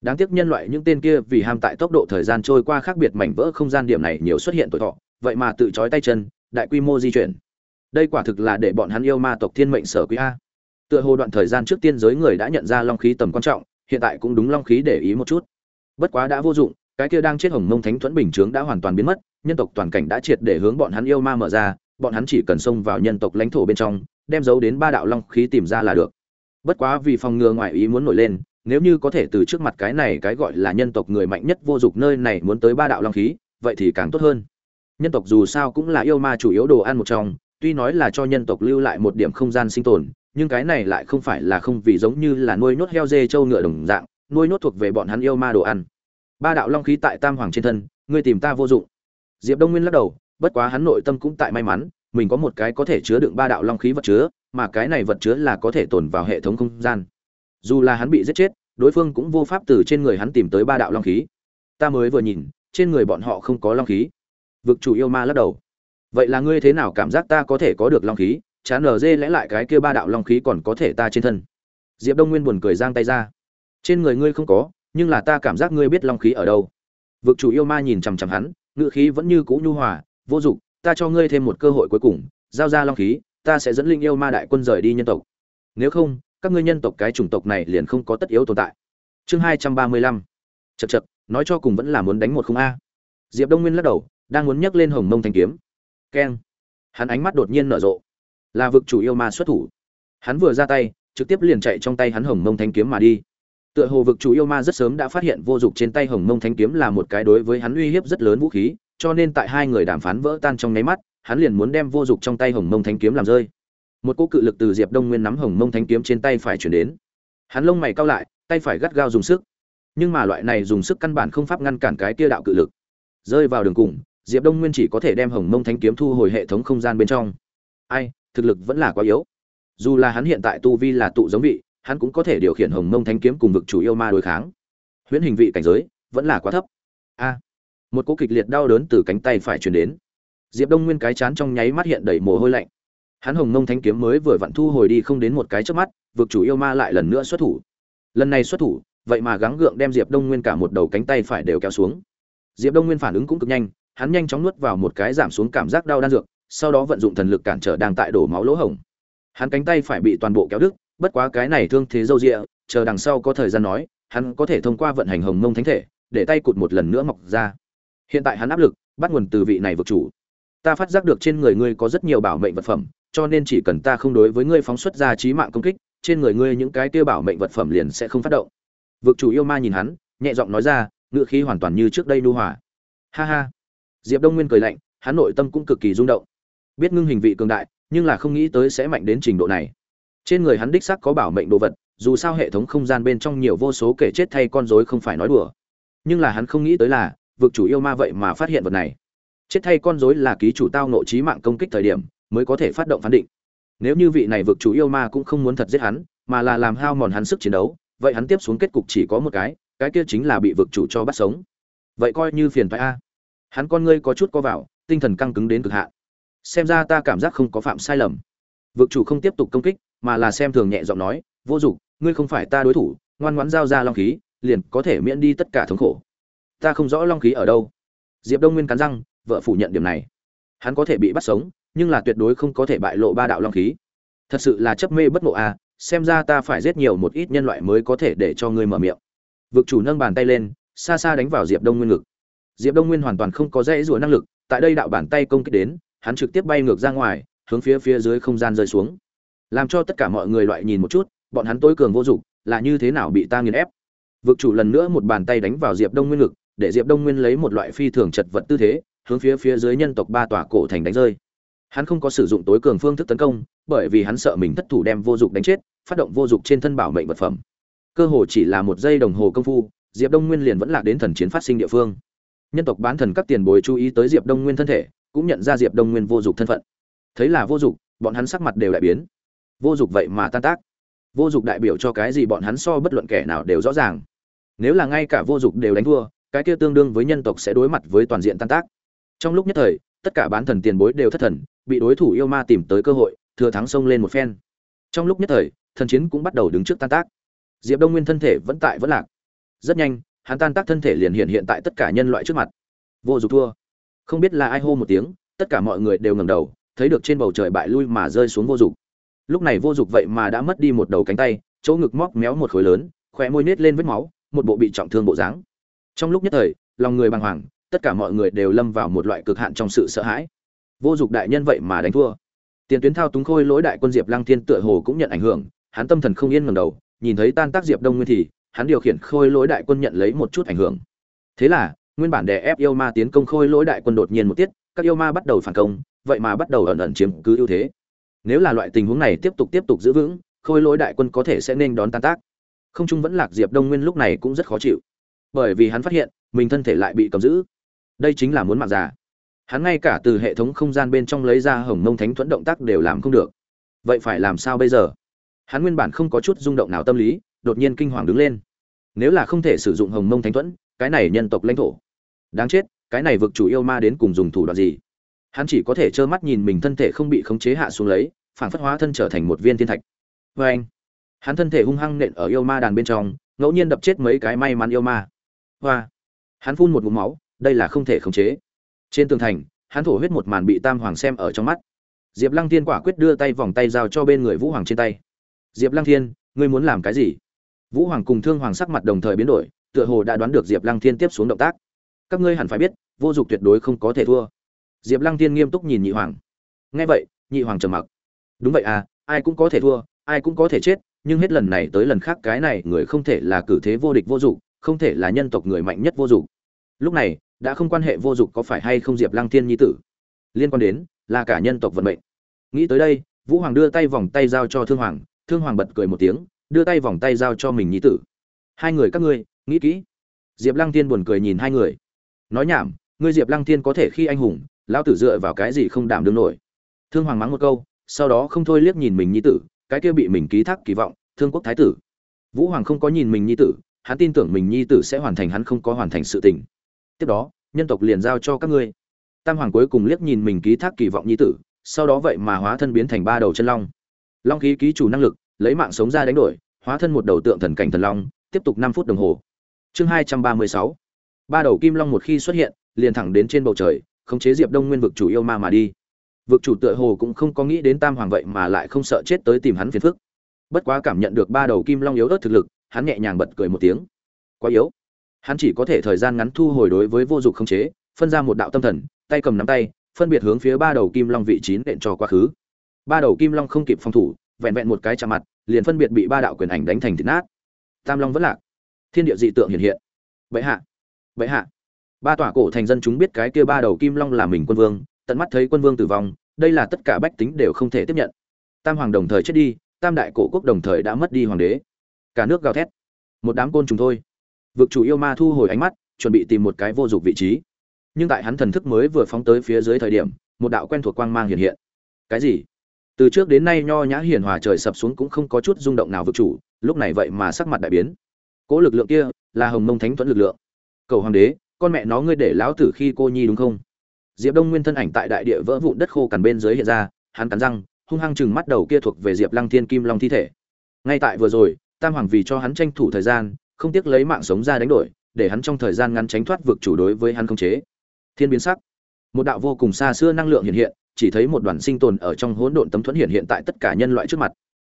đáng tiếc nhân loại những tên kia vì ham tại tốc độ thời gian trôi qua khác biệt mảnh vỡ không gian điểm này nhiều xuất hiện tuổi thọ, vậy mà tự trói tay chân, đại quy mô di chuyển. Đây quả thực là để bọn hắn yêu ma tộc thiên mệnh sở quý a. Tựa hồ đoạn thời gian trước tiên giới người đã nhận ra long khí tầm quan trọng, hiện tại cũng đúng long khí để ý một chút. Bất quá đã vô dụng, cái kia đang chết hồng mông thánh thuẫn bình chướng đã hoàn toàn biến mất, nhân tộc toàn cảnh đã triệt để hướng bọn hắn yêu ma mở ra, bọn hắn chỉ cần xông vào nhân tộc lãnh thổ bên trong, đem giấu đến ba đạo long khí tìm ra là được. Bất quá vì phòng ngừa ngoại ý muốn nổi lên nếu như có thể từ trước mặt cái này cái gọi là nhân tộc người mạnh nhất vô dụng nơi này muốn tới ba đạo long khí, vậy thì càng tốt hơn. Nhân tộc dù sao cũng là yêu ma chủ yếu đồ ăn một trong, tuy nói là cho nhân tộc lưu lại một điểm không gian sinh tồn, nhưng cái này lại không phải là không vì giống như là nuôi nhốt heo dê trâu ngựa đồng dạng, nuôi nhốt thuộc về bọn hắn yêu ma đồ ăn. Ba đạo long khí tại tam hoàng trên thân, ngươi tìm ta vô dụng. Diệp đông nguyên lắc đầu, bất quá hắn nội tâm cũng tại may mắn, mình có một cái có thể chứa đựng ba đạo long khí vật chứa, mà cái này vật chứa là có thể tồn vào hệ thống không gian dù là hắn bị giết chết, đối phương cũng vô pháp từ trên người hắn tìm tới ba đạo long khí. Ta mới vừa nhìn, trên người bọn họ không có long khí. Vực chủ yêu ma lắc đầu. Vậy là ngươi thế nào cảm giác ta có thể có được long khí? Chán lờ dê lẽ lại cái kia ba đạo long khí còn có thể ta trên thân. Diệp đông nguyên buồn cười giang tay ra. Trên người ngươi không có, nhưng là ta cảm giác ngươi biết long khí ở đâu. Vực chủ yêu ma nhìn chằm chằm hắn ngự khí vẫn như cũ nhu hòa, vô dụng, ta cho ngươi thêm một cơ hội cuối cùng, giao ra long khí, ta sẽ dẫn linh yêu ma đại quân rời đi nhân tộc. Nếu không các ngươi nhân tộc cái chủng tộc này liền không có tất yếu tồn tại. Chương hai trăm ba mươi lăm. Chật chật nói cho cùng vẫn là muốn đánh một không a. Diệp đông nguyên lắc đầu, đang muốn nhấc lên hồng mông thanh kiếm. Keng. Hắn ánh mắt đột nhiên nở rộ. Là vực chủ yêu ma xuất thủ. Hắn vừa ra tay, trực tiếp liền chạy trong tay hắn hồng mông thanh kiếm mà đi. Tựa hồ vực chủ yêu ma rất sớm đã phát hiện vô dụng trên tay hồng mông thanh kiếm là một cái đối với hắn uy hiếp rất lớn vũ khí, cho nên tại hai người đàm phán vỡ tan trong nháy mắt, hắn liền muốn đem vô dụng trong tay hồng mông thanh kiếm làm rơi một cỗ cự lực từ diệp đông nguyên nắm hồng mông thanh kiếm trên tay phải chuyển đến. Hắn lông mày cao lại, tay phải gắt gao dùng sức. Nhưng mà loại này dùng sức căn bản không pháp ngăn cản cái kia đạo cự lực. Rơi vào đường cùng, diệp đông nguyên chỉ có thể đem hồng mông thanh kiếm thu hồi hệ thống không gian bên trong. Ai, thực lực vẫn là quá yếu. Dù là hắn hiện tại tu vi là tụ giống vị, hắn cũng có thể điều khiển hồng mông thanh kiếm cùng vực chủ yêu ma đối kháng. Huyễn hình vị cảnh giới, vẫn là quá thấp. A, một cỗ kịch liệt đau đớn từ cánh tay phải truyền đến. Diệp đông nguyên cái chán trong nháy mắt hiện đầy mồ hôi lạnh hắn hồng mông thanh kiếm mới vừa vặn thu hồi đi không đến một cái trước mắt, vực chủ yêu ma lại lần nữa xuất thủ. Lần này xuất thủ, vậy mà gắng gượng đem diệp đông nguyên cả một đầu cánh tay phải đều kéo xuống. Diệp đông nguyên phản ứng cũng cực nhanh, hắn nhanh chóng nuốt vào một cái giảm xuống cảm giác đau đan dược, sau đó vận dụng thần lực cản trở đang tại đổ máu lỗ hổng. Hắn cánh tay phải bị toàn bộ kéo đứt, bất quá cái này thương thế dâu rịa chờ đằng sau có thời gian nói, hắn có thể thông qua vận hành hồng mông thánh thể, để tay cụt một lần nữa mọc ra. Hiện tại hắn áp lực, bắt nguồn từ vị này vực chủ. Ta phát giác được trên người ngươi có rất nhiều bảo mệnh vật phẩm cho nên chỉ cần ta không đối với ngươi phóng xuất ra trí mạng công kích, trên người ngươi những cái tiêu bảo mệnh vật phẩm liền sẽ không phát động. Vực chủ yêu ma nhìn hắn, nhẹ giọng nói ra, ngựa khí hoàn toàn như trước đây nu hòa. Ha ha. Diệp đông nguyên cười lạnh, hắn nội tâm cũng cực kỳ rung động. Biết ngưng hình vị cường đại, nhưng là không nghĩ tới sẽ mạnh đến trình độ này. Trên người hắn đích sắc có bảo mệnh đồ vật, dù sao hệ thống không gian bên trong nhiều vô số kể chết thay con rối không phải nói đùa. Nhưng là hắn không nghĩ tới là, vực chủ yêu ma vậy mà phát hiện vật này. Chết thay con rối là ký chủ tao nội trí mạng công kích thời điểm mới có thể phát động phán định. Nếu như vị này vực chủ yêu ma cũng không muốn thật giết hắn, mà là làm hao mòn hắn sức chiến đấu, vậy hắn tiếp xuống kết cục chỉ có một cái cái kia chính là bị vực chủ cho bắt sống. Vậy coi như phiền phải a. Hắn con ngươi có chút co vào, tinh thần căng cứng đến cực hạn. Xem ra ta cảm giác không có phạm sai lầm. Vực chủ không tiếp tục công kích, mà là xem thường nhẹ giọng nói, vô dụng, ngươi không phải ta đối thủ, ngoan ngoãn giao ra long khí, liền có thể miễn đi tất cả thống khổ. Ta không rõ long khí ở đâu. Diệp đông nguyên cắn răng, vợ phủ nhận điểm này. Hắn có thể bị bắt sống nhưng là tuyệt đối không có thể bại lộ ba đạo long khí. Thật sự là chấp mê bất ngộ à xem ra ta phải giết nhiều một ít nhân loại mới có thể để cho ngươi mở miệng. Vực chủ nâng bàn tay lên, xa xa đánh vào diệp đông nguyên ngực. Diệp đông nguyên hoàn toàn không có dễ rủa năng lực, tại đây đạo bàn tay công kích đến, hắn trực tiếp bay ngược ra ngoài, hướng phía phía dưới không gian rơi xuống. Làm cho tất cả mọi người loại nhìn một chút, bọn hắn tối cường vô dụng, là như thế nào bị ta nghiền ép? Vực chủ lần nữa một bàn tay đánh vào diệp đông nguyên ngực, để diệp đông nguyên lấy một loại phi thường chật vật tư thế, hướng phía phía dưới nhân tộc ba tòa cổ thành đánh rơi hắn không có sử dụng tối cường phương thức tấn công, bởi vì hắn sợ mình thất thủ đem vô dụng đánh chết, phát động vô dụng trên thân bảo mệnh vật phẩm. Cơ hồ chỉ là một giây đồng hồ công phu, diệp đông nguyên liền vẫn lạc đến thần chiến phát sinh địa phương. Nhân tộc bán thần các tiền bối chú ý tới diệp đông nguyên thân thể, cũng nhận ra diệp đông nguyên vô dụng thân phận. Thấy là vô dụng, bọn hắn sắc mặt đều đại biến. Vô dụng vậy mà tan tác. Vô dụng đại biểu cho cái gì bọn hắn so bất luận kẻ nào đều rõ ràng. Nếu là ngay cả vô dụng đều đánh thua, cái kia tương đương với nhân tộc sẽ đối mặt với toàn diện tan tác. Trong lúc nhất thời tất cả bán thần tiền bối đều thất thần, bị đối thủ yêu ma tìm tới cơ hội, thừa thắng xông lên một phen. Trong lúc nhất thời, thần chiến cũng bắt đầu đứng trước tan tác. Diệp đông nguyên thân thể vẫn tại vẫn lạc. Rất nhanh, hắn tan tác thân thể liền hiện hiện tại tất cả nhân loại trước mặt. Vô dụng thua. Không biết là ai hô một tiếng, tất cả mọi người đều ngẩng đầu, thấy được trên bầu trời bại lui mà rơi xuống vô dụng lúc này vô dụng vậy mà đã mất đi một đầu cánh tay, chỗ ngực móc méo một khối lớn khỏe môi nết lên vết máu, một bộ bị trọng thương bộ dáng. Trong lúc nhất thời, lòng người bàng hoàng tất cả mọi người đều lâm vào một loại cực hạn trong sự sợ hãi. Vô dụng đại nhân vậy mà đánh thua. Tiền tuyến thao túng khôi lỗi đại quân diệp lăng thiên tựa hồ cũng nhận ảnh hưởng, hắn tâm thần không yên ngẩng đầu, nhìn thấy tan tác diệp đông nguyên thì, hắn điều khiển khôi lỗi đại quân nhận lấy một chút ảnh hưởng. Thế là, nguyên bản đè ép yêu ma tiến công khôi lỗi đại quân đột nhiên một tiết, các yêu ma bắt đầu phản công, vậy mà bắt đầu ẩn ẩn chiếm cứ ưu thế. Nếu là loại tình huống này tiếp tục tiếp tục giữ vững, khôi lỗi đại quân có thể sẽ nên đón tan tác. Không trung vẫn lạc diệp đông nguyên lúc này cũng rất khó chịu. Bởi vì hắn phát hiện, mình thân thể lại bị cầm giữ đây chính là muốn mạng già. Hắn ngay cả từ hệ thống không gian bên trong lấy ra hồng mông thánh thuẫn động tác đều làm không được. Vậy phải làm sao bây giờ? Hắn nguyên bản không có chút rung động nào tâm lý, đột nhiên kinh hoàng đứng lên. Nếu là không thể sử dụng hồng mông thánh thuẫn, cái này nhân tộc lãnh thổ. Đáng chết, cái này vực chủ yêu ma đến cùng dùng thủ đoạn gì? Hắn chỉ có thể trơ mắt nhìn mình thân thể không bị khống chế hạ xuống lấy, phản phất hóa thân trở thành một viên thiên thạch. Vê anh, hắn thân thể hung hăng nện ở yêu ma đàn bên trong, ngẫu nhiên đập chết mấy cái may mắn yêu ma. Hoa, hắn phun một ngụm máu đây là không thể khống chế. Trên tường thành, hắn thổ huyết một màn bị tam hoàng xem ở trong mắt. Diệp lăng thiên quả quyết đưa tay vòng tay giao cho bên người vũ hoàng trên tay. Diệp lăng thiên, ngươi muốn làm cái gì? Vũ hoàng cùng thương hoàng sắc mặt đồng thời biến đổi, tựa hồ đã đoán được diệp lăng thiên tiếp xuống động tác. Các ngươi hẳn phải biết, vô dụng tuyệt đối không có thể thua. Diệp lăng thiên nghiêm túc nhìn nhị hoàng. Nghe vậy, nhị hoàng trầm mặc. Đúng vậy à ai cũng có thể thua, ai cũng có thể chết, nhưng hết lần này tới lần khác cái này người không thể là cử thế vô địch vô dụng không thể là nhân tộc người mạnh nhất vô dụng lúc này đã không quan hệ vô dụng có phải hay không diệp lăng thiên nhi tử? Liên quan đến là cả nhân tộc vận mệnh. Nghĩ tới đây, vũ hoàng đưa tay vòng tay giao cho thương hoàng thương hoàng bật cười một tiếng, đưa tay vòng tay giao cho mình nhi tử. Hai người các ngươi, nghĩ kỹ. Diệp lăng thiên buồn cười nhìn hai người. Nói nhảm, ngươi diệp lăng thiên có thể khi anh hùng, lão tử dựa vào cái gì không đảm đương nổi. Thương hoàng mắng một câu, sau đó không thôi liếc nhìn mình nhi tử, cái kia bị mình ký thác kỳ vọng, thương quốc thái tử. Vũ hoàng không có nhìn mình nhi tử, hắn tin tưởng mình nhi tử sẽ hoàn thành hắn không có hoàn thành sự tình tiếp đó, nhân tộc liền giao cho các ngươi. Tam hoàng cuối cùng liếc nhìn mình ký thác kỳ vọng nhi tử, sau đó vậy mà hóa thân biến thành ba đầu chân long. Long khí ký chủ năng lực, lấy mạng sống ra đánh đổi, hóa thân một đầu tượng thần cảnh thần long, tiếp tục năm phút đồng hồ. Chương hai trăm ba mươi sáu. Ba đầu kim long một khi xuất hiện, liền thẳng đến trên bầu trời, khống chế diệp đông nguyên vực chủ yêu ma mà đi. Vực chủ tựa hồ cũng không có nghĩ đến tam hoàng vậy mà lại không sợ chết tới tìm hắn phiền phức. Bất quá cảm nhận được ba đầu kim long yếu ớt thực lực, hắn nhẹ nhàng bật cười một tiếng. Quá yếu hắn chỉ có thể thời gian ngắn thu hồi đối với vô dụng khống chế, phân ra một đạo tâm thần, tay cầm nắm tay, phân biệt hướng phía ba đầu kim long vị trí đện cho quá khứ. Ba đầu kim long không kịp phòng thủ, vẹn vẹn một cái chạm mặt, liền phân biệt bị ba đạo quyền ảnh đánh thành thịt nát. Tam long vẫn lạc. Thiên địa dị tượng hiện hiện. Bệ hạ. Bệ hạ. Ba tòa cổ thành dân chúng biết cái kia ba đầu kim long là mình quân vương, tận mắt thấy quân vương tử vong, đây là tất cả bách tính đều không thể tiếp nhận. Tam hoàng đồng thời chết đi, tam đại cổ quốc đồng thời đã mất đi hoàng đế. Cả nước gào thét. Một đám côn trùng thôi vực chủ yêu ma thu hồi ánh mắt, chuẩn bị tìm một cái vô dụng vị trí. Nhưng tại hắn thần thức mới vừa phóng tới phía dưới thời điểm, một đạo quen thuộc quang mang hiện hiện. Cái gì? Từ trước đến nay nho nhã hiền hòa trời sập xuống cũng không có chút rung động nào vực chủ, lúc này vậy mà sắc mặt đại biến. Cỗ lực lượng kia là hồng mông thánh tuấn lực lượng. Cầu hoàng đế, con mẹ nó ngươi để lão tử khi cô nhi đúng không? Diệp đông nguyên thân ảnh tại đại địa vỡ vụn đất khô cằn bên dưới hiện ra, hắn cắn răng, hung hăng chừng mắt đầu kia thuộc về diệp lăng thiên kim long thi thể. Ngay tại vừa rồi, tam hoàng vì cho hắn tranh thủ thời gian không tiếc lấy mạng sống ra đánh đổi, để hắn trong thời gian ngắn tránh thoát vực chủ đối với hắn không chế. Thiên biến sắc. Một đạo vô cùng xa xưa năng lượng hiện hiện, chỉ thấy một đoàn sinh tồn ở trong hỗn độn tấm thuẫn hiện hiện tại tất cả nhân loại trước mặt.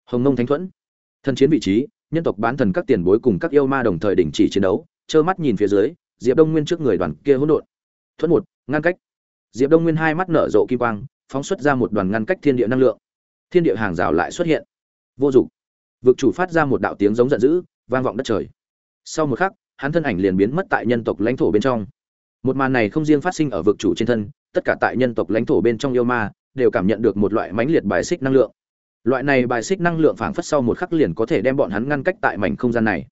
Hồng nông thánh thuẫn. Thân chiến vị trí, nhân tộc bán thần các tiền bối cùng các yêu ma đồng thời đình chỉ chiến đấu, trơ mắt nhìn phía dưới, diệp đông nguyên trước người đoàn kia hỗn độn. Thuẫn một, ngăn cách. Diệp đông nguyên hai mắt nở rộ kim quang, phóng xuất ra một đoàn ngăn cách thiên địa năng lượng. Thiên địa hàng rào lại xuất hiện. Vô dụng. Vực chủ phát ra một đạo tiếng giống giận dữ, vang vọng đất trời sau một khắc, hắn thân ảnh liền biến mất tại nhân tộc lãnh thổ bên trong. Một màn này không riêng phát sinh ở vực chủ trên thân, tất cả tại nhân tộc lãnh thổ bên trong yêu ma đều cảm nhận được một loại mãnh liệt bài xích năng lượng. Loại này bài xích năng lượng phảng phất sau một khắc liền có thể đem bọn hắn ngăn cách tại mảnh không gian này.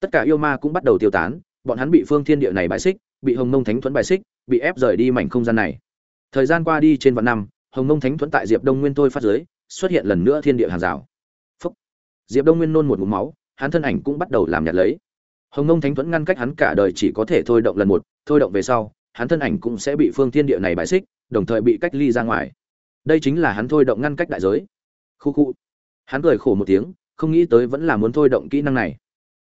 Tất cả yêu ma cũng bắt đầu tiêu tán, bọn hắn bị phương thiên địa này bài xích, bị hồng mông thánh thuẫn bài xích, bị ép rời đi mảnh không gian này. Thời gian qua đi trên vạn năm, hồng mông thánh thuẫn tại diệp đông nguyên thôi phát giới xuất hiện lần nữa thiên địa hàng rào. Phúc. diệp đông nguyên nôn một ngụm máu, hắn thân ảnh cũng bắt đầu làm nhạt lấy hồng Nông thánh thuẫn ngăn cách hắn cả đời chỉ có thể thôi động lần một, thôi động về sau, hắn thân ảnh cũng sẽ bị phương thiên địa này bài xích, đồng thời bị cách ly ra ngoài. Đây chính là hắn thôi động ngăn cách đại giới. Khu khu. Hắn cười khổ một tiếng, không nghĩ tới vẫn là muốn thôi động kỹ năng này.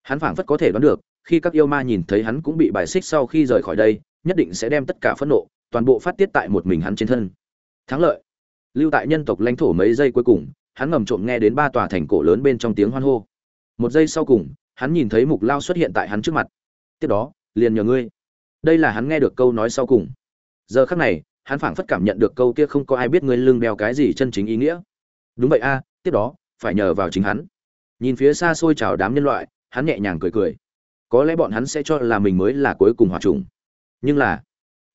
Hắn phảng phất có thể đoán được, khi các yêu ma nhìn thấy hắn cũng bị bài xích sau khi rời khỏi đây, nhất định sẽ đem tất cả phẫn nộ, toàn bộ phát tiết tại một mình hắn trên thân. Thắng lợi. Lưu tại nhân tộc lãnh thổ mấy giây cuối cùng, hắn ngầm trộm nghe đến ba tòa thành cổ lớn bên trong tiếng hoan hô. Một giây sau cùng hắn nhìn thấy mục lao xuất hiện tại hắn trước mặt. Tiếp đó, liền nhờ ngươi. Đây là hắn nghe được câu nói sau cùng. Giờ khắc này, hắn phảng phất cảm nhận được câu kia không có ai biết ngươi lưng đeo cái gì chân chính ý nghĩa. Đúng vậy a, tiếp đó, phải nhờ vào chính hắn. Nhìn phía xa xôi chào đám nhân loại, hắn nhẹ nhàng cười cười. Có lẽ bọn hắn sẽ cho là mình mới là cuối cùng hỏa trùng. Nhưng là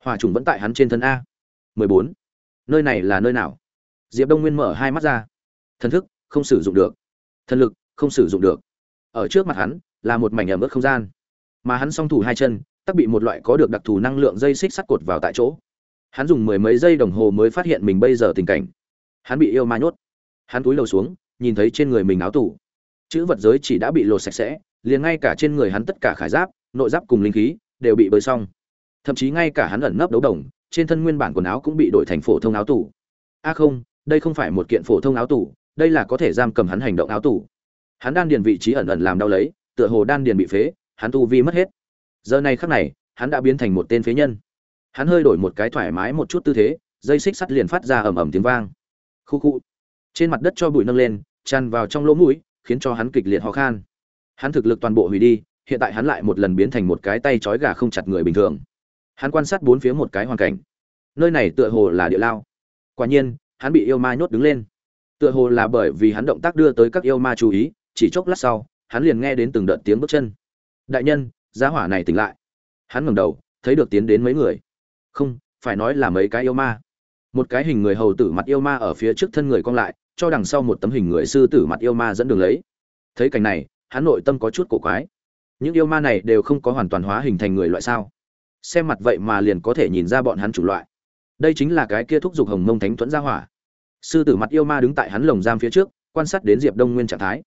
hỏa trùng vẫn tại hắn trên thân a. 14. nơi này là nơi nào? Diệp đông nguyên mở hai mắt ra. Thần thức, không sử dụng được. Thần lực, không sử dụng được ở trước mặt hắn, là một mảnh ẩm ướt không gian. Mà hắn song thủ hai chân, tắc bị một loại có được đặc thù năng lượng dây xích sắt cột vào tại chỗ. Hắn dùng mười mấy giây đồng hồ mới phát hiện mình bây giờ tình cảnh. Hắn bị yêu ma nhốt. Hắn túi lầu xuống, nhìn thấy trên người mình áo tủ chữ vật giới chỉ đã bị lột sạch sẽ, liền ngay cả trên người hắn tất cả khải giáp, nội giáp cùng linh khí, đều bị bơi xong. Thậm chí ngay cả hắn ẩn nấp đấu đồng, trên thân nguyên bản quần áo cũng bị đổi thành phổ thông áo tủ a không, đây không phải một kiện phổ thông áo tủ đây là có thể giam cầm hắn hành động áo tủ hắn đan điền vị trí ẩn ẩn làm đau lấy, tựa hồ đan điền bị phế, hắn tu vi mất hết. Giờ này khắc này, hắn đã biến thành một tên phế nhân. Hắn hơi đổi một cái thoải mái một chút tư thế, dây xích sắt liền phát ra ầm ầm tiếng vang. Khu khu. Trên mặt đất cho bụi nâng lên, tràn vào trong lỗ mũi, khiến cho hắn kịch liệt ho khan. Hắn thực lực toàn bộ hủy đi, hiện tại hắn lại một lần biến thành một cái tay trói gà không chặt người bình thường. Hắn quan sát bốn phía một cái hoàn cảnh. Nơi này tựa hồ là địa lao. Quả nhiên, hắn bị yêu ma nhốt đứng lên. Tựa hồ là bởi vì hắn động tác đưa tới các yêu ma chú ý chỉ chốc lát sau, hắn liền nghe đến từng đợt tiếng bước chân. Đại nhân giá hỏa này tỉnh lại. Hắn ngẩng đầu, thấy được tiến đến mấy người. Không, phải nói là mấy cái yêu ma. Một cái hình người hầu tử mặt yêu ma ở phía trước thân người cong lại, cho đằng sau một tấm hình người sư tử mặt yêu ma dẫn đường lấy. Thấy cảnh này, hắn nội tâm có chút cổ quái. Những yêu ma này đều không có hoàn toàn hóa hình thành người loại sao? Xem mặt vậy mà liền có thể nhìn ra bọn hắn chủ loại. Đây chính là cái kia thúc giục hồng mông thánh thuẫn ra hỏa. Sư tử mặt yêu ma đứng tại hắn lồng giam phía trước, quan sát đến diệp đông nguyên trạng thái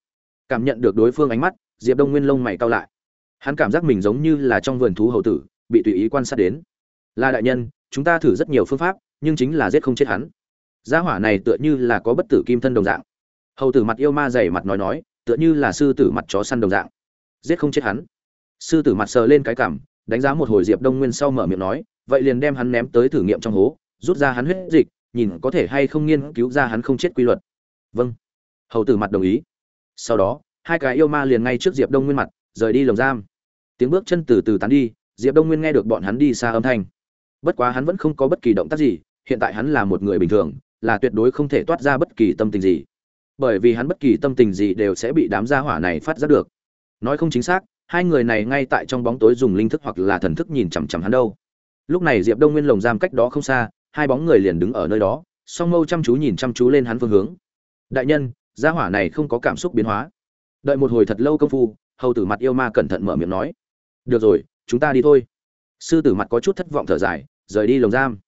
cảm nhận được đối phương ánh mắt, diệp đông nguyên lông mày cao lại. Hắn cảm giác mình giống như là trong vườn thú hậu tử, bị tùy ý quan sát đến. Là đại nhân, chúng ta thử rất nhiều phương pháp, nhưng chính là giết không chết hắn. Gia hỏa này tựa như là có bất tử kim thân đồng dạng. Hầu tử mặt yêu ma dày mặt nói nói, tựa như là sư tử mặt chó săn đồng dạng. Giết không chết hắn. Sư tử mặt sờ lên cái cảm, đánh giá một hồi diệp đông nguyên sau mở miệng nói, vậy liền đem hắn ném tới thử nghiệm trong hố, rút ra hắn huyết dịch, nhìn có thể hay không nghiên cứu ra hắn không chết quy luật. Vâng. Hầu tử mặt đồng ý sau đó, hai cái yêu ma liền ngay trước diệp đông nguyên mặt, rời đi lồng giam. Tiếng bước chân từ từ tán đi, diệp đông nguyên nghe được bọn hắn đi xa âm thanh. Bất quá hắn vẫn không có bất kỳ động tác gì, hiện tại hắn là một người bình thường, là tuyệt đối không thể toát ra bất kỳ tâm tình gì. Bởi vì hắn bất kỳ tâm tình gì đều sẽ bị đám gia hỏa này phát giác được. Nói không chính xác, hai người này ngay tại trong bóng tối dùng linh thức hoặc là thần thức nhìn chằm chằm hắn đâu. Lúc này diệp đông nguyên lồng giam cách đó không xa, hai bóng người liền đứng ở nơi đó, song mâu chăm chú nhìn chăm chú lên hắn phương hướng. Đại nhân gia hỏa này không có cảm xúc biến hóa. Đợi một hồi thật lâu công phu, hầu tử mặt yêu ma cẩn thận mở miệng nói, được rồi, chúng ta đi thôi. Sư tử mặt có chút thất vọng thở dài, rời đi lồng giam.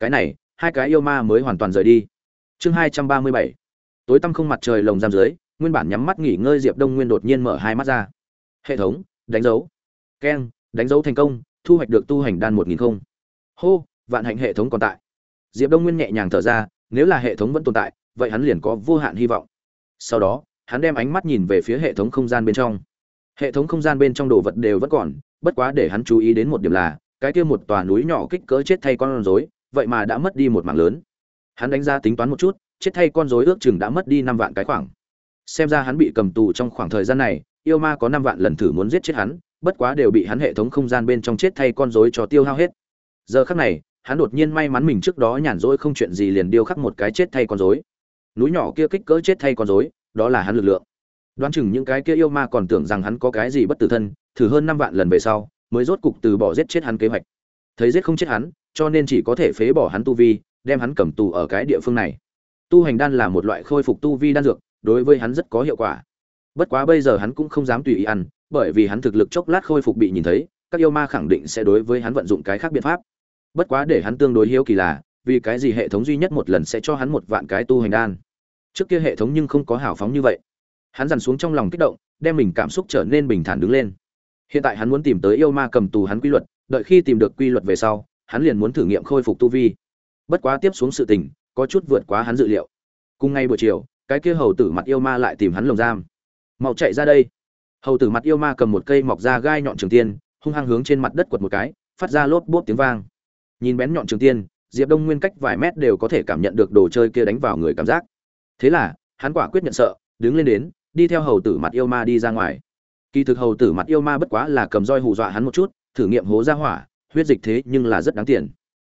Cái này, hai cái yêu ma mới hoàn toàn rời đi. Chương hai trăm ba mươi bảy. Tối tăm không mặt trời lồng giam dưới, nguyên bản nhắm mắt nghỉ ngơi diệp đông nguyên đột nhiên mở hai mắt ra. Hệ thống, đánh dấu. Keng, đánh dấu thành công, thu hoạch được tu hành đan một nghìn không. Hô, vạn hạnh hệ thống còn tại. Diệp đông nguyên nhẹ nhàng thở ra, nếu là hệ thống vẫn tồn tại, vậy hắn liền có vô hạn hy vọng sau đó, hắn đem ánh mắt nhìn về phía hệ thống không gian bên trong. Hệ thống không gian bên trong đồ vật đều vẫn còn, bất quá để hắn chú ý đến một điểm là, cái kia một tòa núi nhỏ kích cỡ chết thay con rối, vậy mà đã mất đi một mảng lớn. Hắn đánh giá tính toán một chút, chết thay con rối ước chừng đã mất đi năm vạn cái khoảng. Xem ra hắn bị cầm tù trong khoảng thời gian này, yêu ma có năm vạn lần thử muốn giết chết hắn, bất quá đều bị hắn hệ thống không gian bên trong chết thay con rối cho tiêu hao hết. Giờ khắc này, hắn đột nhiên may mắn mình trước đó nhàn rỗi không chuyện gì liền điêu khắc một cái chết thay con rối núi nhỏ kia kích cỡ chết thay con rối, đó là hắn lực lượng. Đoán chừng những cái kia yêu ma còn tưởng rằng hắn có cái gì bất tử thân, thử hơn năm vạn lần về sau, mới rốt cục từ bỏ giết chết hắn kế hoạch. Thấy giết không chết hắn, cho nên chỉ có thể phế bỏ hắn tu vi, đem hắn cầm tù ở cái địa phương này. Tu hành đan là một loại khôi phục tu vi đan dược, đối với hắn rất có hiệu quả. Bất quá bây giờ hắn cũng không dám tùy ý ăn, bởi vì hắn thực lực chốc lát khôi phục bị nhìn thấy, các yêu ma khẳng định sẽ đối với hắn vận dụng cái khác biện pháp. Bất quá để hắn tương đối hiếu kỳ là, vì cái gì hệ thống duy nhất một lần sẽ cho hắn một vạn cái tu hành đan? Trước kia hệ thống nhưng không có hào phóng như vậy. Hắn dằn xuống trong lòng kích động, đem mình cảm xúc trở nên bình thản đứng lên. Hiện tại hắn muốn tìm tới yêu ma cầm tù hắn quy luật, đợi khi tìm được quy luật về sau, hắn liền muốn thử nghiệm khôi phục tu vi. Bất quá tiếp xuống sự tình, có chút vượt quá hắn dự liệu. Cùng ngay buổi chiều, cái kia hầu tử mặt yêu ma lại tìm hắn lồng giam. Mau chạy ra đây. Hầu tử mặt yêu ma cầm một cây mọc ra gai nhọn trường tiên, hung hăng hướng trên mặt đất quật một cái, phát ra lốp bốp tiếng vang. Nhìn bén nhọn trường tiên, diệp đông nguyên cách vài mét đều có thể cảm nhận được đồ chơi kia đánh vào người cảm giác thế là, hắn quả quyết nhận sợ, đứng lên đến, đi theo hầu tử mặt yêu ma đi ra ngoài. Kỳ thực hầu tử mặt yêu ma bất quá là cầm roi hù dọa hắn một chút, thử nghiệm hố ra hỏa, huyết dịch thế nhưng là rất đáng tiền.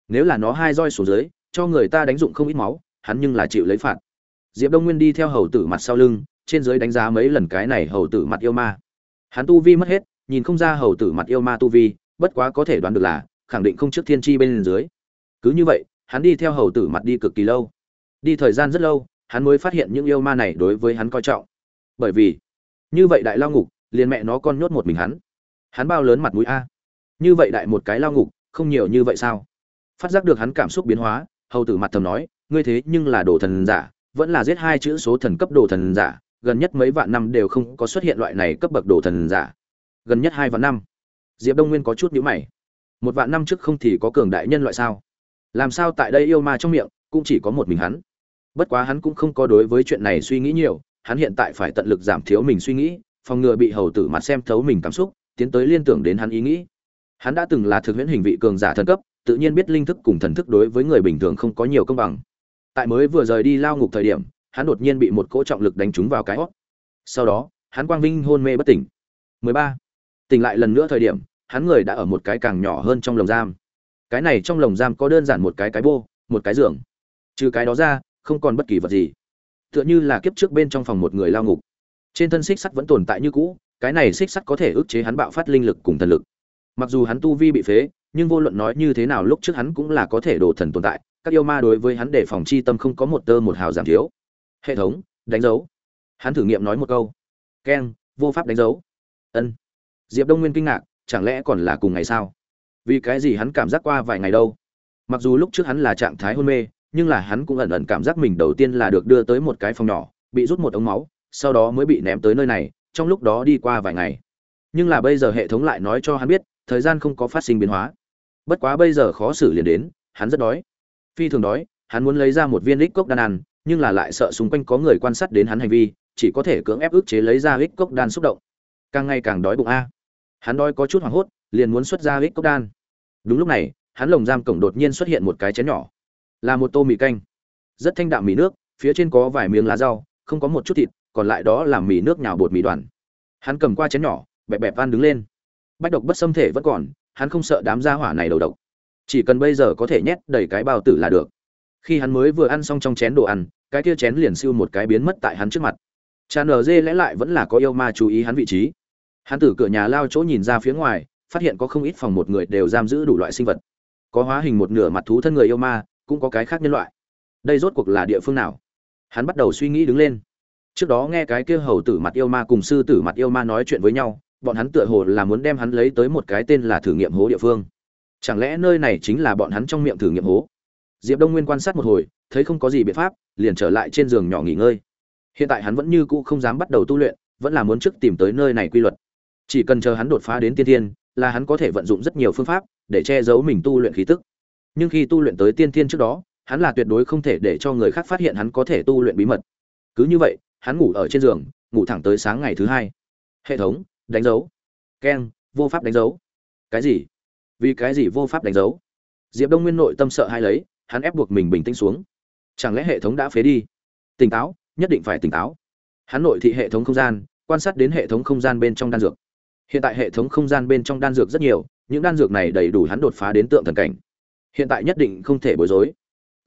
Nếu là nó hai roi xuống dưới, cho người ta đánh dụng không ít máu, hắn nhưng là chịu lấy phạt. Diệp đông nguyên đi theo hầu tử mặt sau lưng, trên dưới đánh giá mấy lần cái này hầu tử mặt yêu ma. Hắn tu vi mất hết, nhìn không ra hầu tử mặt yêu ma tu vi, bất quá có thể đoán được là, khẳng định không trước thiên tri bên dưới. Cứ như vậy, hắn đi theo hầu tử mặt đi cực kỳ lâu. Đi thời gian rất lâu hắn mới phát hiện những yêu ma này đối với hắn coi trọng. Bởi vì, như vậy đại lao ngục, liền mẹ nó con nhốt một mình hắn. Hắn bao lớn mặt mũi a? Như vậy đại một cái lao ngục, không nhiều như vậy sao? Phát giác được hắn cảm xúc biến hóa, hầu tử mặt thầm nói, ngươi thế nhưng là đồ thần giả, vẫn là giết hai chữ số thần cấp đồ thần giả, gần nhất mấy vạn năm đều không có xuất hiện loại này cấp bậc đồ thần giả. Gần nhất hai vạn năm. Diệp đông nguyên có chút nhíu mày. Một vạn năm trước không thì có cường đại nhân loại sao? Làm sao tại đây yêu ma trong miệng cũng chỉ có một mình hắn? Bất quá hắn cũng không có đối với chuyện này suy nghĩ nhiều, hắn hiện tại phải tận lực giảm thiếu mình suy nghĩ, phòng ngừa bị hầu tử mặt xem thấu mình cảm xúc, tiến tới liên tưởng đến hắn ý nghĩ. Hắn đã từng là thực huyễn hình vị cường giả thần cấp, tự nhiên biết linh thức cùng thần thức đối với người bình thường không có nhiều công bằng. Tại mới vừa rời đi lao ngục thời điểm, hắn đột nhiên bị một cỗ trọng lực đánh trúng vào cái hót sau đó, hắn quang vinh hôn mê bất tỉnh. 13. tỉnh lại lần nữa thời điểm, hắn người đã ở một cái càng nhỏ hơn trong lồng giam. Cái này trong lồng giam có đơn giản một cái cái bô, một cái giường. Trừ cái đó ra không còn bất kỳ vật gì. Tựa như là kiếp trước bên trong phòng một người lao ngục. Trên thân xích sắt vẫn tồn tại như cũ, cái này xích sắt có thể ức chế hắn bạo phát linh lực cùng thần lực. Mặc dù hắn tu vi bị phế, nhưng vô luận nói như thế nào lúc trước hắn cũng là có thể đồ thần tồn tại, các yêu ma đối với hắn đề phòng chi tâm không có một tơ một hào giảm thiếu. Hệ thống, đánh dấu. Hắn thử nghiệm nói một câu. Keng, vô pháp đánh dấu. Ân. Diệp đông nguyên kinh ngạc, chẳng lẽ còn là cùng ngày sao? Vì cái gì hắn cảm giác qua vài ngày đâu? Mặc dù lúc trước hắn là trạng thái hôn mê nhưng là hắn cũng ẩn ẩn cảm giác mình đầu tiên là được đưa tới một cái phòng nhỏ, bị rút một ống máu, sau đó mới bị ném tới nơi này, trong lúc đó đi qua vài ngày. Nhưng là bây giờ hệ thống lại nói cho hắn biết, thời gian không có phát sinh biến hóa. Bất quá bây giờ khó xử liền đến, hắn rất đói. Phi thường đói, hắn muốn lấy ra một viên lít cốc đan ăn, nhưng là lại sợ xung quanh có người quan sát đến hắn hành vi, chỉ có thể cưỡng ép ức chế lấy ra lít cốc đan xúc động. Càng ngày càng đói bụng a. Hắn đói có chút hoảng hốt, liền muốn xuất ra lít cốc đan. Đúng lúc này, hắn lồng giam cổng đột nhiên xuất hiện một cái chén nhỏ là một tô mì canh. Rất thanh đạm mì nước, phía trên có vài miếng lá rau, không có một chút thịt, còn lại đó là mì nước nhào bột mì đoàn. Hắn cầm qua chén nhỏ, bẹp bẹp van đứng lên. Bách độc bất xâm thể vẫn còn, hắn không sợ đám gia hỏa này đầu độc. Chỉ cần bây giờ có thể nhét đầy cái bao tử là được. Khi hắn mới vừa ăn xong trong chén đồ ăn, cái kia chén liền siêu một cái biến mất tại hắn trước mặt. Cha nở dê lẽ lại vẫn là có yêu ma chú ý hắn vị trí. Hắn từ cửa nhà lao chỗ nhìn ra phía ngoài, phát hiện có không ít phòng một người đều giam giữ đủ loại sinh vật. Có hóa hình một nửa mặt thú thân người yêu ma cũng có cái khác nhân loại. Đây rốt cuộc là địa phương nào? Hắn bắt đầu suy nghĩ đứng lên. Trước đó nghe cái kia hầu tử mặt yêu ma cùng sư tử mặt yêu ma nói chuyện với nhau, bọn hắn tựa hồ là muốn đem hắn lấy tới một cái tên là thử nghiệm hố địa phương. Chẳng lẽ nơi này chính là bọn hắn trong miệng thử nghiệm hố? Diệp đông nguyên quan sát một hồi, thấy không có gì biện pháp, liền trở lại trên giường nhỏ nghỉ ngơi. Hiện tại hắn vẫn như cũ không dám bắt đầu tu luyện, vẫn là muốn trước tìm tới nơi này quy luật. Chỉ cần chờ hắn đột phá đến tiên thiên, là hắn có thể vận dụng rất nhiều phương pháp để che giấu mình tu luyện khí tức nhưng khi tu luyện tới tiên thiên trước đó, hắn là tuyệt đối không thể để cho người khác phát hiện hắn có thể tu luyện bí mật. Cứ như vậy, hắn ngủ ở trên giường, ngủ thẳng tới sáng ngày thứ hai. Hệ thống, đánh dấu. Keng vô pháp đánh dấu. Cái gì? Vì cái gì vô pháp đánh dấu? Diệp đông nguyên nội tâm sợ hay lấy, hắn ép buộc mình bình tĩnh xuống. Chẳng lẽ hệ thống đã phế đi? Tỉnh táo, nhất định phải tỉnh táo. Hắn nội thị hệ thống không gian, quan sát đến hệ thống không gian bên trong đan dược. Hiện tại hệ thống không gian bên trong đan dược rất nhiều, những đan dược này đầy đủ hắn đột phá đến tượng thần cảnh hiện tại nhất định không thể bối rối.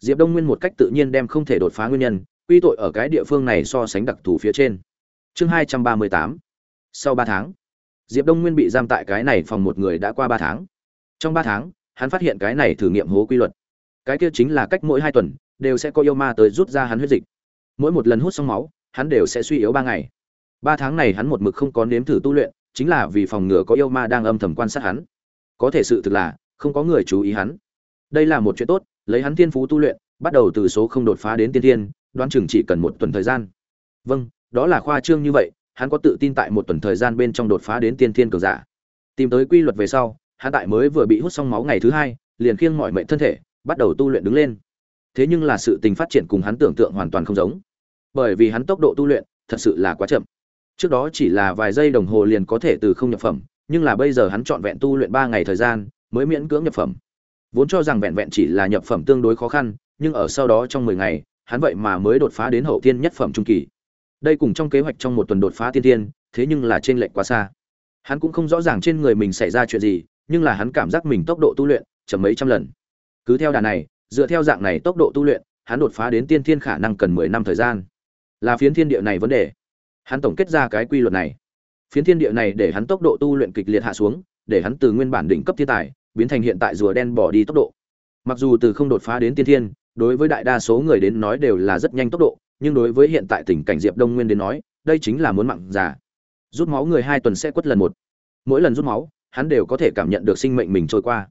Diệp đông nguyên một cách tự nhiên đem không thể đột phá nguyên nhân, quy tội ở cái địa phương này so sánh đặc thù phía trên. Chương hai trăm ba mươi tám, sau ba tháng. Diệp đông nguyên bị giam tại cái này phòng một người đã qua ba tháng. Trong ba tháng, hắn phát hiện cái này thử nghiệm hố quy luật. Cái kia chính là cách mỗi hai tuần, đều sẽ có yêu ma tới rút ra hắn huyết dịch. Mỗi một lần hút xong máu, hắn đều sẽ suy yếu ba ngày. Ba tháng này hắn một mực không có nếm thử tu luyện, chính là vì phòng ngừa có yêu ma đang âm thầm quan sát hắn. Có thể sự thực là, không có người chú ý hắn đây là một chuyện tốt, lấy hắn thiên phú tu luyện, bắt đầu từ số không đột phá đến tiên tiên đoán chừng chỉ cần một tuần thời gian. Vâng đó là khoa trương như vậy, hắn có tự tin tại một tuần thời gian bên trong đột phá đến tiên thiên cường giả. Tìm tới quy luật về sau, hắn tại mới vừa bị hút xong máu ngày thứ hai, liền khiêng mọi mệnh thân thể, bắt đầu tu luyện đứng lên. Thế nhưng là sự tình phát triển cùng hắn tưởng tượng hoàn toàn không giống. Bởi vì hắn tốc độ tu luyện thật sự là quá chậm. Trước đó chỉ là vài giây đồng hồ liền có thể từ không nhập phẩm, nhưng là bây giờ hắn trọn vẹn tu luyện ba ngày thời gian, mới miễn cưỡng nhập phẩm vốn cho rằng vẹn vẹn chỉ là nhập phẩm tương đối khó khăn nhưng ở sau đó trong mười ngày hắn vậy mà mới đột phá đến hậu thiên nhất phẩm trung kỳ. Đây cùng trong kế hoạch trong một tuần đột phá tiên thiên, thế nhưng là trên lệch quá xa. Hắn cũng không rõ ràng trên người mình xảy ra chuyện gì nhưng là hắn cảm giác mình tốc độ tu luyện chậm mấy trăm lần. Cứ theo đà này dựa theo dạng này tốc độ tu luyện hắn đột phá đến tiên thiên khả năng cần mười năm thời gian. Là phiến thiên địa này vấn đề. Hắn tổng kết ra cái quy luật này. Phiến thiên địa này để hắn tốc độ tu luyện kịch liệt hạ xuống để hắn từ nguyên bản đỉnh cấp thiên tài biến thành hiện tại rùa đen bỏ đi tốc độ. Mặc dù từ không đột phá đến tiên thiên, đối với đại đa số người đến nói đều là rất nhanh tốc độ, nhưng đối với hiện tại tình cảnh diệp đông nguyên đến nói, đây chính là muốn mặn già. Rút máu người hai tuần sẽ quất lần một. Mỗi lần rút máu, hắn đều có thể cảm nhận được sinh mệnh mình trôi qua.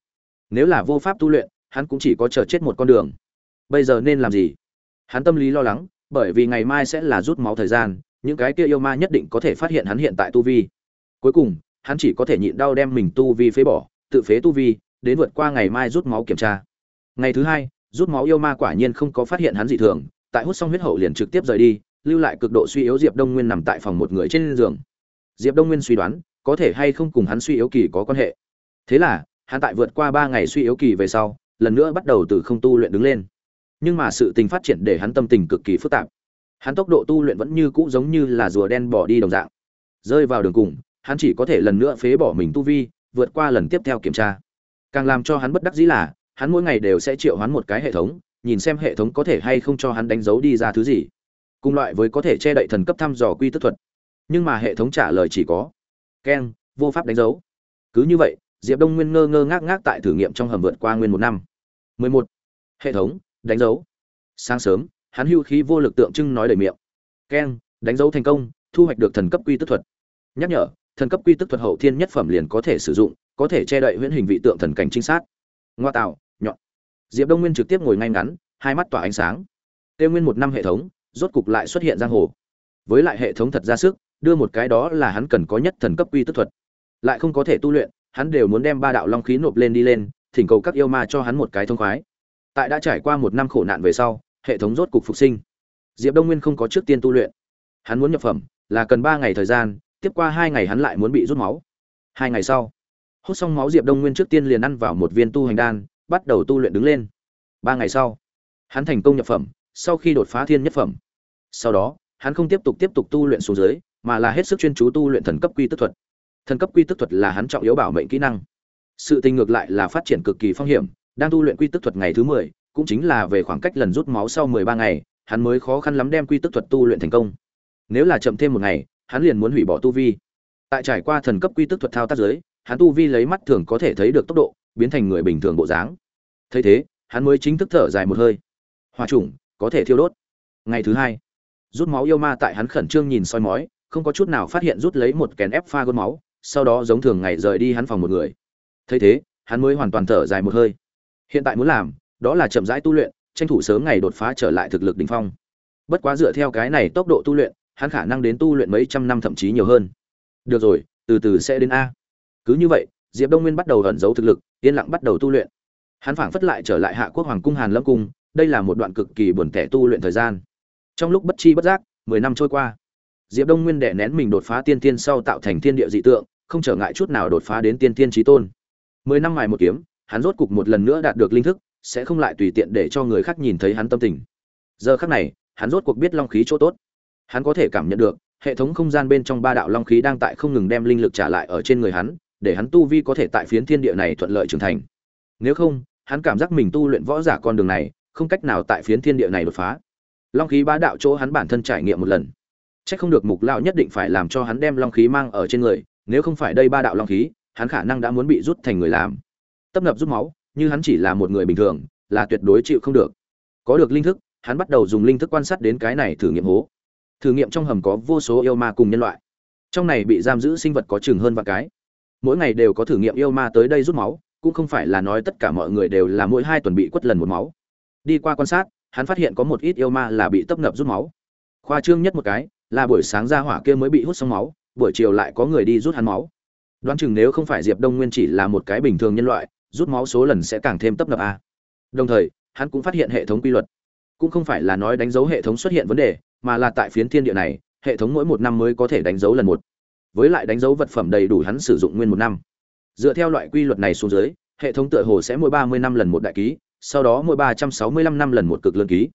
Nếu là vô pháp tu luyện, hắn cũng chỉ có chờ chết một con đường. Bây giờ nên làm gì? Hắn tâm lý lo lắng, bởi vì ngày mai sẽ là rút máu thời gian, những cái kia yêu ma nhất định có thể phát hiện hắn hiện tại tu vi. Cuối cùng, hắn chỉ có thể nhịn đau đem mình tu vi phế bỏ tự phế tu vi, đến vượt qua ngày mai rút máu kiểm tra. Ngày thứ hai, rút máu yêu ma quả nhiên không có phát hiện hắn dị thường, tại hút xong huyết hậu liền trực tiếp rời đi, lưu lại cực độ suy yếu diệp đông nguyên nằm tại phòng một người trên giường. Diệp đông nguyên suy đoán, có thể hay không cùng hắn suy yếu kỳ có quan hệ. Thế là, hắn tại vượt qua ba ngày suy yếu kỳ về sau, lần nữa bắt đầu từ không tu luyện đứng lên. Nhưng mà sự tình phát triển để hắn tâm tình cực kỳ phức tạp. Hắn tốc độ tu luyện vẫn như cũ giống như là rùa đen bỏ đi đồng dạng. Rơi vào đường cùng, hắn chỉ có thể lần nữa phế bỏ mình tu vi vượt qua lần tiếp theo kiểm tra. Càng làm cho hắn bất đắc dĩ là, hắn mỗi ngày đều sẽ triệu hoán một cái hệ thống, nhìn xem hệ thống có thể hay không cho hắn đánh dấu đi ra thứ gì. Cùng loại với có thể che đậy thần cấp thăm dò quy tức thuật. Nhưng mà hệ thống trả lời chỉ có keng vô pháp đánh dấu. Cứ như vậy, diệp đông nguyên ngơ ngơ ngác ngác tại thử nghiệm trong hầm vượt qua nguyên một năm. 11. hệ thống, đánh dấu. Sáng sớm, hắn hưu khí vô lực tượng trưng nói đầy miệng keng đánh dấu thành công, thu hoạch được thần cấp quy tức thuật. Nhắc nhở thần cấp quy tức thuật hậu thiên nhất phẩm liền có thể sử dụng, có thể che đậy huyễn hình vị tượng thần cảnh trinh sát. Ngoa tạo, nhọn. Diệp đông nguyên trực tiếp ngồi ngay ngắn, hai mắt tỏa ánh sáng. Tiêu nguyên một năm hệ thống, rốt cục lại xuất hiện giang hồ. Với lại hệ thống thật ra sức, đưa một cái đó là hắn cần có nhất thần cấp quy tức thuật. Lại không có thể tu luyện, hắn đều muốn đem ba đạo long khí nộp lên đi lên, thỉnh cầu các yêu ma cho hắn một cái thông khoái. Tại đã trải qua một năm khổ nạn về sau, hệ thống rốt cục phục sinh. Diệp đông nguyên không có trước tiên tu luyện. Hắn muốn nhập phẩm, là cần ba ngày thời gian tiếp qua hai ngày hắn lại muốn bị rút máu. Hai ngày sau, hút xong máu diệp đông nguyên trước tiên liền ăn vào một viên tu hành đan, bắt đầu tu luyện đứng lên. Ba ngày sau, hắn thành công nhập phẩm, sau khi đột phá thiên nhất phẩm. Sau đó, hắn không tiếp tục tiếp tục tu luyện xuống dưới, mà là hết sức chuyên chú tu luyện thần cấp quy tức thuật. Thần cấp quy tức thuật là hắn trọng yếu bảo mệnh kỹ năng. Sự tình ngược lại là phát triển cực kỳ phong hiểm, đang tu luyện quy tức thuật ngày thứ mười, cũng chính là về khoảng cách lần rút máu sau mười ba ngày, hắn mới khó khăn lắm đem quy tức thuật tu luyện thành công. Nếu là chậm thêm một ngày hắn liền muốn hủy bỏ tu vi. Tại trải qua thần cấp quy tức thuật thao tác giới, hắn tu vi lấy mắt thường có thể thấy được tốc độ, biến thành người bình thường bộ dáng. Thấy thế, hắn mới chính thức thở dài một hơi. Hòa trùng có thể thiêu đốt. Ngày thứ hai, rút máu yêu ma tại hắn khẩn trương nhìn soi mói, không có chút nào phát hiện rút lấy một kèn ép pha gôn máu, sau đó giống thường ngày rời đi hắn phòng một người. Thấy thế, hắn mới hoàn toàn thở dài một hơi. Hiện tại muốn làm, đó là chậm rãi tu luyện, tranh thủ sớm ngày đột phá trở lại thực lực đỉnh phong. Bất quá dựa theo cái này tốc độ tu luyện hắn khả năng đến tu luyện mấy trăm năm thậm chí nhiều hơn. Được rồi, từ từ sẽ đến a. Cứ như vậy, diệp đông nguyên bắt đầu ẩn giấu thực lực, yên lặng bắt đầu tu luyện. Hắn phảng phất lại trở lại hạ quốc hoàng cung hàn lâm cung, đây là một đoạn cực kỳ buồn tẻ tu luyện thời gian. Trong lúc bất chi bất giác, mười năm trôi qua, diệp đông nguyên đệ nén mình đột phá tiên tiên sau tạo thành thiên địa dị tượng, không trở ngại chút nào đột phá đến tiên tiên trí tôn. Mười năm mài một kiếm, hắn rốt cục một lần nữa đạt được linh thức, sẽ không lại tùy tiện để cho người khác nhìn thấy hắn tâm tình. Giờ khác này, hắn rốt cuộc biết long khí chỗ tốt hắn có thể cảm nhận được, hệ thống không gian bên trong ba đạo long khí đang tại không ngừng đem linh lực trả lại ở trên người hắn, để hắn tu vi có thể tại phiến thiên địa này thuận lợi trưởng thành. Nếu không, hắn cảm giác mình tu luyện võ giả con đường này, không cách nào tại phiến thiên địa này đột phá. Long khí ba đạo chỗ hắn bản thân trải nghiệm một lần. Chắc không được mục lão nhất định phải làm cho hắn đem long khí mang ở trên người, nếu không phải đây ba đạo long khí, hắn khả năng đã muốn bị rút thành người làm. Tấp nập rút máu, như hắn chỉ là một người bình thường, là tuyệt đối chịu không được. Có được linh thức, hắn bắt đầu dùng linh thức quan sát đến cái này thử nghiệm hố thử nghiệm trong hầm có vô số yêu ma cùng nhân loại. Trong này bị giam giữ sinh vật có chừng hơn vài cái. Mỗi ngày đều có thử nghiệm yêu ma tới đây rút máu, cũng không phải là nói tất cả mọi người đều là mỗi hai tuần bị quất lần một máu. Đi qua quan sát, hắn phát hiện có một ít yêu ma là bị tấp nập rút máu. Khoa trương nhất một cái, là buổi sáng ra hỏa kia mới bị hút xong máu, buổi chiều lại có người đi rút hắn máu. Đoán chừng nếu không phải diệp đông nguyên chỉ là một cái bình thường nhân loại, rút máu số lần sẽ càng thêm tấp nập a. Đồng thời, hắn cũng phát hiện hệ thống quy luật. Cũng không phải là nói đánh dấu hệ thống xuất hiện vấn đề mà là tại phiến thiên địa này, hệ thống mỗi một năm mới có thể đánh dấu lần một. Với lại đánh dấu vật phẩm đầy đủ hắn sử dụng nguyên một năm. Dựa theo loại quy luật này xuống dưới, hệ thống tựa hồ sẽ mỗi ba mươi năm lần một đại ký, sau đó mỗi ba trăm sáu mươi lăm năm lần một cực lớn ký.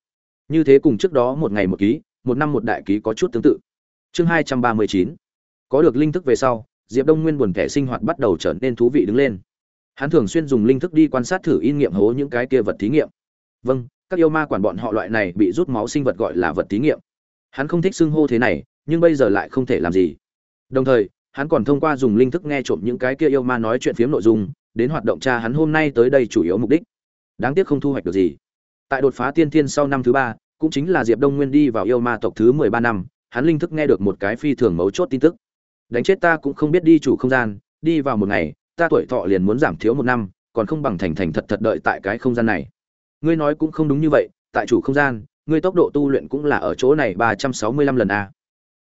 Như thế cùng trước đó một ngày một ký, một năm một đại ký có chút tương tự. Chương hai trăm ba mươi chín. Có được linh thức về sau, diệp đông nguyên buồn thẻ sinh hoạt bắt đầu trở nên thú vị đứng lên. Hắn thường xuyên dùng linh thức đi quan sát thử in nghiệm hố những cái kia vật thí nghiệm. Vâng các yêu ma quản bọn họ loại này bị rút máu sinh vật gọi là vật thí nghiệm hắn không thích xưng hô thế này, nhưng bây giờ lại không thể làm gì. Đồng thời, hắn còn thông qua dùng linh thức nghe trộm những cái kia yêu ma nói chuyện phiếm nội dung, đến hoạt động cha hắn hôm nay tới đây chủ yếu mục đích. Đáng tiếc không thu hoạch được gì. Tại đột phá tiên thiên sau năm thứ ba, cũng chính là diệp đông nguyên đi vào yêu ma tộc thứ mười ba năm, hắn linh thức nghe được một cái phi thường mấu chốt tin tức. Đánh chết ta cũng không biết đi chủ không gian, đi vào một ngày, ta tuổi thọ liền muốn giảm thiếu một năm, còn không bằng thành thành thật thật đợi tại cái không gian này. Ngươi nói cũng không đúng như vậy, tại chủ không gian ngươi tốc độ tu luyện cũng là ở chỗ này ba trăm sáu mươi lăm lần a.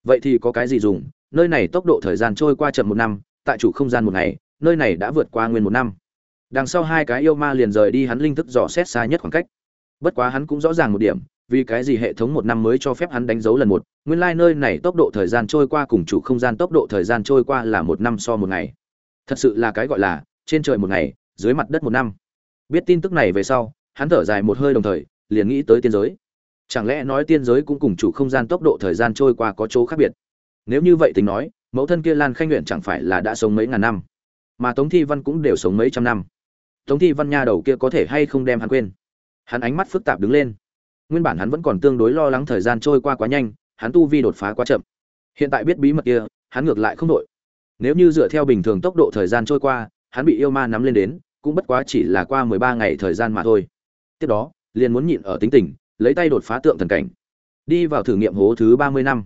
Vậy thì có cái gì dùng? Nơi này tốc độ thời gian trôi qua chậm một năm, tại chủ không gian một ngày, nơi này đã vượt qua nguyên một năm. Đằng sau hai cái yêu ma liền rời đi hắn linh thức dò xét xa nhất khoảng cách. Bất quá hắn cũng rõ ràng một điểm, vì cái gì hệ thống một năm mới cho phép hắn đánh dấu lần một, nguyên lai nơi này tốc độ thời gian trôi qua cùng chủ không gian tốc độ thời gian trôi qua là một năm so một ngày. Thật sự là cái gọi là, trên trời một ngày, dưới mặt đất một năm. Biết tin tức này về sau, hắn thở dài một hơi đồng thời, liền nghĩ tới tiên giới chẳng lẽ nói tiên giới cũng cùng chủ không gian tốc độ thời gian trôi qua có chỗ khác biệt? Nếu như vậy tính nói, mẫu thân kia lan khanh nguyện chẳng phải là đã sống mấy ngàn năm, mà tống thi văn cũng đều sống mấy trăm năm. Tống thi văn nha đầu kia có thể hay không đem hắn quên? Hắn ánh mắt phức tạp đứng lên. Nguyên bản hắn vẫn còn tương đối lo lắng thời gian trôi qua quá nhanh, hắn tu vi đột phá quá chậm. Hiện tại biết bí mật kia, hắn ngược lại không đội nếu như dựa theo bình thường tốc độ thời gian trôi qua, hắn bị yêu ma nắm lên đến, cũng bất quá chỉ là qua mười ba ngày thời gian mà thôi. Tiếp đó, liền muốn nhịn ở tính tình lấy tay đột phá tượng thần cảnh. Đi vào thử nghiệm hố thứ ba mươi năm.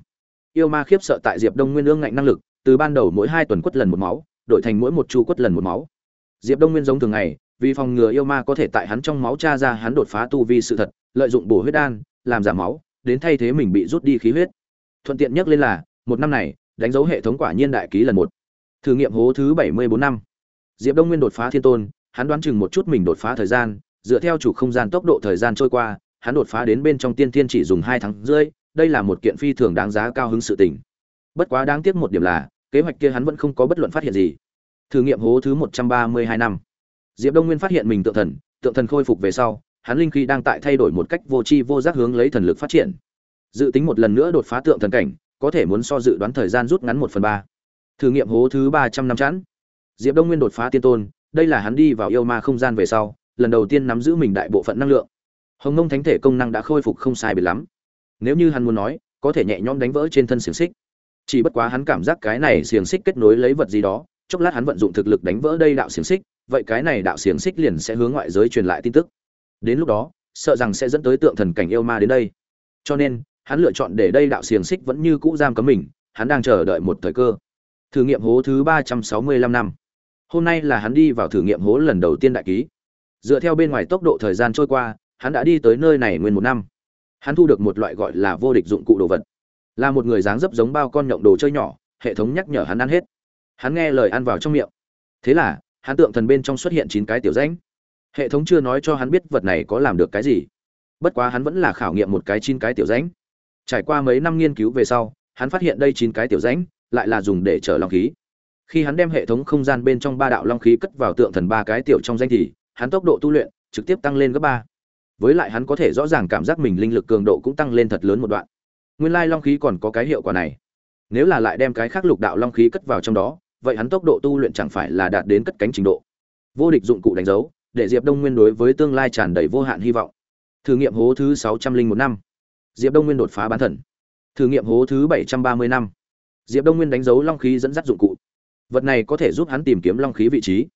Yêu ma khiếp sợ tại diệp đông nguyên ương ngạnh năng lực, từ ban đầu mỗi hai tuần quất lần một máu, đổi thành mỗi một chu quất lần một máu. Diệp đông nguyên giống thường ngày, vì phòng ngừa yêu ma có thể tại hắn trong máu tra ra hắn đột phá tu vi sự thật, lợi dụng bổ huyết đan, làm giảm máu, đến thay thế mình bị rút đi khí huyết. Thuận tiện nhất lên là, một năm này, đánh dấu hệ thống quả nhiên đại ký lần một. Thử nghiệm hố thứ bảy mươi bốn năm. Diệp đông nguyên đột phá thiên tôn, hắn đoán chừng một chút mình đột phá thời gian, dựa theo chủ không gian tốc độ thời gian trôi qua hắn đột phá đến bên trong tiên tiên chỉ dùng hai tháng rưỡi, đây là một kiện phi thường đáng giá cao hứng sự tình. Bất quá đáng tiếc một điểm là, kế hoạch kia hắn vẫn không có bất luận phát hiện gì. Thử nghiệm hố thứ một trăm ba mươi hai năm. Diệp đông nguyên phát hiện mình tượng thần tượng thần khôi phục về sau, hắn linh khí đang tại thay đổi một cách vô tri vô giác hướng lấy thần lực phát triển. Dự tính một lần nữa đột phá tượng thần cảnh, có thể muốn so dự đoán thời gian rút ngắn một phần ba. Thử nghiệm hố thứ ba trăm năm chẵn. Diệp đông nguyên đột phá tiên tôn, đây là hắn đi vào yêu ma không gian về sau, lần đầu tiên nắm giữ mình đại bộ phận năng lượng hồng nông thánh thể công năng đã khôi phục không sai biệt lắm. Nếu như hắn muốn nói, có thể nhẹ nhõm đánh vỡ trên thân xiềng xích. Chỉ bất quá hắn cảm giác cái này xiềng xích kết nối lấy vật gì đó, chốc lát hắn vận dụng thực lực đánh vỡ đây đạo xiềng xích, vậy cái này đạo xiềng xích liền sẽ hướng ngoại giới truyền lại tin tức. Đến lúc đó, sợ rằng sẽ dẫn tới tượng thần cảnh yêu ma đến đây. Cho nên, hắn lựa chọn để đây đạo xiềng xích vẫn như cũ giam cấm mình, hắn đang chờ đợi một thời cơ. Thử nghiệm hố thứ ba trăm sáu mươi lăm năm. Hôm nay là hắn đi vào thử nghiệm hố lần đầu tiên đại ký. Dựa theo bên ngoài tốc độ thời gian trôi qua hắn đã đi tới nơi này nguyên một năm. Hắn thu được một loại gọi là vô địch dụng cụ đồ vật. Là một người dáng dấp giống bao con nhộng đồ chơi nhỏ, hệ thống nhắc nhở hắn ăn hết. Hắn nghe lời ăn vào trong miệng. Thế là, hắn tượng thần bên trong xuất hiện chín cái tiểu rãnh. Hệ thống chưa nói cho hắn biết vật này có làm được cái gì. Bất quá hắn vẫn là khảo nghiệm một cái chín cái tiểu rãnh. Trải qua mấy năm nghiên cứu về sau, hắn phát hiện đây chín cái tiểu rãnh lại là dùng để chở long khí. Khi hắn đem hệ thống không gian bên trong ba đạo long khí cất vào tượng thần ba cái tiểu trong danh thì, hắn tốc độ tu luyện trực tiếp tăng lên gấp ba với lại hắn có thể rõ ràng cảm giác mình linh lực cường độ cũng tăng lên thật lớn một đoạn. Nguyên lai long khí còn có cái hiệu quả này. Nếu là lại đem cái khác lục đạo long khí cất vào trong đó, vậy hắn tốc độ tu luyện chẳng phải là đạt đến cất cánh trình độ. Vô địch dụng cụ đánh dấu, để diệp đông nguyên đối với tương lai tràn đầy vô hạn hy vọng. Thử nghiệm hố thứ sáu trăm linh một năm. Diệp đông nguyên đột phá bán thần. Thử nghiệm hố thứ bảy trăm ba mươi năm. Diệp đông nguyên đánh dấu long khí dẫn dắt dụng cụ. Vật này có thể giúp hắn tìm kiếm long khí vị trí.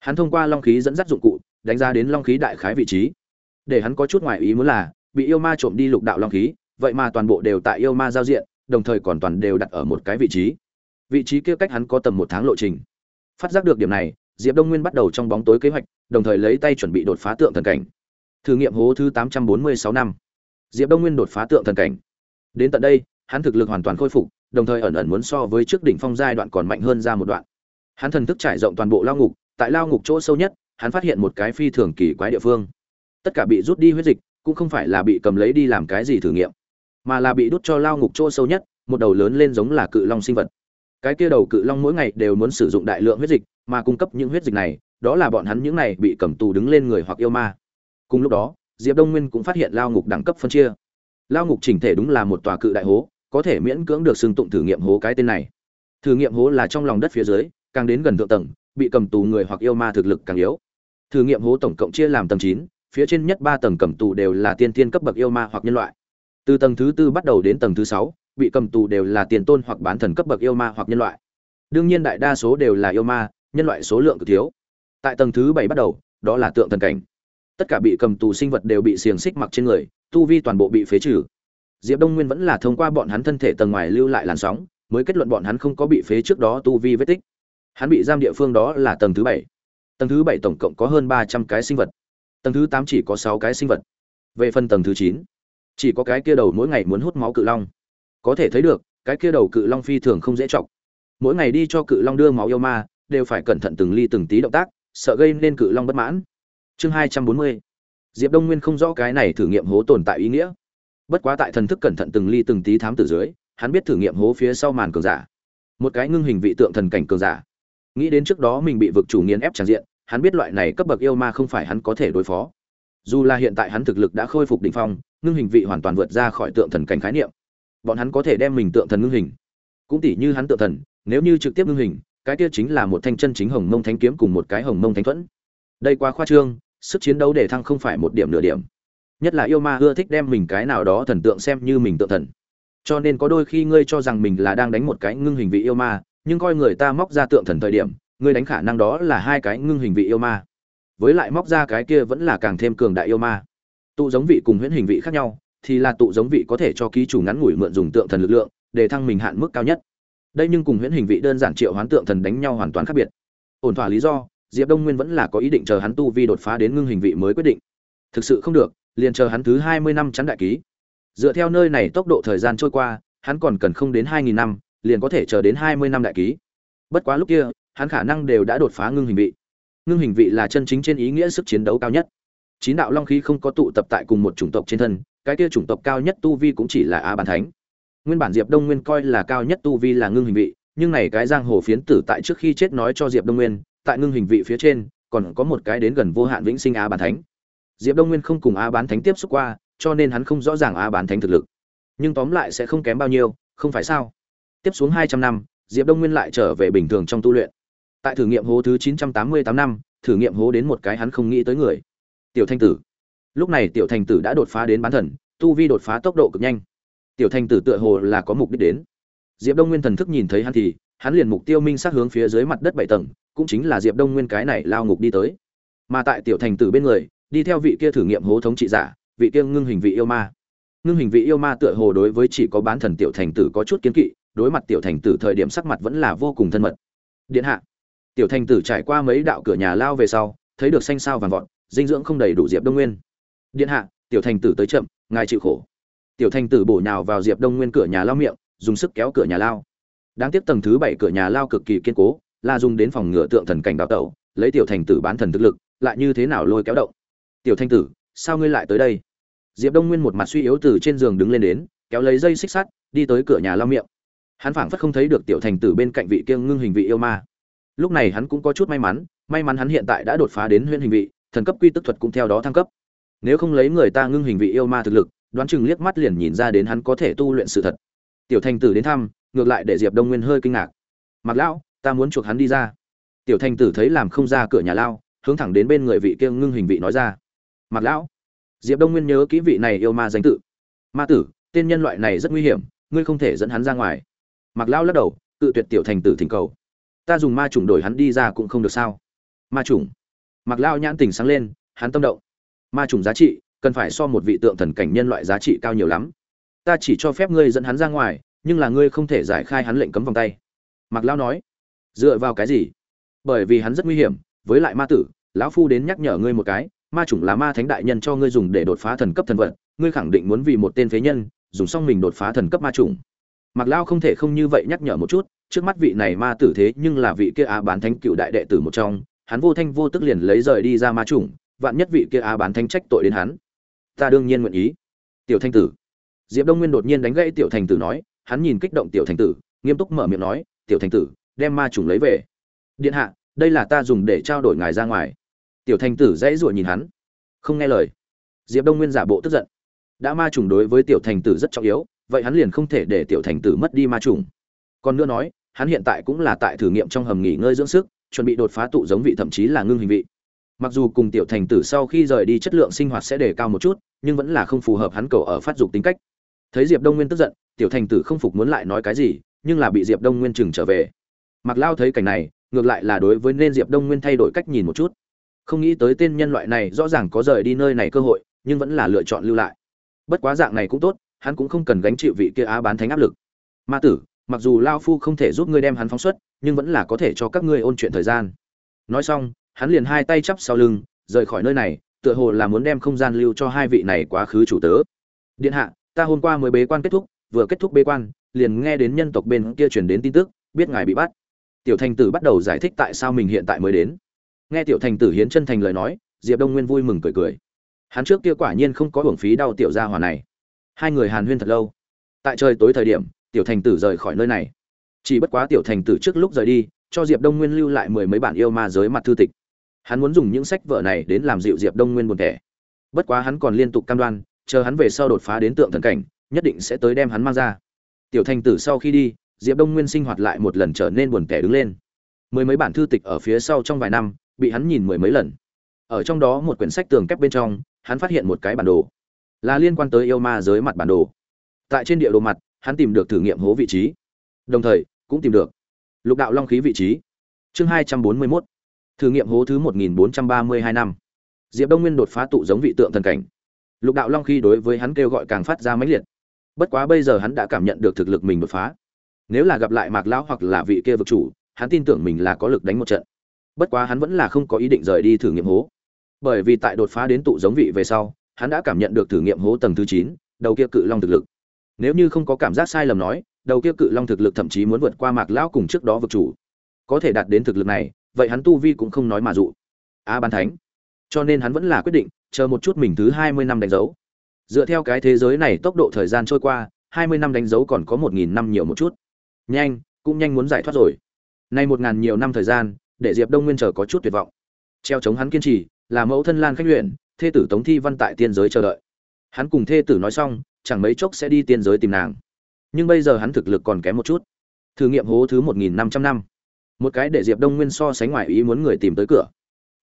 Hắn thông qua long khí dẫn dắt dụng cụ, đánh giá đến long khí đại khái vị trí để hắn có chút ngoài ý muốn là, bị yêu ma trộm đi lục đạo long khí, vậy mà toàn bộ đều tại yêu ma giao diện, đồng thời còn toàn đều đặt ở một cái vị trí. Vị trí kia cách hắn có tầm một tháng lộ trình. Phát giác được điểm này, diệp đông nguyên bắt đầu trong bóng tối kế hoạch, đồng thời lấy tay chuẩn bị đột phá tượng thần cảnh. Thử nghiệm hố thứ tám trăm bốn mươi sáu năm. Diệp đông nguyên đột phá tượng thần cảnh. Đến tận đây, hắn thực lực hoàn toàn khôi phục, đồng thời ẩn ẩn muốn so với trước đỉnh phong giai đoạn còn mạnh hơn ra một đoạn. Hắn thần thức trải rộng toàn bộ lao ngục, tại lao ngục chỗ sâu nhất, hắn phát hiện một cái phi thường kỳ quái địa phương tất cả bị rút đi huyết dịch, cũng không phải là bị cầm lấy đi làm cái gì thử nghiệm, mà là bị đút cho lao ngục chỗ sâu nhất, một đầu lớn lên giống là cự long sinh vật. Cái kia đầu cự long mỗi ngày đều muốn sử dụng đại lượng huyết dịch, mà cung cấp những huyết dịch này, đó là bọn hắn những này bị cầm tù đứng lên người hoặc yêu ma. Cùng lúc đó, diệp đông nguyên cũng phát hiện lao ngục đẳng cấp phân chia. Lao ngục chỉnh thể đúng là một tòa cự đại hố, có thể miễn cưỡng được xưng tụng thử nghiệm hố cái tên này. Thử nghiệm hố là trong lòng đất phía dưới, càng đến gần thượng tầng, bị cầm tù người hoặc yêu ma thực lực càng yếu. Thử nghiệm hố tổng cộng chia làm tầng chín phía trên nhất ba tầng cầm tù đều là tiên tiên cấp bậc yêu ma hoặc nhân loại. Từ tầng thứ tư bắt đầu đến tầng thứ sáu, bị cầm tù đều là tiền tôn hoặc bán thần cấp bậc yêu ma hoặc nhân loại. Đương nhiên đại đa số đều là yêu ma, nhân loại số lượng cực thiếu. Tại tầng thứ bảy bắt đầu, đó là tượng thần cảnh. Tất cả bị cầm tù sinh vật đều bị xiềng xích mặc trên người, tu vi toàn bộ bị phế trừ. Diệp đông nguyên vẫn là thông qua bọn hắn thân thể tầng ngoài lưu lại làn sóng, mới kết luận bọn hắn không có bị phế trước đó tu vi vết tích. Hắn bị giam địa phương đó là tầng thứ bảy. Tầng thứ bảy tổng cộng có hơn ba trăm cái sinh vật tầng thứ tám chỉ có sáu cái sinh vật. Về phần tầng thứ chín, chỉ có cái kia đầu mỗi ngày muốn hút máu cự long. Có thể thấy được, cái kia đầu cự long phi thường không dễ chọc. Mỗi ngày đi cho cự long đưa máu yêu ma, đều phải cẩn thận từng ly từng tí động tác, sợ gây nên cự long bất mãn. Chương hai trăm bốn mươi, diệp đông nguyên không rõ cái này thử nghiệm hố tồn tại ý nghĩa. Bất quá tại thần thức cẩn thận từng ly từng tí thám tử dưới, hắn biết thử nghiệm hố phía sau màn cường giả. Một cái ngưng hình vị tượng thần cảnh cường giả. Nghĩ đến trước đó mình bị vực chủ nghiền ép tràn diện hắn biết loại này cấp bậc yêu ma không phải hắn có thể đối phó. Dù là hiện tại hắn thực lực đã khôi phục đỉnh phong, ngưng hình vị hoàn toàn vượt ra khỏi tượng thần cảnh khái niệm. Bọn hắn có thể đem mình tượng thần ngưng hình. Cũng tỉ như hắn tượng thần, nếu như trực tiếp ngưng hình, cái kia chính là một thanh chân chính hồng mông thánh kiếm cùng một cái hồng mông thánh thuẫn. Đây quá khoa trương, sức chiến đấu để thăng không phải một điểm nửa điểm. Nhất là yêu ma ưa thích đem mình cái nào đó thần tượng xem như mình tượng thần. Cho nên có đôi khi ngươi cho rằng mình là đang đánh một cái ngưng hình vị yêu ma, nhưng coi người ta móc ra tượng thần thời điểm ngươi đánh khả năng đó là hai cái ngưng hình vị yêu ma. Với lại móc ra cái kia vẫn là càng thêm cường đại yêu ma. Tụ giống vị cùng huyễn hình vị khác nhau, thì là tụ giống vị có thể cho ký chủ ngắn ngủi mượn dùng tượng thần lực lượng, để thăng mình hạn mức cao nhất. Đây nhưng cùng huyễn hình vị đơn giản triệu hoán tượng thần đánh nhau hoàn toàn khác biệt. Ổn thỏa lý do, diệp đông nguyên vẫn là có ý định chờ hắn tu vi đột phá đến ngưng hình vị mới quyết định. Thực sự không được, liền chờ hắn thứ hai mươi năm chắn đại ký. Dựa theo nơi này tốc độ thời gian trôi qua, hắn còn cần không đến hai nghìn năm, liền có thể chờ đến hai mươi năm đại ký. Bất quá lúc kia hắn khả năng đều đã đột phá ngưng hình vị. Ngưng hình vị là chân chính trên ý nghĩa sức chiến đấu cao nhất. Chín đạo long khí không có tụ tập tại cùng một chủng tộc trên thân, cái kia chủng tộc cao nhất tu vi cũng chỉ là a bàn thánh. Nguyên bản diệp đông nguyên coi là cao nhất tu vi là ngưng hình vị, nhưng này cái giang hồ phiến tử tại trước khi chết nói cho diệp đông nguyên, tại ngưng hình vị phía trên, còn có một cái đến gần vô hạn vĩnh sinh a bàn thánh. Diệp đông nguyên không cùng a bán thánh tiếp xúc qua, cho nên hắn không rõ ràng a bán thánh thực lực. Nhưng tóm lại sẽ không kém bao nhiêu, không phải sao? Tiếp xuống hai trăm năm, diệp đông nguyên lại trở về bình thường trong tu luyện tại thử nghiệm hố thứ chín trăm tám mươi tám năm, thử nghiệm hố đến một cái hắn không nghĩ tới người. Tiểu thanh tử. Lúc này tiểu thanh tử đã đột phá đến bán thần, tu vi đột phá tốc độ cực nhanh. Tiểu thanh tử tựa hồ là có mục đích đến. Diệp đông nguyên thần thức nhìn thấy hắn thì, hắn liền mục tiêu minh sát hướng phía dưới mặt đất bảy tầng, cũng chính là diệp đông nguyên cái này lao ngục đi tới. Mà tại tiểu thành tử bên người, đi theo vị kia thử nghiệm hố thống trị giả, vị kia ngưng hình vị yêu ma. Ngưng hình vị yêu ma tựa hồ đối với chỉ có bán thần tiểu thành tử có chút kiến kỵ, đối mặt tiểu thành tử thời điểm sắc mặt vẫn là vô cùng thân mật. Điện hạ tiểu thành tử trải qua mấy đạo cửa nhà lao về sau, thấy được xanh sao vàng vọt, dinh dưỡng không đầy đủ diệp đông nguyên. Điện hạ, tiểu thành tử tới chậm, ngài chịu khổ. Tiểu thành tử bổ nhào vào diệp đông nguyên cửa nhà lao miệng, dùng sức kéo cửa nhà lao. Đáng tiếc tầng thứ bảy cửa nhà lao cực kỳ kiên cố, là dùng đến phòng ngựa tượng thần cảnh đào tẩu, lấy tiểu thành tử bán thần thực lực, lại như thế nào lôi kéo động? Tiểu Thanh tử, sao ngươi lại tới đây? Diệp đông nguyên một mặt suy yếu từ trên giường đứng lên đến, kéo lấy dây xích sắt, đi tới cửa nhà lao miệng. Hắn phảng phất không thấy được tiểu thành tử bên cạnh vị kiêng ngưng hình vị yêu ma lúc này hắn cũng có chút may mắn may mắn hắn hiện tại đã đột phá đến huyễn hình vị, thần cấp quy tức thuật cũng theo đó thăng cấp. Nếu không lấy người ta ngưng hình vị yêu ma thực lực, đoán chừng liếc mắt liền nhìn ra đến hắn có thể tu luyện sự thật. Tiểu thành tử đến thăm, ngược lại để diệp đông nguyên hơi kinh ngạc. Mặc lão, ta muốn chuộc hắn đi ra. Tiểu thành tử thấy làm không ra cửa nhà lao, hướng thẳng đến bên người vị kia ngưng hình vị nói ra. Mặc lão. Diệp đông nguyên nhớ kỹ vị này yêu ma danh tự. Ma tử, tên nhân loại này rất nguy hiểm, ngươi không thể dẫn hắn ra ngoài. Mặc lão lắc đầu, cự tuyệt tiểu thành tử thỉnh cầu ta dùng ma chủng đổi hắn đi ra cũng không được sao? Ma chủng. Mặc lão nhãn tình sáng lên, hắn tâm động. Ma chủng giá trị, cần phải so một vị tượng thần cảnh nhân loại giá trị cao nhiều lắm. Ta chỉ cho phép ngươi dẫn hắn ra ngoài, nhưng là ngươi không thể giải khai hắn lệnh cấm vòng tay. Mặc lão nói. Dựa vào cái gì? Bởi vì hắn rất nguy hiểm, với lại ma tử, lão phu đến nhắc nhở ngươi một cái, ma chủng là ma thánh đại nhân cho ngươi dùng để đột phá thần cấp thần vật, ngươi khẳng định muốn vì một tên phế nhân, dùng xong mình đột phá thần cấp ma chủng. Mặc lao không thể không như vậy nhắc nhở một chút trước mắt vị này ma tử thế nhưng là vị kia á bán thánh cựu đại đệ tử một trong, hắn vô thanh vô tức liền lấy rời đi ra ma chủng, vạn nhất vị kia á bán thánh trách tội đến hắn. Ta đương nhiên nguyện ý. Tiểu thanh tử. Diệp đông nguyên đột nhiên đánh gãy tiểu thành tử nói, hắn nhìn kích động tiểu thành tử, nghiêm túc mở miệng nói, tiểu thành tử, đem ma trùng lấy về. Điện hạ, đây là ta dùng để trao đổi ngài ra ngoài. Tiểu thành tử dãy ruổi nhìn hắn. Không nghe lời. Diệp đông nguyên giả bộ tức giận. Đã ma trùng đối với tiểu thành tử rất trọng yếu, vậy hắn liền không thể để tiểu thành tử mất đi ma trùng còn nữa nói hắn hiện tại cũng là tại thử nghiệm trong hầm nghỉ ngơi dưỡng sức, chuẩn bị đột phá tụ giống vị thậm chí là ngưng hình vị. Mặc dù cùng tiểu thành tử sau khi rời đi chất lượng sinh hoạt sẽ đề cao một chút, nhưng vẫn là không phù hợp hắn cầu ở phát dục tính cách. Thấy diệp đông nguyên tức giận, tiểu thành tử không phục muốn lại nói cái gì, nhưng là bị diệp đông nguyên chừng trở về. Mặc lao thấy cảnh này, ngược lại là đối với nên diệp đông nguyên thay đổi cách nhìn một chút. Không nghĩ tới tên nhân loại này rõ ràng có rời đi nơi này cơ hội, nhưng vẫn là lựa chọn lưu lại. Bất quá dạng này cũng tốt, hắn cũng không cần gánh chịu vị kia á bán thánh áp lực. Ma tử mặc dù lao phu không thể giúp ngươi đem hắn phóng xuất, nhưng vẫn là có thể cho các ngươi ôn chuyện thời gian. Nói xong, hắn liền hai tay chắp sau lưng, rời khỏi nơi này, tựa hồ là muốn đem không gian lưu cho hai vị này quá khứ chủ tớ. Điện hạ, ta hôm qua mới bế quan kết thúc, vừa kết thúc bế quan, liền nghe đến nhân tộc bên kia chuyển đến tin tức, biết ngài bị bắt. Tiểu thành tử bắt đầu giải thích tại sao mình hiện tại mới đến. Nghe tiểu thành tử hiến chân thành lời nói, diệp đông nguyên vui mừng cười cười. Hắn trước kia quả nhiên không có hưởng phí đau tiểu gia hòa này. Hai người hàn huyên thật lâu. Tại trời tối thời điểm tiểu thành tử rời khỏi nơi này. Chỉ bất quá tiểu thành tử trước lúc rời đi, cho diệp đông nguyên lưu lại mười mấy bản yêu ma giới mặt thư tịch. Hắn muốn dùng những sách vở này đến làm dịu diệp đông nguyên buồn thẻ. Bất quá hắn còn liên tục cam đoan, chờ hắn về sau đột phá đến tượng thần cảnh, nhất định sẽ tới đem hắn mang ra. Tiểu thành tử sau khi đi, diệp đông nguyên sinh hoạt lại một lần trở nên buồn thẻ đứng lên. Mười mấy bản thư tịch ở phía sau trong vài năm, bị hắn nhìn mười mấy lần. Ở trong đó một quyển sách tường kép bên trong, hắn phát hiện một cái bản đồ. Là liên quan tới yêu ma giới mặt bản đồ. Tại trên địa đồ mặt hắn tìm được thử nghiệm hố vị trí. Đồng thời, cũng tìm được lục đạo long khí vị trí. Chương hai trăm bốn mươi mốt. Thử nghiệm hố thứ một nghìn bốn trăm ba mươi hai năm. Diệp đông nguyên đột phá tụ giống vị tượng thần cảnh. Lục đạo long khí đối với hắn kêu gọi càng phát ra mãnh liệt. Bất quá bây giờ hắn đã cảm nhận được thực lực mình đột phá. Nếu là gặp lại mạc lão hoặc là vị kia vực chủ, hắn tin tưởng mình là có lực đánh một trận. Bất quá hắn vẫn là không có ý định rời đi thử nghiệm hố. Bởi vì tại đột phá đến tụ giống vị về sau, hắn đã cảm nhận được thử nghiệm hố tầng thứ chín, đầu kia cự long thực lực nếu như không có cảm giác sai lầm nói đầu kia cự long thực lực thậm chí muốn vượt qua mạc lão cùng trước đó vực chủ. Có thể đạt đến thực lực này vậy hắn tu vi cũng không nói mà dụ. Á à, ban thánh. Cho nên hắn vẫn là quyết định chờ một chút mình thứ hai mươi năm đánh dấu. Dựa theo cái thế giới này tốc độ thời gian trôi qua hai mươi năm đánh dấu còn có một nghìn năm nhiều một chút. Nhanh cũng nhanh muốn giải thoát rồi. Nay một ngàn nhiều năm thời gian để diệp đông nguyên chờ có chút tuyệt vọng. Treo chống hắn kiên trì là mẫu thân lan khách luyện thê tử tống thi văn tại tiên giới chờ đợi. Hắn cùng thê tử nói xong chẳng mấy chốc sẽ đi tiên giới tìm nàng. Nhưng bây giờ hắn thực lực còn kém một chút. Thử nghiệm hố thứ một nghìn năm trăm năm. Một cái để diệp đông nguyên so sánh ngoài ý muốn người tìm tới cửa.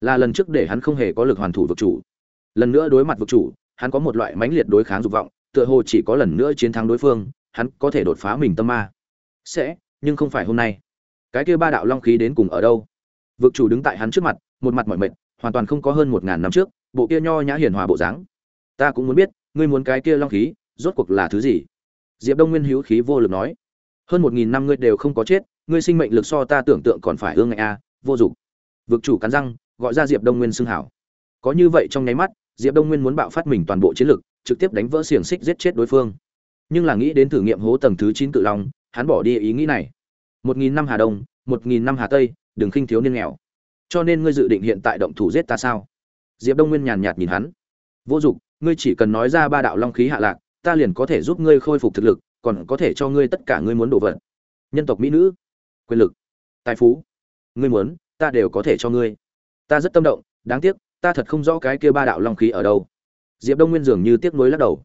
Là lần trước để hắn không hề có lực hoàn thủ vực chủ. Lần nữa đối mặt vực chủ, hắn có một loại mãnh liệt đối kháng dục vọng, tựa hồ chỉ có lần nữa chiến thắng đối phương, hắn có thể đột phá mình tâm ma. Sẽ, nhưng không phải hôm nay. Cái kia ba đạo long khí đến cùng ở đâu? Vực chủ đứng tại hắn trước mặt, một mặt mỏi mệt, hoàn toàn không có hơn một ngàn năm trước, bộ kia nho nhã hiền hòa bộ dáng. Ta cũng muốn biết, ngươi muốn cái kia long khí rốt cuộc là thứ gì? Diệp đông nguyên hữu khí vô lực nói. Hơn một nghìn năm ngươi đều không có chết, ngươi sinh mệnh lực so ta tưởng tượng còn phải ương ngại a à, vô dụng. Vực chủ cắn răng, gọi ra diệp đông nguyên xưng hảo. Có như vậy trong nháy mắt, diệp đông nguyên muốn bạo phát mình toàn bộ chiến lực, trực tiếp đánh vỡ xiềng xích giết chết đối phương. Nhưng là nghĩ đến thử nghiệm hố tầng thứ chín cự long, hắn bỏ đi ý nghĩ này. Một nghìn năm hà đông, một nghìn năm hà tây, đừng khinh thiếu niên nghèo. Cho nên ngươi dự định hiện tại động thủ giết ta sao? Diệp đông nguyên nhàn nhạt nhìn hắn. Vô dụng, ngươi chỉ cần nói ra ba đạo long khí hạ lạc ta liền có thể giúp ngươi khôi phục thực lực, còn có thể cho ngươi tất cả ngươi muốn đồ vật. Nhân tộc mỹ nữ, quyền lực, tài phú, ngươi muốn, ta đều có thể cho ngươi. Ta rất tâm động, đáng tiếc, ta thật không rõ cái kia ba đạo long khí ở đâu. Diệp đông nguyên dường như tiếc nuối lắc đầu.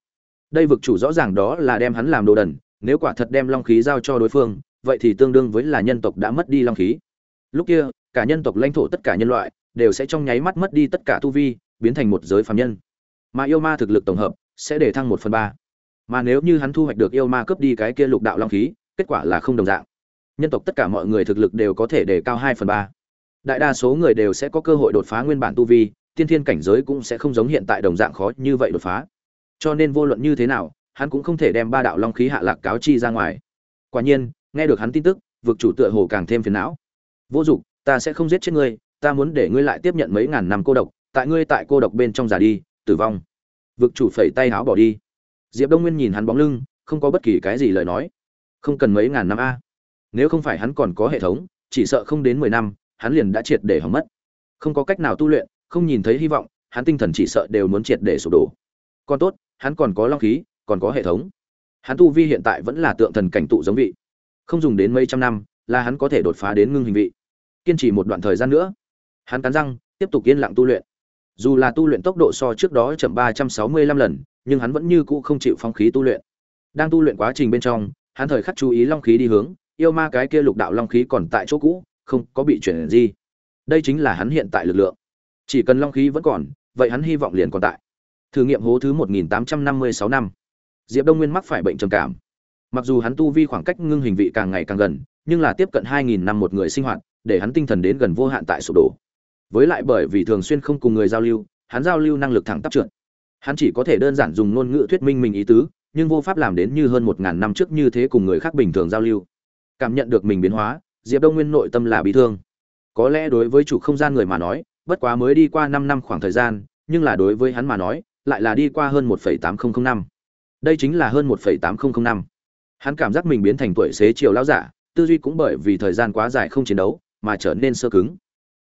Đây vực chủ rõ ràng đó là đem hắn làm đồ đần, nếu quả thật đem long khí giao cho đối phương, vậy thì tương đương với là nhân tộc đã mất đi long khí. Lúc kia, cả nhân tộc lãnh thổ tất cả nhân loại, đều sẽ trong nháy mắt mất đi tất cả tu vi, biến thành một giới phàm nhân. Mà yêu ma thực lực tổng hợp, sẽ để thăng một phần ba mà nếu như hắn thu hoạch được yêu ma cướp đi cái kia lục đạo long khí, kết quả là không đồng dạng. Nhân tộc tất cả mọi người thực lực đều có thể đề cao hai phần ba. Đại đa số người đều sẽ có cơ hội đột phá nguyên bản tu vi, tiên thiên cảnh giới cũng sẽ không giống hiện tại đồng dạng khó như vậy đột phá. Cho nên vô luận như thế nào, hắn cũng không thể đem ba đạo long khí hạ lạc cáo chi ra ngoài. Quả nhiên, nghe được hắn tin tức, vực chủ tựa hồ càng thêm phiền não. Vô dụng, ta sẽ không giết chết ngươi, ta muốn để ngươi lại tiếp nhận mấy ngàn năm cô độc, tại ngươi tại cô độc bên trong già đi, tử vong. Vực chủ phẩy tay áo bỏ đi diệp đông nguyên nhìn hắn bóng lưng, không có bất kỳ cái gì lời nói. Không cần mấy ngàn năm a. Nếu không phải hắn còn có hệ thống, chỉ sợ không đến mười năm, hắn liền đã triệt để hỏng mất. Không có cách nào tu luyện, không nhìn thấy hy vọng, hắn tinh thần chỉ sợ đều muốn triệt để sụp đổ. Còn tốt, hắn còn có long khí, còn có hệ thống. Hắn tu vi hiện tại vẫn là tượng thần cảnh tụ giống vị. Không dùng đến mấy trăm năm, là hắn có thể đột phá đến ngưng hình vị. Kiên trì một đoạn thời gian nữa. Hắn cắn răng, tiếp tục yên lặng tu luyện. Dù là tu luyện tốc độ so trước đó chậm ba trăm sáu mươi lăm lần nhưng hắn vẫn như cũ không chịu phong khí tu luyện. Đang tu luyện quá trình bên trong, hắn thời khắc chú ý long khí đi hướng, yêu ma cái kia lục đạo long khí còn tại chỗ cũ, không có bị chuyển gì đây chính là hắn hiện tại lực lượng. Chỉ cần long khí vẫn còn, vậy hắn hy vọng liền còn tại. Thử nghiệm hố thứ một nghìn tám trăm năm diệp đông nguyên mắc phải bệnh trầm cảm. Mặc dù hắn tu vi khoảng cách ngưng hình vị càng ngày càng gần, nhưng là tiếp cận 2.000 năm một người sinh hoạt, để hắn tinh thần đến gần vô hạn tại sụp đổ. Với lại bởi vì thường xuyên không cùng người giao lưu, hắn giao lưu năng lực thẳng tắp trượt hắn chỉ có thể đơn giản dùng ngôn ngữ thuyết minh mình ý tứ, nhưng vô pháp làm đến như hơn một ngàn năm trước như thế cùng người khác bình thường giao lưu. Cảm nhận được mình biến hóa, diệp đông nguyên nội tâm là bị thương. Có lẽ đối với chủ không gian người mà nói, bất quá mới đi qua năm năm khoảng thời gian, nhưng là đối với hắn mà nói, lại là đi qua hơn một tám nghìn năm. Đây chính là hơn một tám nghìn năm. Hắn cảm giác mình biến thành tuổi xế chiều lão giả, tư duy cũng bởi vì thời gian quá dài không chiến đấu, mà trở nên sơ cứng.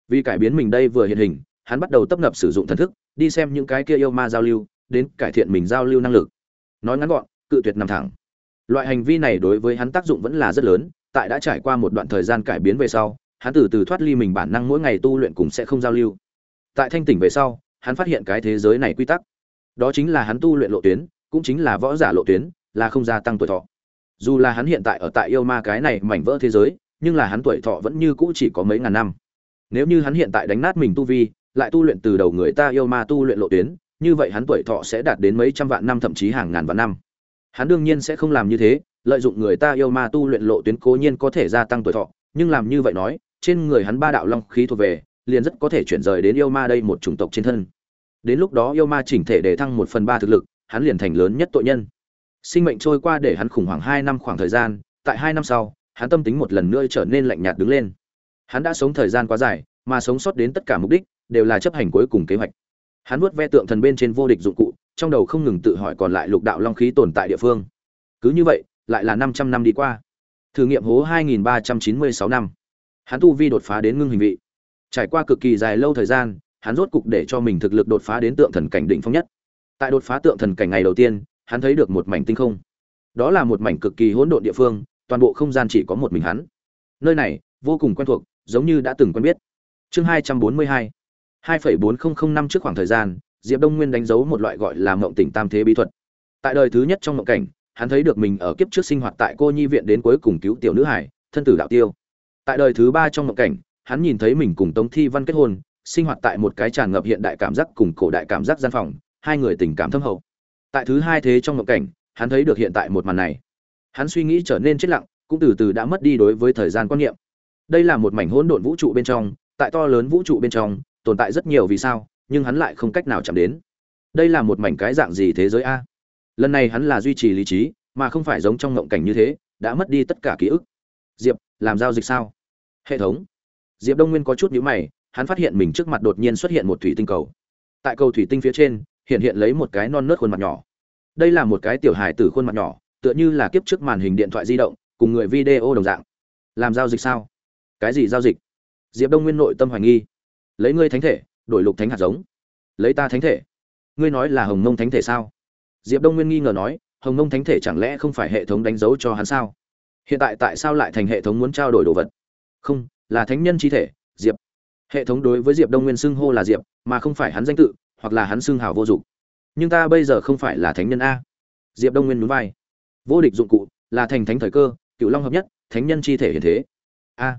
Vì cải biến mình đây vừa hiện hình, hắn bắt đầu tấp nập sử dụng thần thức, đi xem những cái kia yêu ma giao lưu đến cải thiện mình giao lưu năng lực. Nói ngắn gọn, cự tuyệt nằm thẳng. Loại hành vi này đối với hắn tác dụng vẫn là rất lớn, tại đã trải qua một đoạn thời gian cải biến về sau, hắn từ từ thoát ly mình bản năng mỗi ngày tu luyện cũng sẽ không giao lưu. Tại thanh tỉnh về sau, hắn phát hiện cái thế giới này quy tắc. Đó chính là hắn tu luyện lộ tuyến, cũng chính là võ giả lộ tuyến, là không gia tăng tuổi thọ. Dù là hắn hiện tại ở tại yêu ma cái này mảnh vỡ thế giới, nhưng là hắn tuổi thọ vẫn như cũ chỉ có mấy ngàn năm. Nếu như hắn hiện tại đánh nát mình tu vi, lại tu luyện từ đầu người ta yêu ma tu luyện lộ tuyến như vậy hắn tuổi thọ sẽ đạt đến mấy trăm vạn năm, thậm chí hàng ngàn vạn năm. Hắn đương nhiên sẽ không làm như thế, lợi dụng người ta yêu ma tu luyện lộ tuyến cố nhiên có thể gia tăng tuổi thọ, nhưng làm như vậy nói, trên người hắn ba đạo long khí thuộc về, liền rất có thể chuyển rời đến yêu ma đây một chủng tộc trên thân. Đến lúc đó yêu ma chỉnh thể để thăng một phần ba thực lực, hắn liền thành lớn nhất tội nhân. Sinh mệnh trôi qua để hắn khủng hoảng hai năm khoảng thời gian, tại hai năm sau, hắn tâm tính một lần nữa trở nên lạnh nhạt đứng lên. Hắn đã sống thời gian quá dài, mà sống sót đến tất cả mục đích, đều là chấp hành cuối cùng kế hoạch hắn vuốt ve tượng thần bên trên vô địch dụng cụ, trong đầu không ngừng tự hỏi còn lại lục đạo long khí tồn tại địa phương. Cứ như vậy, lại là 500 năm đi qua. Thử nghiệm hố 2396 năm. Hắn tu vi đột phá đến ngưng hình vị. Trải qua cực kỳ dài lâu thời gian, hắn rốt cục để cho mình thực lực đột phá đến tượng thần cảnh đỉnh phong nhất. Tại đột phá tượng thần cảnh ngày đầu tiên, hắn thấy được một mảnh tinh không. Đó là một mảnh cực kỳ hỗn độn địa phương, toàn bộ không gian chỉ có một mình hắn. Nơi này, vô cùng quen thuộc, giống như đã từng quen biết. Chương 242 2.4005 năm trước khoảng thời gian, diệp đông nguyên đánh dấu một loại gọi là mộng tỉnh tam thế bí thuật. Tại đời thứ nhất trong mộng cảnh, hắn thấy được mình ở kiếp trước sinh hoạt tại cô nhi viện đến cuối cùng cứu tiểu nữ hải thân tử đạo tiêu. Tại đời thứ ba trong mộng cảnh, hắn nhìn thấy mình cùng tống thi văn kết hôn, sinh hoạt tại một cái tràn ngập hiện đại cảm giác cùng cổ đại cảm giác gian phòng, hai người tình cảm thâm hậu. Tại thứ hai thế trong mộng cảnh, hắn thấy được hiện tại một màn này. Hắn suy nghĩ trở nên chết lặng, cũng từ từ đã mất đi đối với thời gian quan niệm. Đây là một mảnh hỗn độn vũ trụ bên trong, tại to lớn vũ trụ bên trong tồn tại rất nhiều vì sao, nhưng hắn lại không cách nào chạm đến. Đây là một mảnh cái dạng gì thế giới a? Lần này hắn là duy trì lý trí, mà không phải giống trong ngộng cảnh như thế, đã mất đi tất cả ký ức. Diệp, làm giao dịch sao? Hệ thống. Diệp đông nguyên có chút nhíu mày, hắn phát hiện mình trước mặt đột nhiên xuất hiện một thủy tinh cầu. Tại cầu thủy tinh phía trên, hiện hiện lấy một cái non nớt khuôn mặt nhỏ. Đây là một cái tiểu hài tử khuôn mặt nhỏ, tựa như là kiếp trước màn hình điện thoại di động, cùng người video đồng dạng. Làm giao dịch sao? Cái gì giao dịch? Diệp đông nguyên nội tâm hoài nghi lấy ngươi thánh thể, đổi lục thánh hạt giống. Lấy ta thánh thể. Ngươi nói là hồng mông thánh thể sao? Diệp đông nguyên nghi ngờ nói, hồng mông thánh thể chẳng lẽ không phải hệ thống đánh dấu cho hắn sao? Hiện tại tại sao lại thành hệ thống muốn trao đổi đồ vật? Không, là thánh nhân chi thể, diệp. Hệ thống đối với diệp đông nguyên xưng hô là diệp, mà không phải hắn danh tự, hoặc là hắn xưng hào vô dụng. Nhưng ta bây giờ không phải là thánh nhân a. Diệp đông nguyên núi vai. Vô địch dụng cụ, là thành thánh thời cơ cựu long hợp nhất, thánh nhân chi thể hiện thế. A.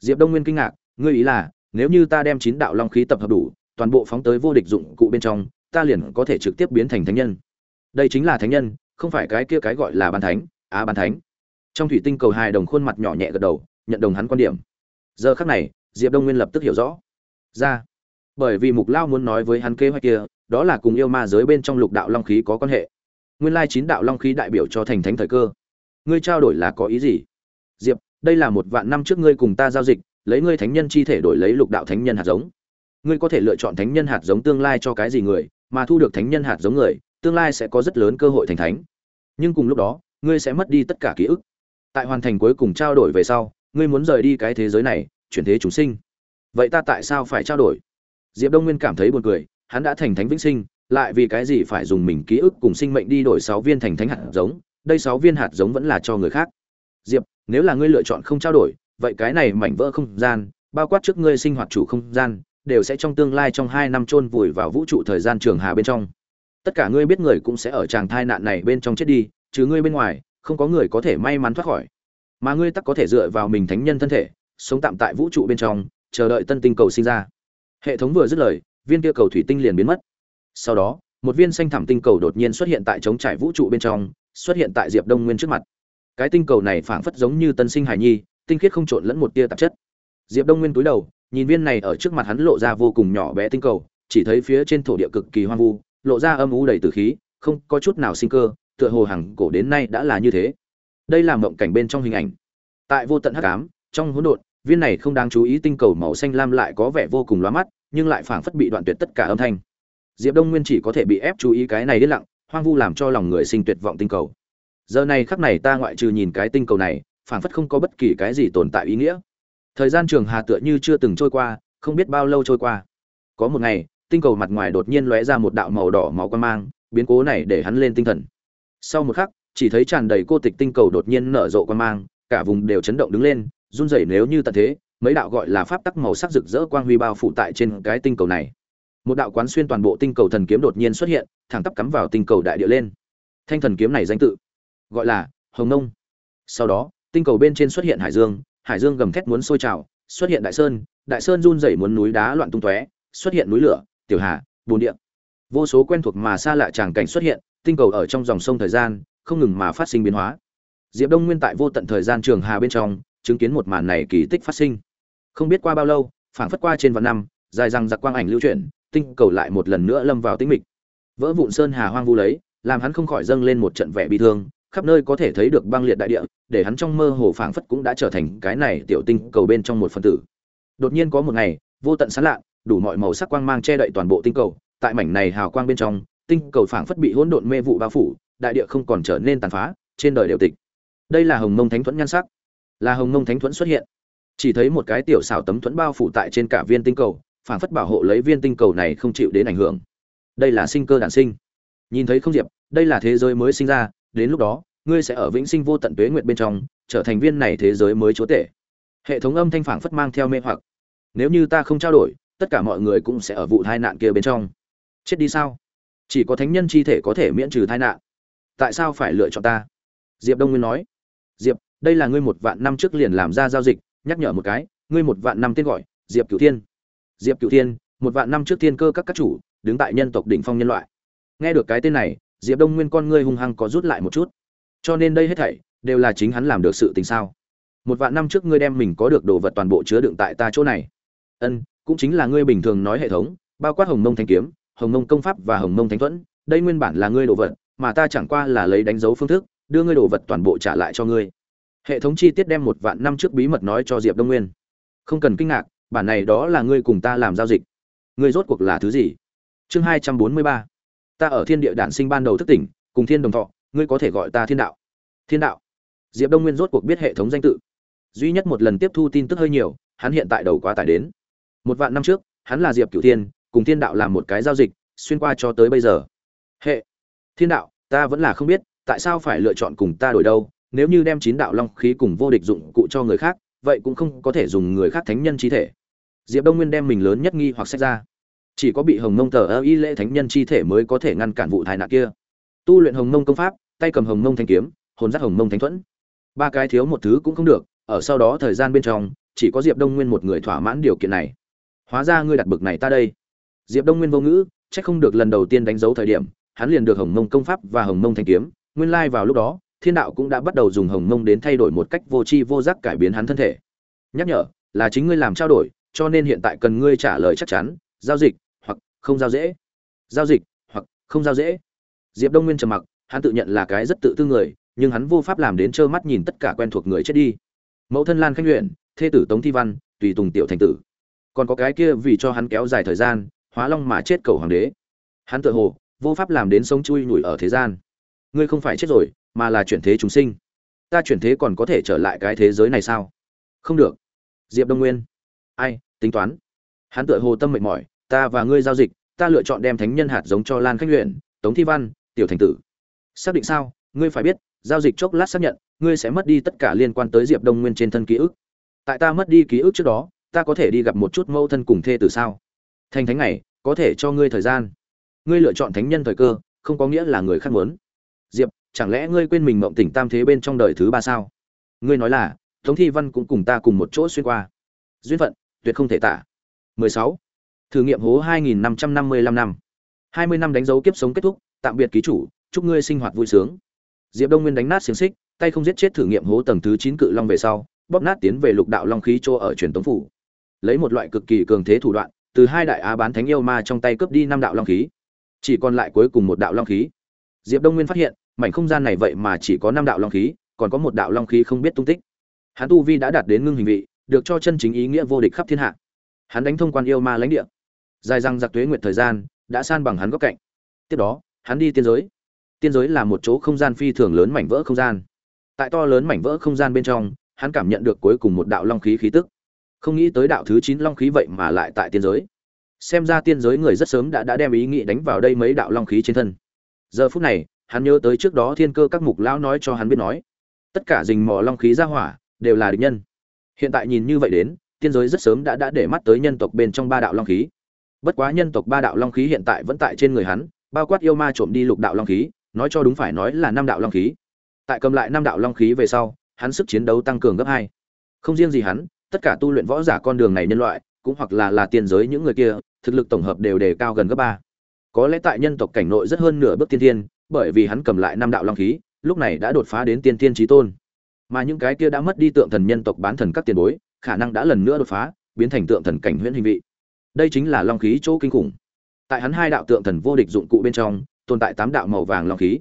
Diệp đông nguyên kinh ngạc, ngươi ý là nếu như ta đem chín đạo long khí tập hợp đủ toàn bộ phóng tới vô địch dụng cụ bên trong ta liền có thể trực tiếp biến thành thánh nhân. Đây chính là thánh nhân không phải cái kia cái gọi là ban thánh. Á à, ban thánh. Trong thủy tinh cầu hài đồng khuôn mặt nhỏ nhẹ gật đầu nhận đồng hắn quan điểm. Giờ khắc này diệp đông nguyên lập tức hiểu rõ. Ra. Bởi vì mục lao muốn nói với hắn kế hoạch kia đó là cùng yêu ma giới bên trong lục đạo long khí có quan hệ. Nguyên lai chín đạo long khí đại biểu cho thành thánh thời cơ. Ngươi trao đổi là có ý gì? Diệp đây là một vạn năm trước ngươi cùng ta giao dịch lấy ngươi thánh nhân chi thể đổi lấy lục đạo thánh nhân hạt giống. Ngươi có thể lựa chọn thánh nhân hạt giống tương lai cho cái gì người, mà thu được thánh nhân hạt giống người, tương lai sẽ có rất lớn cơ hội thành thánh. Nhưng cùng lúc đó, ngươi sẽ mất đi tất cả ký ức. Tại hoàn thành cuối cùng trao đổi về sau, ngươi muốn rời đi cái thế giới này, chuyển thế chúng sinh. Vậy ta tại sao phải trao đổi? Diệp đông nguyên cảm thấy buồn cười, hắn đã thành thánh vĩnh sinh, lại vì cái gì phải dùng mình ký ức cùng sinh mệnh đi đổi sáu viên thành thánh hạt giống, đây sáu viên hạt giống vẫn là cho người khác. Diệp, nếu là ngươi lựa chọn không trao đổi vậy cái này mảnh vỡ không gian, bao quát trước ngươi sinh hoạt chủ không gian, đều sẽ trong tương lai trong hai năm chôn vùi vào vũ trụ thời gian trường hà bên trong. Tất cả ngươi biết người cũng sẽ ở tràng thai nạn này bên trong chết đi, chứ ngươi bên ngoài, không có người có thể may mắn thoát khỏi. Mà ngươi tắc có thể dựa vào mình thánh nhân thân thể, sống tạm tại vũ trụ bên trong, chờ đợi tân tinh cầu sinh ra. Hệ thống vừa dứt lời, viên kia cầu thủy tinh liền biến mất. Sau đó, một viên xanh thảm tinh cầu đột nhiên xuất hiện tại trống trải vũ trụ bên trong, xuất hiện tại diệp đông nguyên trước mặt. Cái tinh cầu này phảng phất giống như tân sinh hải nhi tinh khiết không trộn lẫn một tia tạp chất. Diệp đông nguyên túi đầu, nhìn viên này ở trước mặt hắn lộ ra vô cùng nhỏ bé tinh cầu, chỉ thấy phía trên thổ địa cực kỳ hoang vu, lộ ra âm u đầy tử khí, không có chút nào sinh cơ, tựa hồ hàng cổ đến nay đã là như thế. Đây là mộng cảnh bên trong hình ảnh. Tại vô tận hắc ám, trong hỗn độn, viên này không đáng chú ý tinh cầu màu xanh lam lại có vẻ vô cùng lóa mắt, nhưng lại phảng phất bị đoạn tuyệt tất cả âm thanh. Diệp đông nguyên chỉ có thể bị ép chú ý cái này đến lặng, hoang vu làm cho lòng người sinh tuyệt vọng tinh cầu. Giờ này khắc này ta ngoại trừ nhìn cái tinh cầu này phảng phất không có bất kỳ cái gì tồn tại ý nghĩa. Thời gian trường hà tựa như chưa từng trôi qua, không biết bao lâu trôi qua. Có một ngày, tinh cầu mặt ngoài đột nhiên lóe ra một đạo màu đỏ máu quan mang, biến cố này để hắn lên tinh thần. Sau một khắc, chỉ thấy tràn đầy cô tịch tinh cầu đột nhiên nở rộ quan mang, cả vùng đều chấn động đứng lên, run rẩy nếu như tận thế, mấy đạo gọi là pháp tắc màu sắc rực rỡ quang huy bao phủ tại trên cái tinh cầu này. Một đạo quán xuyên toàn bộ tinh cầu thần kiếm đột nhiên xuất hiện, thẳng tắp cắm vào tinh cầu đại địa lên. Thanh thần kiếm này danh tự, gọi là hồng nông. Sau đó tinh cầu bên trên xuất hiện hải dương hải dương gầm thét muốn sôi trào, xuất hiện đại sơn đại sơn run rẩy muốn núi đá loạn tung tóe, xuất hiện núi lửa, tiểu hà, bồn địa. Vô số quen thuộc mà xa lạ tràng cảnh xuất hiện, tinh cầu ở trong dòng sông thời gian, không ngừng mà phát sinh biến hóa. Diệp đông nguyên tại vô tận thời gian trường hà bên trong, chứng kiến một màn này kỳ tích phát sinh. Không biết qua bao lâu, phảng phất qua trên vạn năm, dài răng giặc quang ảnh lưu chuyển, tinh cầu lại một lần nữa lâm vào tĩnh mịch. Vỡ vụn sơn hà hoang vu lấy, làm hắn không khỏi dâng lên một trận vẻ bi thương khắp nơi có thể thấy được băng liệt đại địa, để hắn trong mơ hồ phảng phất cũng đã trở thành cái này tiểu tinh cầu bên trong một phần tử. Đột nhiên có một ngày, vô tận sán lạ đủ mọi màu sắc quang mang che đậy toàn bộ tinh cầu, tại mảnh này hào quang bên trong, tinh cầu phảng phất bị hỗn độn mê vụ bao phủ, đại địa không còn trở nên tàn phá, trên đời đều tịch. Đây là hồng mông thánh thuẫn nhan sắc. Là hồng mông thánh thuẫn xuất hiện. Chỉ thấy một cái tiểu xảo tấm thuẫn bao phủ tại trên cả viên tinh cầu, phảng phất bảo hộ lấy viên tinh cầu này không chịu đến ảnh hưởng. Đây là sinh cơ đản sinh. Nhìn thấy không diệp, đây là thế giới mới sinh ra đến lúc đó, ngươi sẽ ở vĩnh sinh vô tận tuế nguyện bên trong, trở thành viên này thế giới mới chúa tể. Hệ thống âm thanh phảng phất mang theo mê hoặc. Nếu như ta không trao đổi, tất cả mọi người cũng sẽ ở vụ tai nạn kia bên trong. Chết đi sao? Chỉ có thánh nhân chi thể có thể miễn trừ tai nạn. Tại sao phải lựa chọn ta? Diệp đông nguyên nói. Diệp, đây là ngươi một vạn năm trước liền làm ra giao dịch, nhắc nhở một cái, ngươi một vạn năm tên gọi, diệp cửu thiên. Diệp cửu thiên, một vạn năm trước thiên cơ các các chủ, đứng tại nhân tộc đỉnh phong nhân loại. Nghe được cái tên này diệp đông nguyên con ngươi hung hăng có rút lại một chút. Cho nên đây hết thảy đều là chính hắn làm được sự tình sao? Một vạn năm trước ngươi đem mình có được đồ vật toàn bộ chứa đựng tại ta chỗ này. Ân, cũng chính là ngươi bình thường nói hệ thống, bao quát hồng mông thanh kiếm, hồng mông công pháp và hồng mông thánh thuẫn, đây nguyên bản là ngươi đồ vật, mà ta chẳng qua là lấy đánh dấu phương thức, đưa ngươi đồ vật toàn bộ trả lại cho ngươi. Hệ thống chi tiết đem một vạn năm trước bí mật nói cho diệp đông nguyên. Không cần kinh ngạc, bản này đó là ngươi cùng ta làm giao dịch. Ngươi rốt cuộc là thứ gì? Chương hai trăm bốn mươi ba ta ở thiên địa đản sinh ban đầu thức tỉnh, cùng thiên đồng thọ, ngươi có thể gọi ta thiên đạo. Thiên đạo. Diệp đông nguyên rốt cuộc biết hệ thống danh tự. Duy nhất một lần tiếp thu tin tức hơi nhiều, hắn hiện tại đầu quá tải đến. Một vạn năm trước, hắn là diệp cửu thiên, cùng thiên đạo làm một cái giao dịch, xuyên qua cho tới bây giờ. Hệ. Thiên đạo, ta vẫn là không biết, tại sao phải lựa chọn cùng ta đổi đâu, nếu như đem chín đạo long khí cùng vô địch dụng cụ cho người khác, vậy cũng không có thể dùng người khác thánh nhân trí thể. Diệp đông nguyên đem mình lớn nhất nghi hoặc sách ra chỉ có bị hồng mông tờ ơ y lễ thánh nhân chi thể mới có thể ngăn cản vụ tai nạn kia. Tu luyện hồng mông công pháp, tay cầm hồng mông thanh kiếm, hồn giác hồng mông thánh thuẫn. Ba cái thiếu một thứ cũng không được, ở sau đó thời gian bên trong, chỉ có diệp đông nguyên một người thỏa mãn điều kiện này. Hóa ra ngươi đặt bực này ta đây. Diệp đông nguyên vô ngữ c h ắ c không được lần đầu tiên đánh dấu thời điểm, hắn liền được hồng mông công pháp và hồng mông thanh kiếm. Nguyên lai vào lúc đó, thiên đạo cũng đã bắt đầu dùng hồng mông đến thay đổi một cách vô tri vô giác cải biến hắn thân thể. Nhắc nhở, là chính ngươi làm trao đổi, cho nên hiện tại cần ngươi trả lời chắc chắn. Giao dịch không giao dễ. Giao dịch, hoặc không giao dễ. Diệp đông nguyên trầm mặc, hắn tự nhận là cái rất tự tư người, nhưng hắn vô pháp làm đến trơ mắt nhìn tất cả quen thuộc người chết đi. Mẫu thân lan Khánh luyện thê tử tống thi văn, tùy tùng tiểu thành tử. Còn có cái kia vì cho hắn kéo dài thời gian, hóa long mà chết cầu hoàng đế. Hắn tự hồ, vô pháp làm đến sống chui nhủi ở thế gian. Ngươi không phải chết rồi, mà là chuyển thế chúng sinh. Ta chuyển thế còn có thể trở lại cái thế giới này sao? Không được. Diệp đông nguyên. Ai, tính toán. Hắn tựa hồ tâm mệt mỏi ta và ngươi giao dịch, ta lựa chọn đem thánh nhân hạt giống cho lan khách luyện, tống thi văn, tiểu thành tử. Xác định sao? Ngươi phải biết, giao dịch chốc lát xác nhận, ngươi sẽ mất đi tất cả liên quan tới diệp đông nguyên trên thân ký ức. Tại ta mất đi ký ức trước đó, ta có thể đi gặp một chút mâu thân cùng thê từ sao? Thành thánh này, có thể cho ngươi thời gian. Ngươi lựa chọn thánh nhân thời cơ, không có nghĩa là người khác muốn. Diệp, chẳng lẽ ngươi quên mình mộng tỉnh tam thế bên trong đời thứ ba sao? Ngươi nói là, tống thi văn cũng cùng ta cùng một chỗ xuyên qua. Duyên phận, tuyệt không thể tả. 16 thử nghiệm hố 2555 năm 20 năm đánh dấu kiếp sống kết thúc, tạm biệt ký chủ, chúc ngươi sinh hoạt vui sướng. Diệp đông nguyên đánh nát xiềng xích, tay không giết chết thử nghiệm hố tầng thứ chín cự long về sau, bóp nát tiến về lục đạo long khí chỗ ở truyền tống phủ. Lấy một loại cực kỳ cường thế thủ đoạn, từ hai đại á bán thánh yêu ma trong tay cướp đi năm đạo long khí. Chỉ còn lại cuối cùng một đạo long khí. Diệp đông nguyên phát hiện, mảnh không gian này vậy mà chỉ có năm đạo long khí, còn có một đạo long khí không biết tung tích. Hắn tu vi đã đạt đến ngưng hình vị, được cho chân chính ý nghĩa vô địch khắp thiên hạ. Hắn đánh thông quan yêu ma lãnh địa dài răng giặc tuế nguyệt thời gian, đã san bằng hắn góc cạnh. Tiếp đó, hắn đi tiên giới. Tiên giới là một chỗ không gian phi thường lớn mảnh vỡ không gian. Tại to lớn mảnh vỡ không gian bên trong, hắn cảm nhận được cuối cùng một đạo long khí khí tức. Không nghĩ tới đạo thứ chín long khí vậy mà lại tại tiên giới. Xem ra tiên giới người rất sớm đã đã đem ý nghĩ đánh vào đây mấy đạo long khí trên thân. Giờ phút này, hắn nhớ tới trước đó thiên cơ các mục lão nói cho hắn biết nói, tất cả dình mò long khí ra hỏa, đều là địch nhân. Hiện tại nhìn như vậy đến, tiên giới rất sớm đã đã để mắt tới nhân tộc bên trong ba đạo long khí bất quá nhân tộc ba đạo long khí hiện tại vẫn tại trên người hắn, bao quát yêu ma trộm đi lục đạo long khí, nói cho đúng phải nói là năm đạo long khí. Tại cầm lại năm đạo long khí về sau, hắn sức chiến đấu tăng cường gấp hai. Không riêng gì hắn, tất cả tu luyện võ giả con đường này nhân loại, cũng hoặc là là tiên giới những người kia, thực lực tổng hợp đều đề cao gần gấp ba. Có lẽ tại nhân tộc cảnh nội rất hơn nửa bước tiên thiên, bởi vì hắn cầm lại năm đạo long khí, lúc này đã đột phá đến tiên thiên trí tôn. Mà những cái kia đã mất đi tượng thần nhân tộc bán thần các tiền bối, khả năng đã lần nữa đột phá, biến thành tượng thần cảnh huyễn hình vị đây chính là long khí chỗ kinh khủng. Tại hắn hai đạo tượng thần vô địch dụng cụ bên trong, tồn tại tám đạo màu vàng long khí.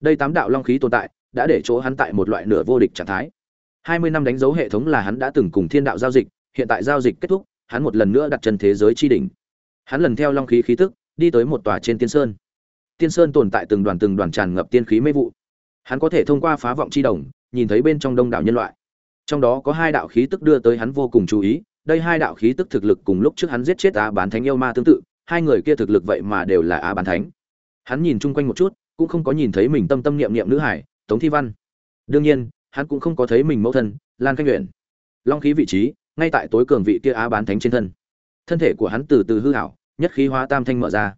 Đây tám đạo long khí tồn tại, đã để chỗ hắn tại một loại nửa vô địch trạng thái. Hai mươi năm đánh dấu hệ thống là hắn đã từng cùng thiên đạo giao dịch, hiện tại giao dịch kết thúc, hắn một lần nữa đặt chân thế giới tri đỉnh. Hắn lần theo long khí khí tức, đi tới một tòa trên tiên sơn. Tiên sơn tồn tại từng đoàn từng đoàn tràn ngập tiên khí mê vụ. Hắn có thể thông qua phá vọng chi đồng, nhìn thấy bên trong đông đảo nhân loại. Trong đó có hai đạo khí tức đưa tới hắn vô cùng chú ý đây hai đạo khí tức thực lực cùng lúc trước hắn giết chết á bán thánh yêu ma tương tự, hai người kia thực lực vậy mà đều là á bán thánh. Hắn nhìn chung quanh một chút, cũng không có nhìn thấy mình tâm tâm niệm niệm nữ hải, tống thi văn. Đương nhiên, hắn cũng không có thấy mình mẫu thân, lan canh luyện long khí vị trí, ngay tại tối cường vị kia á bán thánh trên thân. Thân thể của hắn từ từ hư hảo, nhất khí hóa tam thanh mở ra.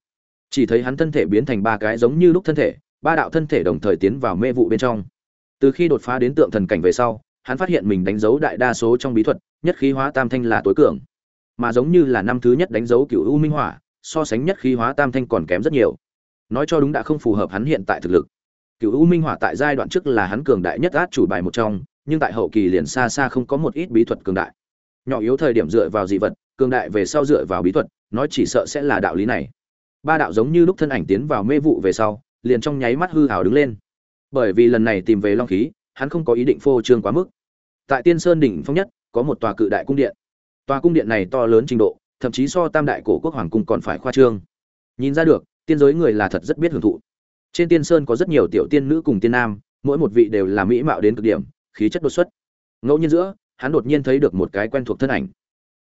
Chỉ thấy hắn thân thể biến thành ba cái giống như lúc thân thể, ba đạo thân thể đồng thời tiến vào mê vụ bên trong. Từ khi đột phá đến tượng thần cảnh về sau hắn phát hiện mình đánh dấu đại đa số trong bí thuật, nhất khí hóa tam thanh là tối cường. Mà giống như là năm thứ nhất đánh dấu cựu u minh hỏa, so sánh nhất khí hóa tam thanh còn kém rất nhiều. Nói cho đúng đã không phù hợp hắn hiện tại thực lực. Cựu u minh hỏa tại giai đoạn trước là hắn cường đại nhất át chủ bài một trong, nhưng tại hậu kỳ liền xa xa không có một ít bí thuật cường đại. Nhỏ yếu thời điểm dựa vào dị vật, cường đại về sau dựa vào bí thuật, nói chỉ sợ sẽ là đạo lý này. Ba đạo giống như lúc thân ảnh tiến vào mê vụ về sau, liền trong nháy mắt hư hào đứng lên. Bởi vì lần này tìm về long khí, hắn không có ý định phô trương quá mức tại tiên sơn đỉnh phong nhất, có một tòa cự đại cung điện. Tòa cung điện này to lớn trình độ, thậm chí so tam đại cổ quốc hoàng cung còn phải khoa trương. Nhìn ra được, tiên giới người là thật rất biết hưởng thụ. Trên tiên sơn có rất nhiều tiểu tiên nữ cùng tiên nam, mỗi một vị đều là mỹ mạo đến cực điểm, khí chất đột xuất. Ngẫu nhiên giữa, hắn đột nhiên thấy được một cái quen thuộc thân ảnh.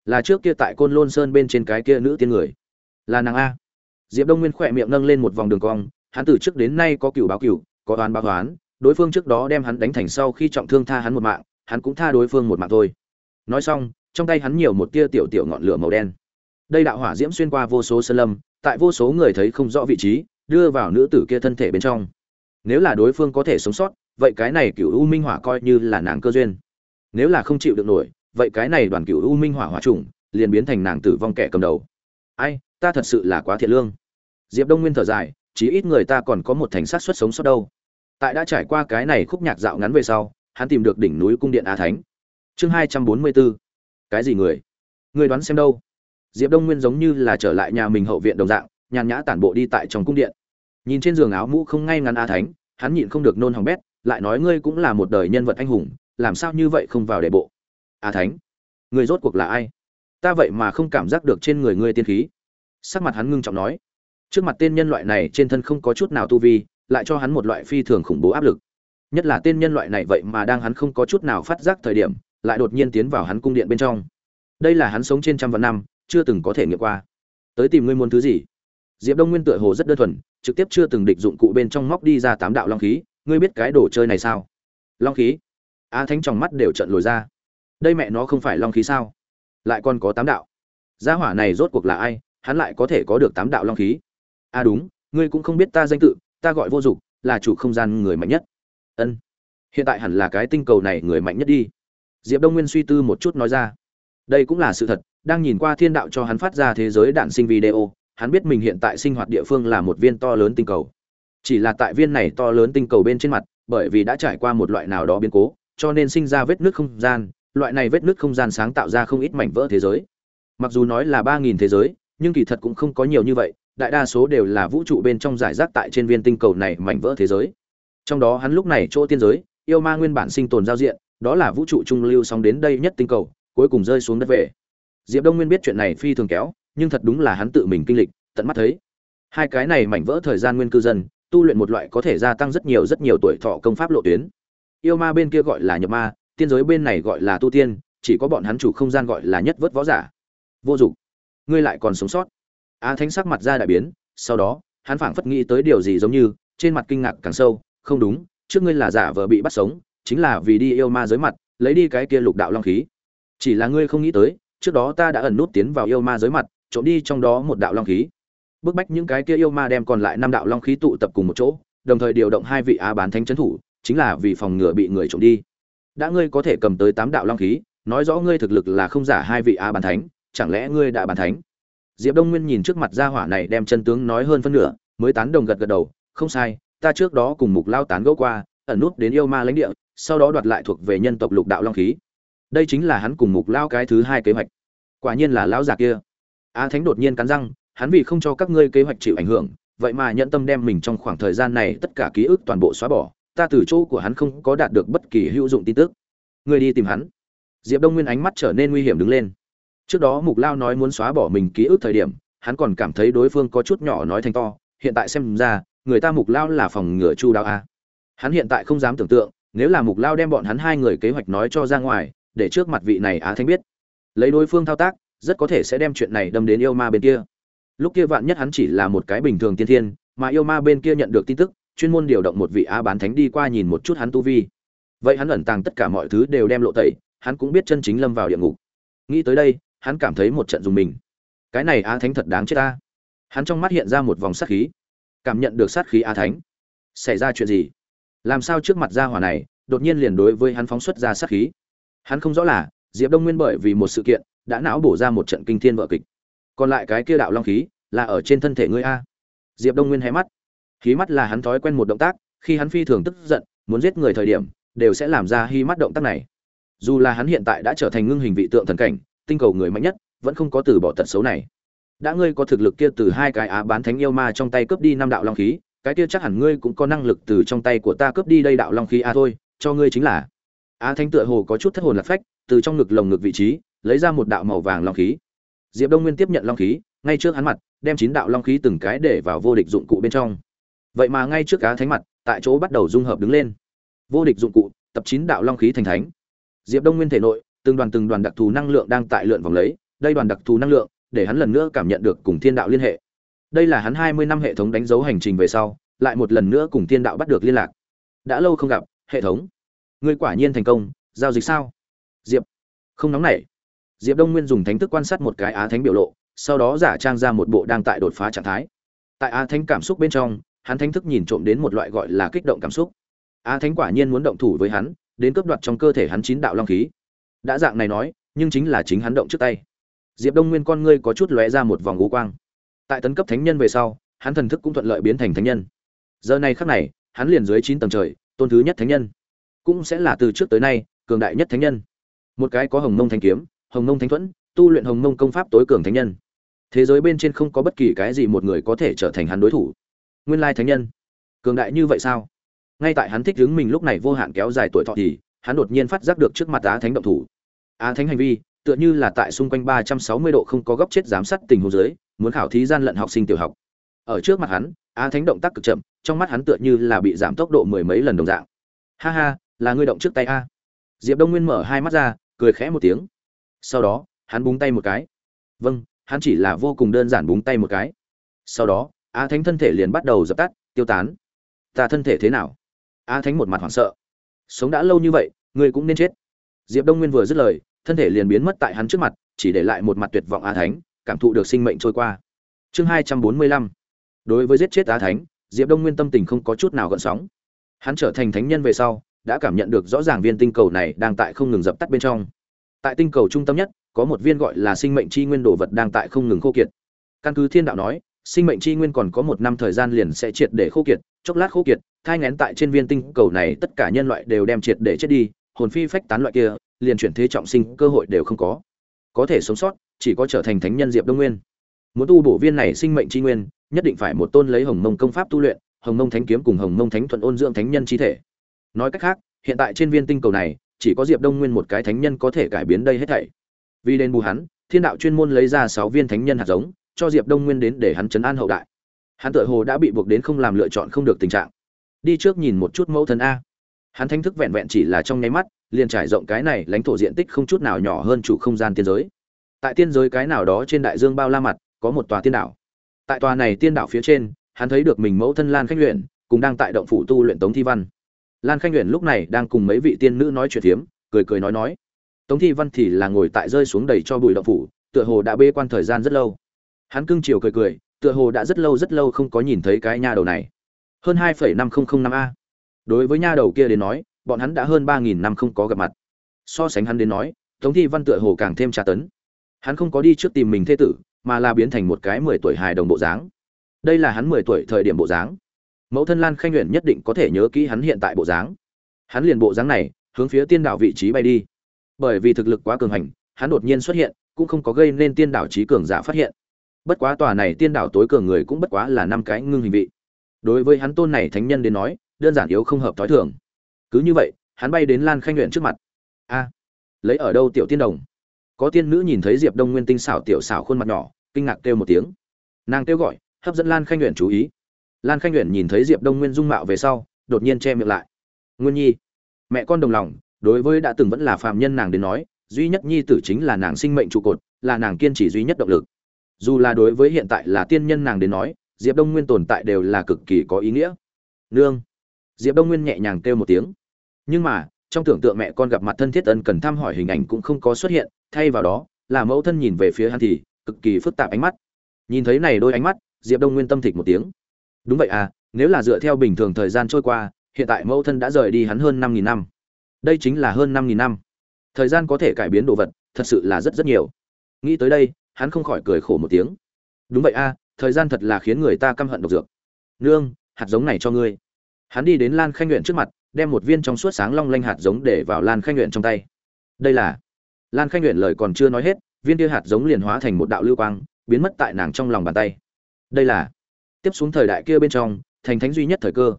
Là trước kia tại côn lôn sơn bên trên cái kia nữ tiên người. Là nàng a. Diệp đông nguyên khỏe miệng nâng lên một vòng đường cong, hắn từ trước đến nay có cựu báo cựu có oán báo oán, đối phương trước đó đem hắn đánh thành sau khi trọng thương tha hắn một mạng hắn cũng tha đối phương một mạng thôi. Nói xong, trong tay hắn nhiều một tia tiểu tiểu ngọn lửa màu đen. Đây đạo hỏa diễm xuyên qua vô số sơn lâm, tại vô số người thấy không rõ vị trí, đưa vào nữ tử kia thân thể bên trong. Nếu là đối phương có thể sống sót, vậy cái này cựu u minh hỏa coi như là nàng cơ duyên. Nếu là không chịu được nổi, vậy cái này đoàn cựu u minh hỏa hỏa trùng liền biến thành nàng tử vong kẻ cầm đầu. Ai, ta thật sự là quá thiện lương. Diệp đông nguyên thở dài chí ít người ta còn có một thành sát xuất sống sót đâu. Tại đã trải qua cái này khúc nhạc dạo ngắn về sau hắn tìm được đỉnh núi cung điện a thánh. Chương hai trăm bốn mươi bốn. Cái gì người? Người đoán xem đâu? Diệp đông nguyên giống như là trở lại nhà mình hậu viện đồng dạng, nhàn nhã tản bộ đi tại trong cung điện. Nhìn trên giường áo mũ không ngay ngắn a thánh, hắn nhịn không được nôn hỏng bét, lại nói ngươi cũng là một đời nhân vật anh hùng, làm sao như vậy không vào đệ bộ? A thánh, người rốt cuộc là ai? Ta vậy mà không cảm giác được trên người ngươi tiên khí. Sắc mặt hắn ngưng trọng nói. Trước mặt tên nhân loại này trên thân không có chút nào tu vi, lại cho hắn một loại phi thường khủng bố áp lực nhất là tên nhân loại này vậy mà đang hắn không có chút nào phát giác thời điểm, lại đột nhiên tiến vào hắn cung điện bên trong. Đây là hắn sống trên trăm vạn năm, chưa từng có thể nghiệm qua. Tới tìm ngươi muốn thứ gì? Diệp đông nguyên tựa hồ rất đơn thuần, trực tiếp chưa từng địch dụng cụ bên trong móc đi ra tám đạo long khí, ngươi biết cái đồ chơi này sao? Long khí? A thánh trong mắt đều trận lồi ra. Đây mẹ nó không phải long khí sao? Lại còn có tám đạo. Gia hỏa này rốt cuộc là ai? Hắn lại có thể có được tám đạo long khí? A đúng, ngươi cũng không biết ta danh tự, ta gọi vô dụng, là chủ không gian người mạnh nhất ân. Hiện tại hẳn là cái tinh cầu này người mạnh nhất đi. Diệp đông nguyên suy tư một chút nói ra. Đây cũng là sự thật, đang nhìn qua thiên đạo cho hắn phát ra thế giới đạn sinh video, hắn biết mình hiện tại sinh hoạt địa phương là một viên to lớn tinh cầu. Chỉ là tại viên này to lớn tinh cầu bên trên mặt, bởi vì đã trải qua một loại nào đó biến cố, cho nên sinh ra vết nứt không gian, loại này vết nứt không gian sáng tạo ra không ít mảnh vỡ thế giới. Mặc dù nói là ba nghìn thế giới, nhưng kỳ thật cũng không có nhiều như vậy, đại đa số đều là vũ trụ bên trong giải rác tại trên viên tinh cầu này mảnh vỡ thế giới trong đó hắn lúc này chỗ tiên giới, yêu ma nguyên bản sinh tồn giao diện, đó là vũ trụ trung lưu song đến đây nhất tinh cầu, cuối cùng rơi xuống đất về. Diệp đông nguyên biết chuyện này phi thường kéo, nhưng thật đúng là hắn tự mình kinh lịch, tận mắt thấy. Hai cái này mảnh vỡ thời gian nguyên cư dân, tu luyện một loại có thể gia tăng rất nhiều rất nhiều tuổi thọ công pháp lộ tuyến. Yêu ma bên kia gọi là nhập ma, tiên giới bên này gọi là tu tiên, chỉ có bọn hắn chủ không gian gọi là nhất vớt võ giả. Vô dụng. Ngươi lại còn sống sót. Á thánh sắc mặt ra đại biến, sau đó, hắn phảng phất nghĩ tới điều gì giống như, trên mặt kinh ngạc càng sâu không đúng, trước ngươi là giả vờ bị bắt sống, chính là vì đi yêu ma giới mặt, lấy đi cái kia lục đạo long khí. Chỉ là ngươi không nghĩ tới, trước đó ta đã ẩn nút tiến vào yêu ma giới mặt, trộm đi trong đó một đạo long khí. Bức bách những cái kia yêu ma đem còn lại năm đạo long khí tụ tập cùng một chỗ, đồng thời điều động hai vị á bán thánh trấn thủ, chính là vì phòng ngừa bị người trộm đi. Đã ngươi có thể cầm tới tám đạo long khí, nói rõ ngươi thực lực là không giả hai vị á bán thánh, chẳng lẽ ngươi đã bán thánh? Diệp đông nguyên nhìn trước mặt gia hỏa này đem chân tướng nói hơn phân nửa, mới tán đồng gật gật đầu, không sai ta trước đó cùng mục lao tán gẫu qua, ẩn nút đến yêu ma lãnh địa, sau đó đoạt lại thuộc về nhân tộc lục đạo long khí. Đây chính là hắn cùng mục lao cái thứ hai kế hoạch. Quả nhiên là lão già kia. A thánh đột nhiên cắn răng, hắn vì không cho các ngươi kế hoạch chịu ảnh hưởng, vậy mà nhận tâm đem mình trong khoảng thời gian này tất cả ký ức toàn bộ xóa bỏ, ta từ chỗ của hắn không có đạt được bất kỳ hữu dụng tin tức. Ngươi đi tìm hắn. Diệp đông nguyên ánh mắt trở nên nguy hiểm đứng lên. Trước đó mục lao nói muốn xóa bỏ mình ký ức thời điểm, hắn còn cảm thấy đối phương có chút nhỏ nói thành to, hiện tại xem ra người ta mục lao là phòng ngừa chu đáo a. Hắn hiện tại không dám tưởng tượng, nếu là mục lao đem bọn hắn hai người kế hoạch nói cho ra ngoài, để trước mặt vị này á thanh biết. Lấy đối phương thao tác, rất có thể sẽ đem chuyện này đâm đến yêu ma bên kia. Lúc kia vạn nhất hắn chỉ là một cái bình thường tiên thiên, mà yêu ma bên kia nhận được tin tức, chuyên môn điều động một vị á bán thánh đi qua nhìn một chút hắn tu vi. Vậy hắn ẩn tàng tất cả mọi thứ đều đem lộ tẩy, hắn cũng biết chân chính lâm vào địa ngục. Nghĩ tới đây, hắn cảm thấy một trận dùng mình. Cái này á thánh thật đáng chết ta. Hắn trong mắt hiện ra một vòng sắc khí cảm nhận được sát khí a thánh. Xảy ra chuyện gì? Làm sao trước mặt gia hỏa này, đột nhiên liền đối với hắn phóng xuất ra sát khí? Hắn không rõ là, diệp đông nguyên bởi vì một sự kiện, đã não bổ ra một trận kinh thiên vợ kịch. Còn lại cái kia đạo long khí, là ở trên thân thể ngươi a? Diệp đông nguyên hé mắt. Khí mắt là hắn thói quen một động tác, khi hắn phi thường tức giận, muốn giết người thời điểm, đều sẽ làm ra hy mắt động tác này. Dù là hắn hiện tại đã trở thành ngưng hình vị tượng thần cảnh, tinh cầu người mạnh nhất, vẫn không có từ bỏ tật xấu này đã ngươi có thực lực kia từ hai cái á bán thánh yêu ma trong tay cướp đi năm đạo long khí, cái kia chắc hẳn ngươi cũng có năng lực từ trong tay của ta cướp đi đây đạo long khí a thôi, cho ngươi chính là. Á thánh tựa hồ có chút thất hồn lạc phách, từ trong ngực lồng ngực vị trí, lấy ra một đạo màu vàng long khí. Diệp đông nguyên tiếp nhận long khí, ngay trước hắn mặt, đem chín đạo long khí từng cái để vào vô địch dụng cụ bên trong. Vậy mà ngay trước á thánh mặt, tại chỗ bắt đầu dung hợp đứng lên. Vô địch dụng cụ, tập chín đạo long khí thành thánh. Diệp đông nguyên thể nội, từng đoàn từng đoàn đặc thù năng lượng đang tại lượn vòng lấy, đây đoàn đặc thù năng lượng để hắn lần nữa cảm nhận được cùng thiên đạo liên hệ. Đây là hắn hai mươi năm hệ thống đánh dấu hành trình về sau, lại một lần nữa cùng thiên đạo bắt được liên lạc. Đã lâu không gặp, hệ thống. Ngươi quả nhiên thành công, giao dịch sao? Diệp. Không nóng nảy. Diệp đông nguyên dùng thánh thức quan sát một cái á thánh biểu lộ, sau đó giả trang ra một bộ đang tại đột phá trạng thái. Tại á thánh cảm xúc bên trong, hắn thánh thức nhìn trộm đến một loại gọi là kích động cảm xúc. Á thánh quả nhiên muốn động thủ với hắn, đến cướp đoạt trong cơ thể hắn chín đạo long khí. Đã dạng này nói, nhưng chính là chính hắn động trước tay diệp đông nguyên con ngươi có chút lóe ra một vòng ngũ quang. Tại tấn cấp thánh nhân về sau, hắn thần thức cũng thuận lợi biến thành thánh nhân. Giờ này khắc này, hắn liền dưới chín tầng trời, tôn thứ nhất thánh nhân. Cũng sẽ là từ trước tới nay, cường đại nhất thánh nhân. Một cái có hồng mông thanh kiếm, hồng mông thánh thuẫn, tu luyện hồng mông công pháp tối cường thánh nhân. Thế giới bên trên không có bất kỳ cái gì một người có thể trở thành hắn đối thủ. Nguyên lai thánh nhân. Cường đại như vậy sao? Ngay tại hắn thích đứng mình lúc này vô hạn kéo dài tuổi thọ thì, hắn đột nhiên phát giác được trước mặt á thánh động thủ. Á thánh hành vi tựa như là tại xung quanh ba trăm sáu mươi độ không có góc chết giám sát tình huống dưới, muốn khảo thí gian lận học sinh tiểu học. Ở trước mặt hắn, á thánh động tác cực chậm, trong mắt hắn tựa như là bị giảm tốc độ mười mấy lần đồng dạng. Ha ha, là ngươi động trước tay a. Diệp đông nguyên mở hai mắt ra, cười khẽ một tiếng. Sau đó, hắn búng tay một cái. Vâng hắn chỉ là vô cùng đơn giản búng tay một cái. Sau đó, á thánh thân thể liền bắt đầu dập tắt, tiêu tán. Ta thân thể thế nào? Á thánh một mặt hoảng sợ. Sống đã lâu như vậy, ngươi cũng nên chết. Diệp đông nguyên vừa dứt lời thân thể liền biến mất tại hắn trước mặt, chỉ để lại một mặt tuyệt vọng a thánh, cảm thụ được sinh mệnh trôi qua. Chương hai trăm bốn mươi lăm. Đối với giết chết a thánh, diệp đông nguyên tâm tình không có chút nào gợn sóng. Hắn trở thành thánh nhân về sau, đã cảm nhận được rõ ràng viên tinh cầu này đang tại không ngừng dập tắt bên trong. Tại tinh cầu trung tâm nhất, có một viên gọi là sinh mệnh chi nguyên đồ vật đang tại không ngừng khô kiệt. Căn cứ thiên đạo nói, sinh mệnh chi nguyên còn có một năm thời gian liền sẽ triệt để khô kiệt, chốc lát khô kiệt, thai ngén tại trên viên tinh cầu này tất cả nhân loại đều đem triệt để chết đi, hồn phi phách tán loại kia liền chuyển thế trọng sinh cơ hội đều không có. Có thể sống sót, chỉ có trở thành thánh nhân diệp đông nguyên. Muốn tu bổ viên này sinh mệnh tri nguyên, nhất định phải một tôn lấy hồng mông công pháp tu luyện, hồng mông thánh kiếm cùng hồng mông thánh thuận ôn dưỡng thánh nhân chi thể. Nói cách khác, hiện tại trên viên tinh cầu này, chỉ có diệp đông nguyên một cái thánh nhân có thể cải biến đây hết thảy. Vì đền bù hắn, thiên đạo chuyên môn lấy ra sáu viên thánh nhân hạt giống, cho diệp đông nguyên đến để hắn chấn an hậu đại. Hắn tự hồ đã bị buộc đến không làm lựa chọn không được tình trạng. Đi trước nhìn một chút mẫu thân a. Hắn thánh thức vẹn vẹn chỉ là trong nháy mắt liền trải rộng cái này lãnh thổ diện tích không chút nào nhỏ hơn chủ không gian tiên giới. Tại tiên giới cái nào đó trên đại dương bao la mặt, có một tòa tiên đảo. Tại tòa này tiên đảo phía trên, hắn thấy được mình mẫu thân lan khanh luyện cùng đang tại động phủ tu luyện tống thi văn. Lan khanh luyện lúc này đang cùng mấy vị tiên nữ nói chuyện phiếm, cười cười nói nói. Tống thi văn thì là ngồi tại rơi xuống đầy cho bụi động phủ, tựa hồ đã bê quan thời gian rất lâu. Hắn cưng chiều cười cười, tựa hồ đã rất lâu rất lâu không có nhìn thấy cái nha đầu này. Hơn hai phẩy năm không không năm a. Đối với nha đầu kia đến nói bọn hắn đã hơn ba nghìn năm không có gặp mặt. So sánh hắn đến nói, tống thi văn tựa hồ càng thêm tra tấn. Hắn không có đi trước tìm mình thê tử, mà là biến thành một cái mười tuổi hài đồng bộ dáng. Đây là hắn mười tuổi thời điểm bộ dáng. Mẫu thân lan khanh nguyện nhất định có thể nhớ kỹ hắn hiện tại bộ dáng. Hắn liền bộ dáng này, hướng phía tiên đảo vị trí bay đi. Bởi vì thực lực quá cường hành, hắn đột nhiên xuất hiện, cũng không có gây nên tiên đảo trí cường giả phát hiện. Bất quá tòa này tiên đảo tối cường người cũng bất quá là năm cái ngưng hình vị. Đối với hắn tôn này thánh nhân đến nói, đơn giản yếu không hợp thói thường cứ như vậy, hắn bay đến lan khanh nguyện trước mặt. A, lấy ở đâu tiểu tiên đồng? Có tiên nữ nhìn thấy diệp đông nguyên tinh xảo tiểu xảo khuôn mặt nhỏ, kinh ngạc kêu một tiếng. Nàng kêu gọi, hấp dẫn lan khanh nguyện chú ý. Lan khanh nguyện nhìn thấy diệp đông nguyên dung mạo về sau, đột nhiên che miệng lại. Nguyên nhi, mẹ con đồng lòng, đối với đã từng vẫn là phạm nhân nàng đến nói, duy nhất nhi tử chính là nàng sinh mệnh trụ cột, là nàng kiên trì duy nhất động lực. Dù là đối với hiện tại là tiên nhân nàng đến nói, diệp đông nguyên tồn tại đều là cực kỳ có ý nghĩa. Nương, diệp đông nguyên nhẹ nhàng kêu một tiếng nhưng mà, trong tưởng tượng mẹ con gặp mặt thân thiết ân cần thăm hỏi hình ảnh cũng không có xuất hiện, thay vào đó, là mẫu thân nhìn về phía hắn thì, cực kỳ phức tạp ánh mắt. Nhìn thấy này đôi ánh mắt, diệp đông nguyên tâm thịch một tiếng. Đúng vậy à nếu là dựa theo bình thường thời gian trôi qua, hiện tại mẫu thân đã rời đi hắn hơn năm nghìn năm. Đây chính là hơn năm nghìn năm. Thời gian có thể cải biến đồ vật, thật sự là rất rất nhiều. Nghĩ tới đây, hắn không khỏi cười khổ một tiếng. Đúng vậy a thời gian thật là khiến người ta căm hận độc dược. Nương, hạt giống này cho ngươi. Hắn đi đến lan khanh nguyện trước mặt đem một viên trong suốt sáng long lanh hạt giống để vào lan khanh nguyện trong tay. Đây là lan khanh nguyện lời còn chưa nói hết, viên kia hạt giống liền hóa thành một đạo lưu quang, biến mất tại nàng trong lòng bàn tay. Đây là tiếp xuống thời đại kia bên trong, thành thánh duy nhất thời cơ.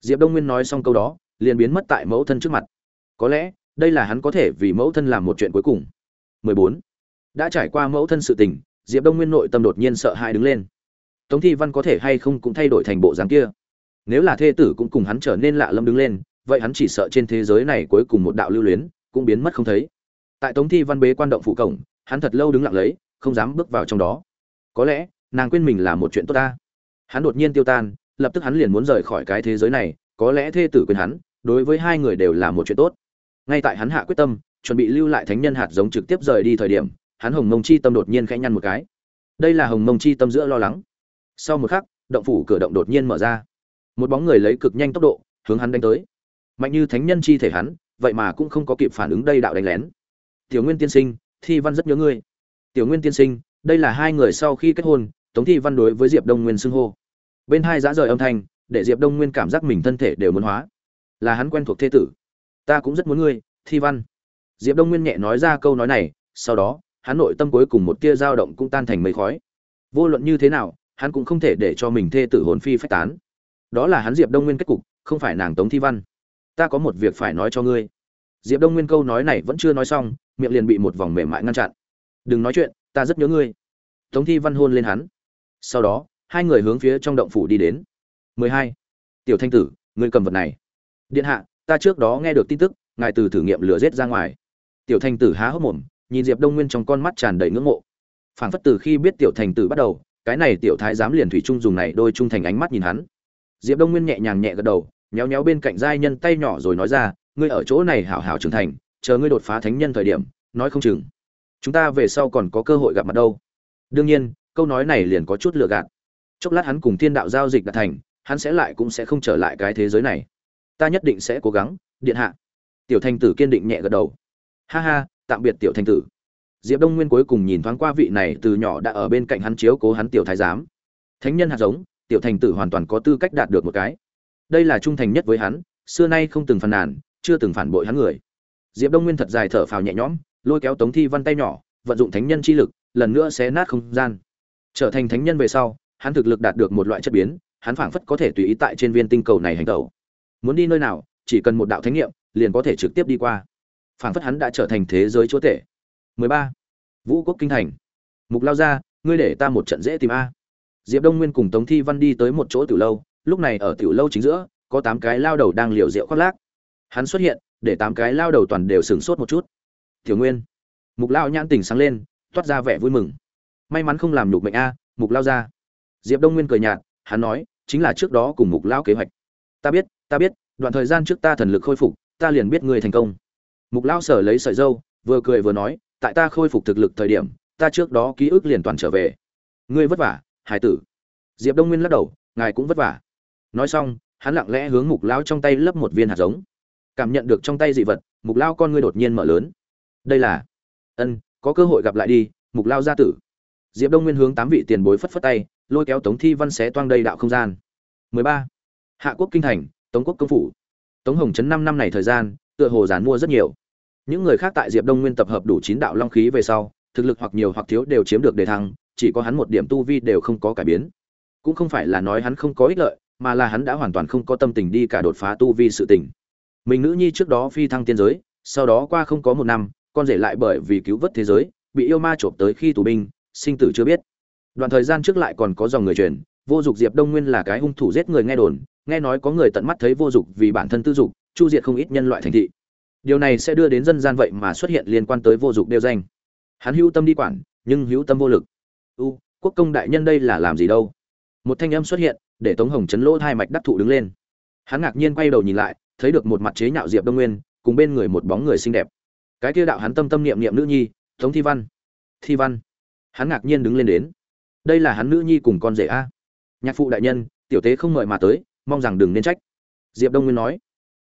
Diệp đông nguyên nói xong câu đó, liền biến mất tại mẫu thân trước mặt. Có lẽ, đây là hắn có thể vì mẫu thân làm một chuyện cuối cùng. 14. đã trải qua mẫu thân sự tình, diệp đông nguyên nội tâm đột nhiên sợ hãi đứng lên. Tống thi văn có thể hay không cũng thay đổi thành bộ dáng kia. Nếu là thê tử cũng cùng hắn trở nên lạ lâm đứng lên vậy hắn chỉ sợ trên thế giới này cuối cùng một đạo lưu luyến, cũng biến mất không thấy. Tại tống thi văn bế quan động phụ cổng, hắn thật lâu đứng lặng lấy, không dám bước vào trong đó. Có lẽ, nàng quên mình là một chuyện tốt ta. Hắn đột nhiên tiêu tan, lập tức hắn liền muốn rời khỏi cái thế giới này, có lẽ thê tử quên hắn, đối với hai người đều là một chuyện tốt. Ngay tại hắn hạ quyết tâm, chuẩn bị lưu lại thánh nhân hạt giống trực tiếp rời đi thời điểm, hắn hồng mông chi tâm đột nhiên khẽ nhăn một cái. Đây là hồng mông chi tâm giữa lo lắng. Sau một khắc, động phủ cửa động đột nhiên mở ra. Một bóng người lấy cực nhanh tốc độ, hướng hắn đánh tới mạnh như thánh nhân chi thể hắn, vậy mà cũng không có kịp phản ứng đây đạo đánh lén. Tiểu nguyên tiên sinh, thi văn rất nhớ ngươi. Tiểu nguyên tiên sinh, đây là hai người sau khi kết hôn, tống thi văn đối với diệp đông nguyên xưng hô. Bên hai giã rời âm thanh, để diệp đông nguyên cảm giác mình thân thể đều muốn hóa. Là hắn quen thuộc thê tử. Ta cũng rất muốn ngươi, thi văn. Diệp đông nguyên nhẹ nói ra câu nói này, sau đó, hắn nội tâm cuối cùng một tia dao động cũng tan thành mây khói. Vô luận như thế nào, hắn cũng không thể để cho mình thê tử hồn phi phách tán. Đó là hắn diệp đông nguyên kết cục, không phải nàng tống thi văn ta có một việc phải nói cho ngươi. Diệp đông nguyên câu nói này vẫn chưa nói xong, miệng liền bị một vòng mềm mại ngăn chặn. Đừng nói chuyện, ta rất nhớ ngươi. Tống thi văn hôn lên hắn. Sau đó, hai người hướng phía trong động phủ đi đến. 12. tiểu thanh tử, ngươi cầm vật này. Điện hạ, ta trước đó nghe được tin tức, ngài từ thử nghiệm lửa rết ra ngoài. Tiểu thanh tử há hốc mồm, nhìn diệp đông nguyên trong con mắt tràn đầy ngưỡng mộ. Phảng phất từ khi biết tiểu thành tử bắt đầu, cái này tiểu thái giám liền thủy trung dùng này đôi trung thành ánh mắt nhìn hắn. Diệp đông nguyên nhẹ nhàng nhẹ gật đầu nhéo nhéo bên cạnh giai nhân tay nhỏ rồi nói ra, ngươi ở chỗ này hảo hảo trưởng thành, chờ ngươi đột phá thánh nhân thời điểm, nói không chừng, chúng ta về sau còn có cơ hội gặp mặt đâu. Đương nhiên, câu nói này liền có chút lừa gạt. Chốc lát hắn cùng thiên đạo giao dịch đạt thành, hắn sẽ lại cũng sẽ không trở lại cái thế giới này. Ta nhất định sẽ cố gắng, điện hạ. Tiểu thanh tử kiên định nhẹ gật đầu. Ha ha, tạm biệt tiểu thanh tử. Diệp đông nguyên cuối cùng nhìn thoáng qua vị này từ nhỏ đã ở bên cạnh hắn chiếu cố hắn tiểu thái giám. Thánh nhân hạt giống, tiểu thành tử hoàn toàn có tư cách đạt được một cái đây là trung thành nhất với hắn, xưa nay không từng phàn nàn, chưa từng phản bội hắn người. Diệp đông nguyên thật dài thở phào nhẹ nhõm, lôi kéo tống thi văn tay nhỏ, vận dụng thánh nhân chi lực, lần nữa xé nát không gian. Trở thành thánh nhân về sau, hắn thực lực đạt được một loại chất biến, hắn phảng phất có thể tùy ý tại trên viên tinh cầu này hành tẩu. Muốn đi nơi nào, chỉ cần một đạo thánh nghiệm, liền có thể trực tiếp đi qua. Phảng phất hắn đã trở thành thế giới chúa tể. 13. vũ quốc kinh thành. Mục lao ra ngươi để ta một trận dễ tìm a. Diệp đông nguyên cùng tống thi văn đi tới một chỗ tiểu lâu lúc này ở tiểu lâu chính giữa, có tám cái lao đầu đang liều rượu khoác lác. Hắn xuất hiện, để tám cái lao đầu toàn đều sửng sốt một chút. Tiểu nguyên. Mục lao nhãn tình sáng lên, toát ra vẻ vui mừng. May mắn không làm nhục mệnh a, mục lao ra diệp đông nguyên cười nhạt, hắn nói, chính là trước đó cùng mục lao kế hoạch. Ta biết ta biết, đoạn thời gian trước ta thần lực khôi phục, ta liền biết ngươi thành công. Mục lao sở lấy sợi dâu, vừa cười vừa nói, tại ta khôi phục thực lực thời điểm, ta trước đó ký ức liền toàn trở về. Ngươi vất vả hải tử. Diệp đông nguyên lắc đầu, ngài cũng vất vả nói xong, hắn lặng lẽ hướng mục lao trong tay lấp một viên hạt giống. Cảm nhận được trong tay dị vật, mục lao con ngươi đột nhiên mở lớn. Đây là, ân, có cơ hội gặp lại đi, mục lao gia tử. Diệp đông nguyên hướng tám vị tiền bối phất phất tay, lôi kéo tống thi văn xé toang đầy đạo không gian. 13. hạ quốc kinh thành, tống quốc công phủ. Tống hồng trấn năm năm này thời gian, tựa hồ giàn mua rất nhiều. Những người khác tại diệp đông nguyên tập hợp đủ chín đạo long khí về sau, thực lực hoặc nhiều hoặc thiếu đều chiếm được đề thăng, chỉ có hắn một điểm tu vi đều không có cải biến. Cũng không phải là nói hắn không có ích lợi mà là hắn đã hoàn toàn không có tâm tình đi cả đột phá tu vi sự tình. Mình nữ nhi trước đó phi thăng tiên giới, sau đó qua không có một năm, con rể lại bởi vì cứu vớt thế giới, bị yêu ma trộm tới khi tù binh, sinh tử chưa biết. Đoạn thời gian trước lại còn có dòng người truyền, vô dụng diệp đông nguyên là cái hung thủ giết người nghe đồn, nghe nói có người tận mắt thấy vô dụng vì bản thân tư dục, chu diệt không ít nhân loại thành thị. Điều này sẽ đưa đến dân gian vậy mà xuất hiện liên quan tới vô dụng đeo danh. Hắn hữu tâm đi quản, nhưng hữu tâm vô lực. U, quốc công đại nhân đây là làm gì đâu? Một thanh âm xuất hiện để tống hồng chấn lỗ hai mạch đắc thụ đứng lên. Hắn ngạc nhiên quay đầu nhìn lại, thấy được một mặt chế nhạo diệp đông nguyên, cùng bên người một bóng người xinh đẹp. Cái kia đạo hắn tâm tâm niệm niệm nữ nhi, tống thi văn. Thi văn. Hắn ngạc nhiên đứng lên đến. Đây là hắn nữ nhi cùng con rể a. Nhạc phụ đại nhân, tiểu tế không mời mà tới, mong rằng đừng nên trách. Diệp đông nguyên nói.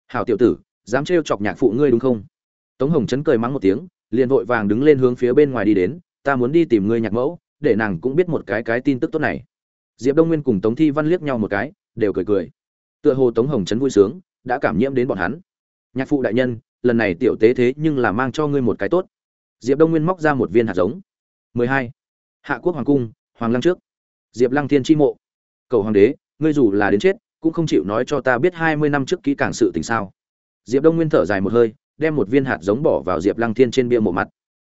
Hảo tiểu tử, dám trêu chọc nhạc phụ ngươi đúng không? Tống hồng chấn cười mắng một tiếng, liền vội vàng đứng lên hướng phía bên ngoài đi đến, ta muốn đi tìm ngươi nhạc mẫu, để nàng cũng biết một cái cái tin tức tốt này diệp đông nguyên cùng tống thi văn liếc nhau một cái, đều cười cười. Tựa hồ tống hồng Trấn vui sướng, đã cảm nhiễm đến bọn hắn. Nhạc phụ đại nhân, lần này tiểu tế thế nhưng là mang cho ngươi một cái tốt. Diệp đông nguyên móc ra một viên hạt giống. 12. hạ quốc hoàng cung, hoàng lăng trước. Diệp lăng thiên tri mộ. Cầu hoàng đế, ngươi dù là đến chết, cũng không chịu nói cho ta biết hai mươi năm trước kỹ càng sự tình sao. Diệp đông nguyên thở dài một hơi, đem một viên hạt giống bỏ vào diệp lăng thiên trên bia mộ mặt.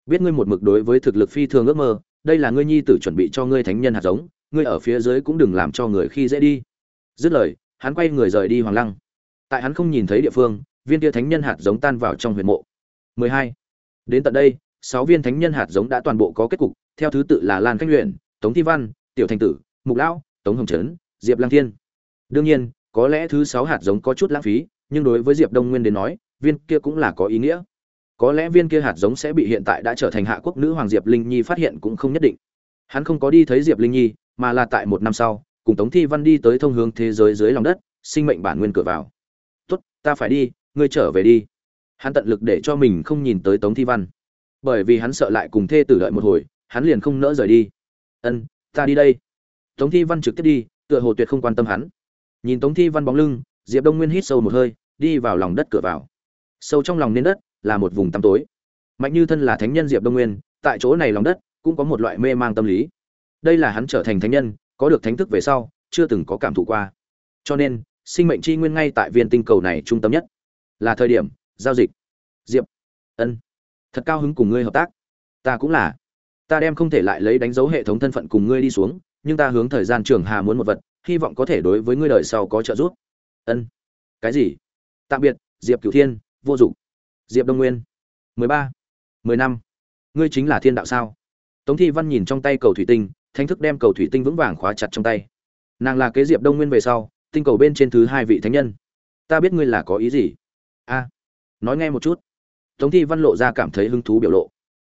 Biết ngươi một mực đối với thực lực phi thường ước mơ, đây là ngươi nhi tử chuẩn bị cho ngươi thánh nhân hạt giống ngươi ở phía dưới cũng đừng làm cho người khi dễ đi. Dứt lời, hắn quay người rời đi hoàng lăng. Tại hắn không nhìn thấy địa phương, viên kia thánh nhân hạt giống tan vào trong huyền mộ. 12. đến tận đây, sáu viên thánh nhân hạt giống đã toàn bộ có kết cục, theo thứ tự là lan Cách luyện, tống thi văn, tiểu thành tử, mục lão, tống hồng trấn, diệp Lang thiên. Đương nhiên, có lẽ thứ sáu hạt giống có chút lãng phí, nhưng đối với diệp đông nguyên đến nói, viên kia cũng là có ý nghĩa. Có lẽ viên kia hạt giống sẽ bị hiện tại đã trở thành hạ quốc nữ hoàng diệp linh nhi phát hiện cũng không nhất định. Hắn không có đi thấy diệp linh nhi mà là tại một năm sau, cùng tống thi văn đi tới thông hướng thế giới dưới lòng đất, sinh mệnh bản nguyên cửa vào. Tốt, ta phải đi, ngươi trở về đi. Hắn tận lực để cho mình không nhìn tới tống thi văn. Bởi vì hắn sợ lại cùng thê tử đợi một hồi, hắn liền không nỡ rời đi. Ân, ta đi đây. Tống thi văn trực tiếp đi, tựa hồ tuyệt không quan tâm hắn. Nhìn tống thi văn bóng lưng, diệp đông nguyên hít sâu một hơi, đi vào lòng đất cửa vào. Sâu trong lòng nền đất là một vùng tăm tối. Mạnh như thân là thánh nhân diệp đông nguyên, tại chỗ này lòng đất cũng có một loại mê mang tâm lý đây là hắn trở thành thánh nhân, có được thánh thức về sau, chưa từng có cảm thụ qua. Cho nên, sinh mệnh chi nguyên ngay tại viên tinh cầu này trung tâm nhất. Là thời điểm, giao dịch. Diệp. Ân. Thật cao hứng cùng ngươi hợp tác. Ta cũng là. Ta đem không thể lại lấy đánh dấu hệ thống thân phận cùng ngươi đi xuống, nhưng ta hướng thời gian trường hà muốn một vật, hy vọng có thể đối với ngươi đời sau có trợ giúp. Ân. Cái gì? Tạm biệt, diệp cửu thiên, vô dụng. Diệp đông nguyên. Mười ba. Mười năm. Ngươi chính là thiên đạo sao? Tống thi văn nhìn trong tay cầu thủy tinh thanh thức đem cầu thủy tinh vững vàng khóa chặt trong tay. Nàng là kế diệp đông nguyên về sau, tinh cầu bên trên thứ hai vị thánh nhân. Ta biết ngươi là có ý gì? A, nói nghe một chút. Tống thi văn lộ ra cảm thấy hứng thú biểu lộ.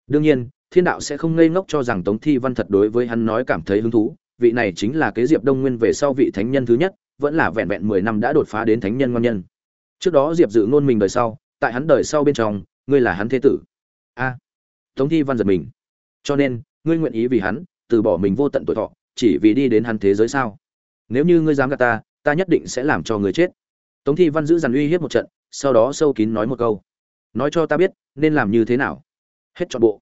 Đương nhiên, thiên đạo sẽ không ngây ngốc cho rằng tống thi văn thật đối với hắn nói cảm thấy hứng thú. Vị này chính là kế diệp đông nguyên về sau vị thánh nhân thứ nhất, vẫn là vẹn vẹn mười năm đã đột phá đến thánh nhân ngon nhân. Trước đó diệp dự ngôn mình đời sau, tại hắn đời sau bên trong, ngươi là hắn thế tử. A, tống thi văn giật mình. Cho nên, ngươi nguyện ý vì hắn từ bỏ mình vô tận tuổi thọ, chỉ vì đi đến hắn thế giới sao? Nếu như ngươi dám gạt ta ta nhất định sẽ làm cho ngươi chết. Tống thi văn giữ dằn uy hiếp một trận, sau đó sâu kín nói một câu. Nói cho ta biết, nên làm như thế nào? Hết chọn bộ.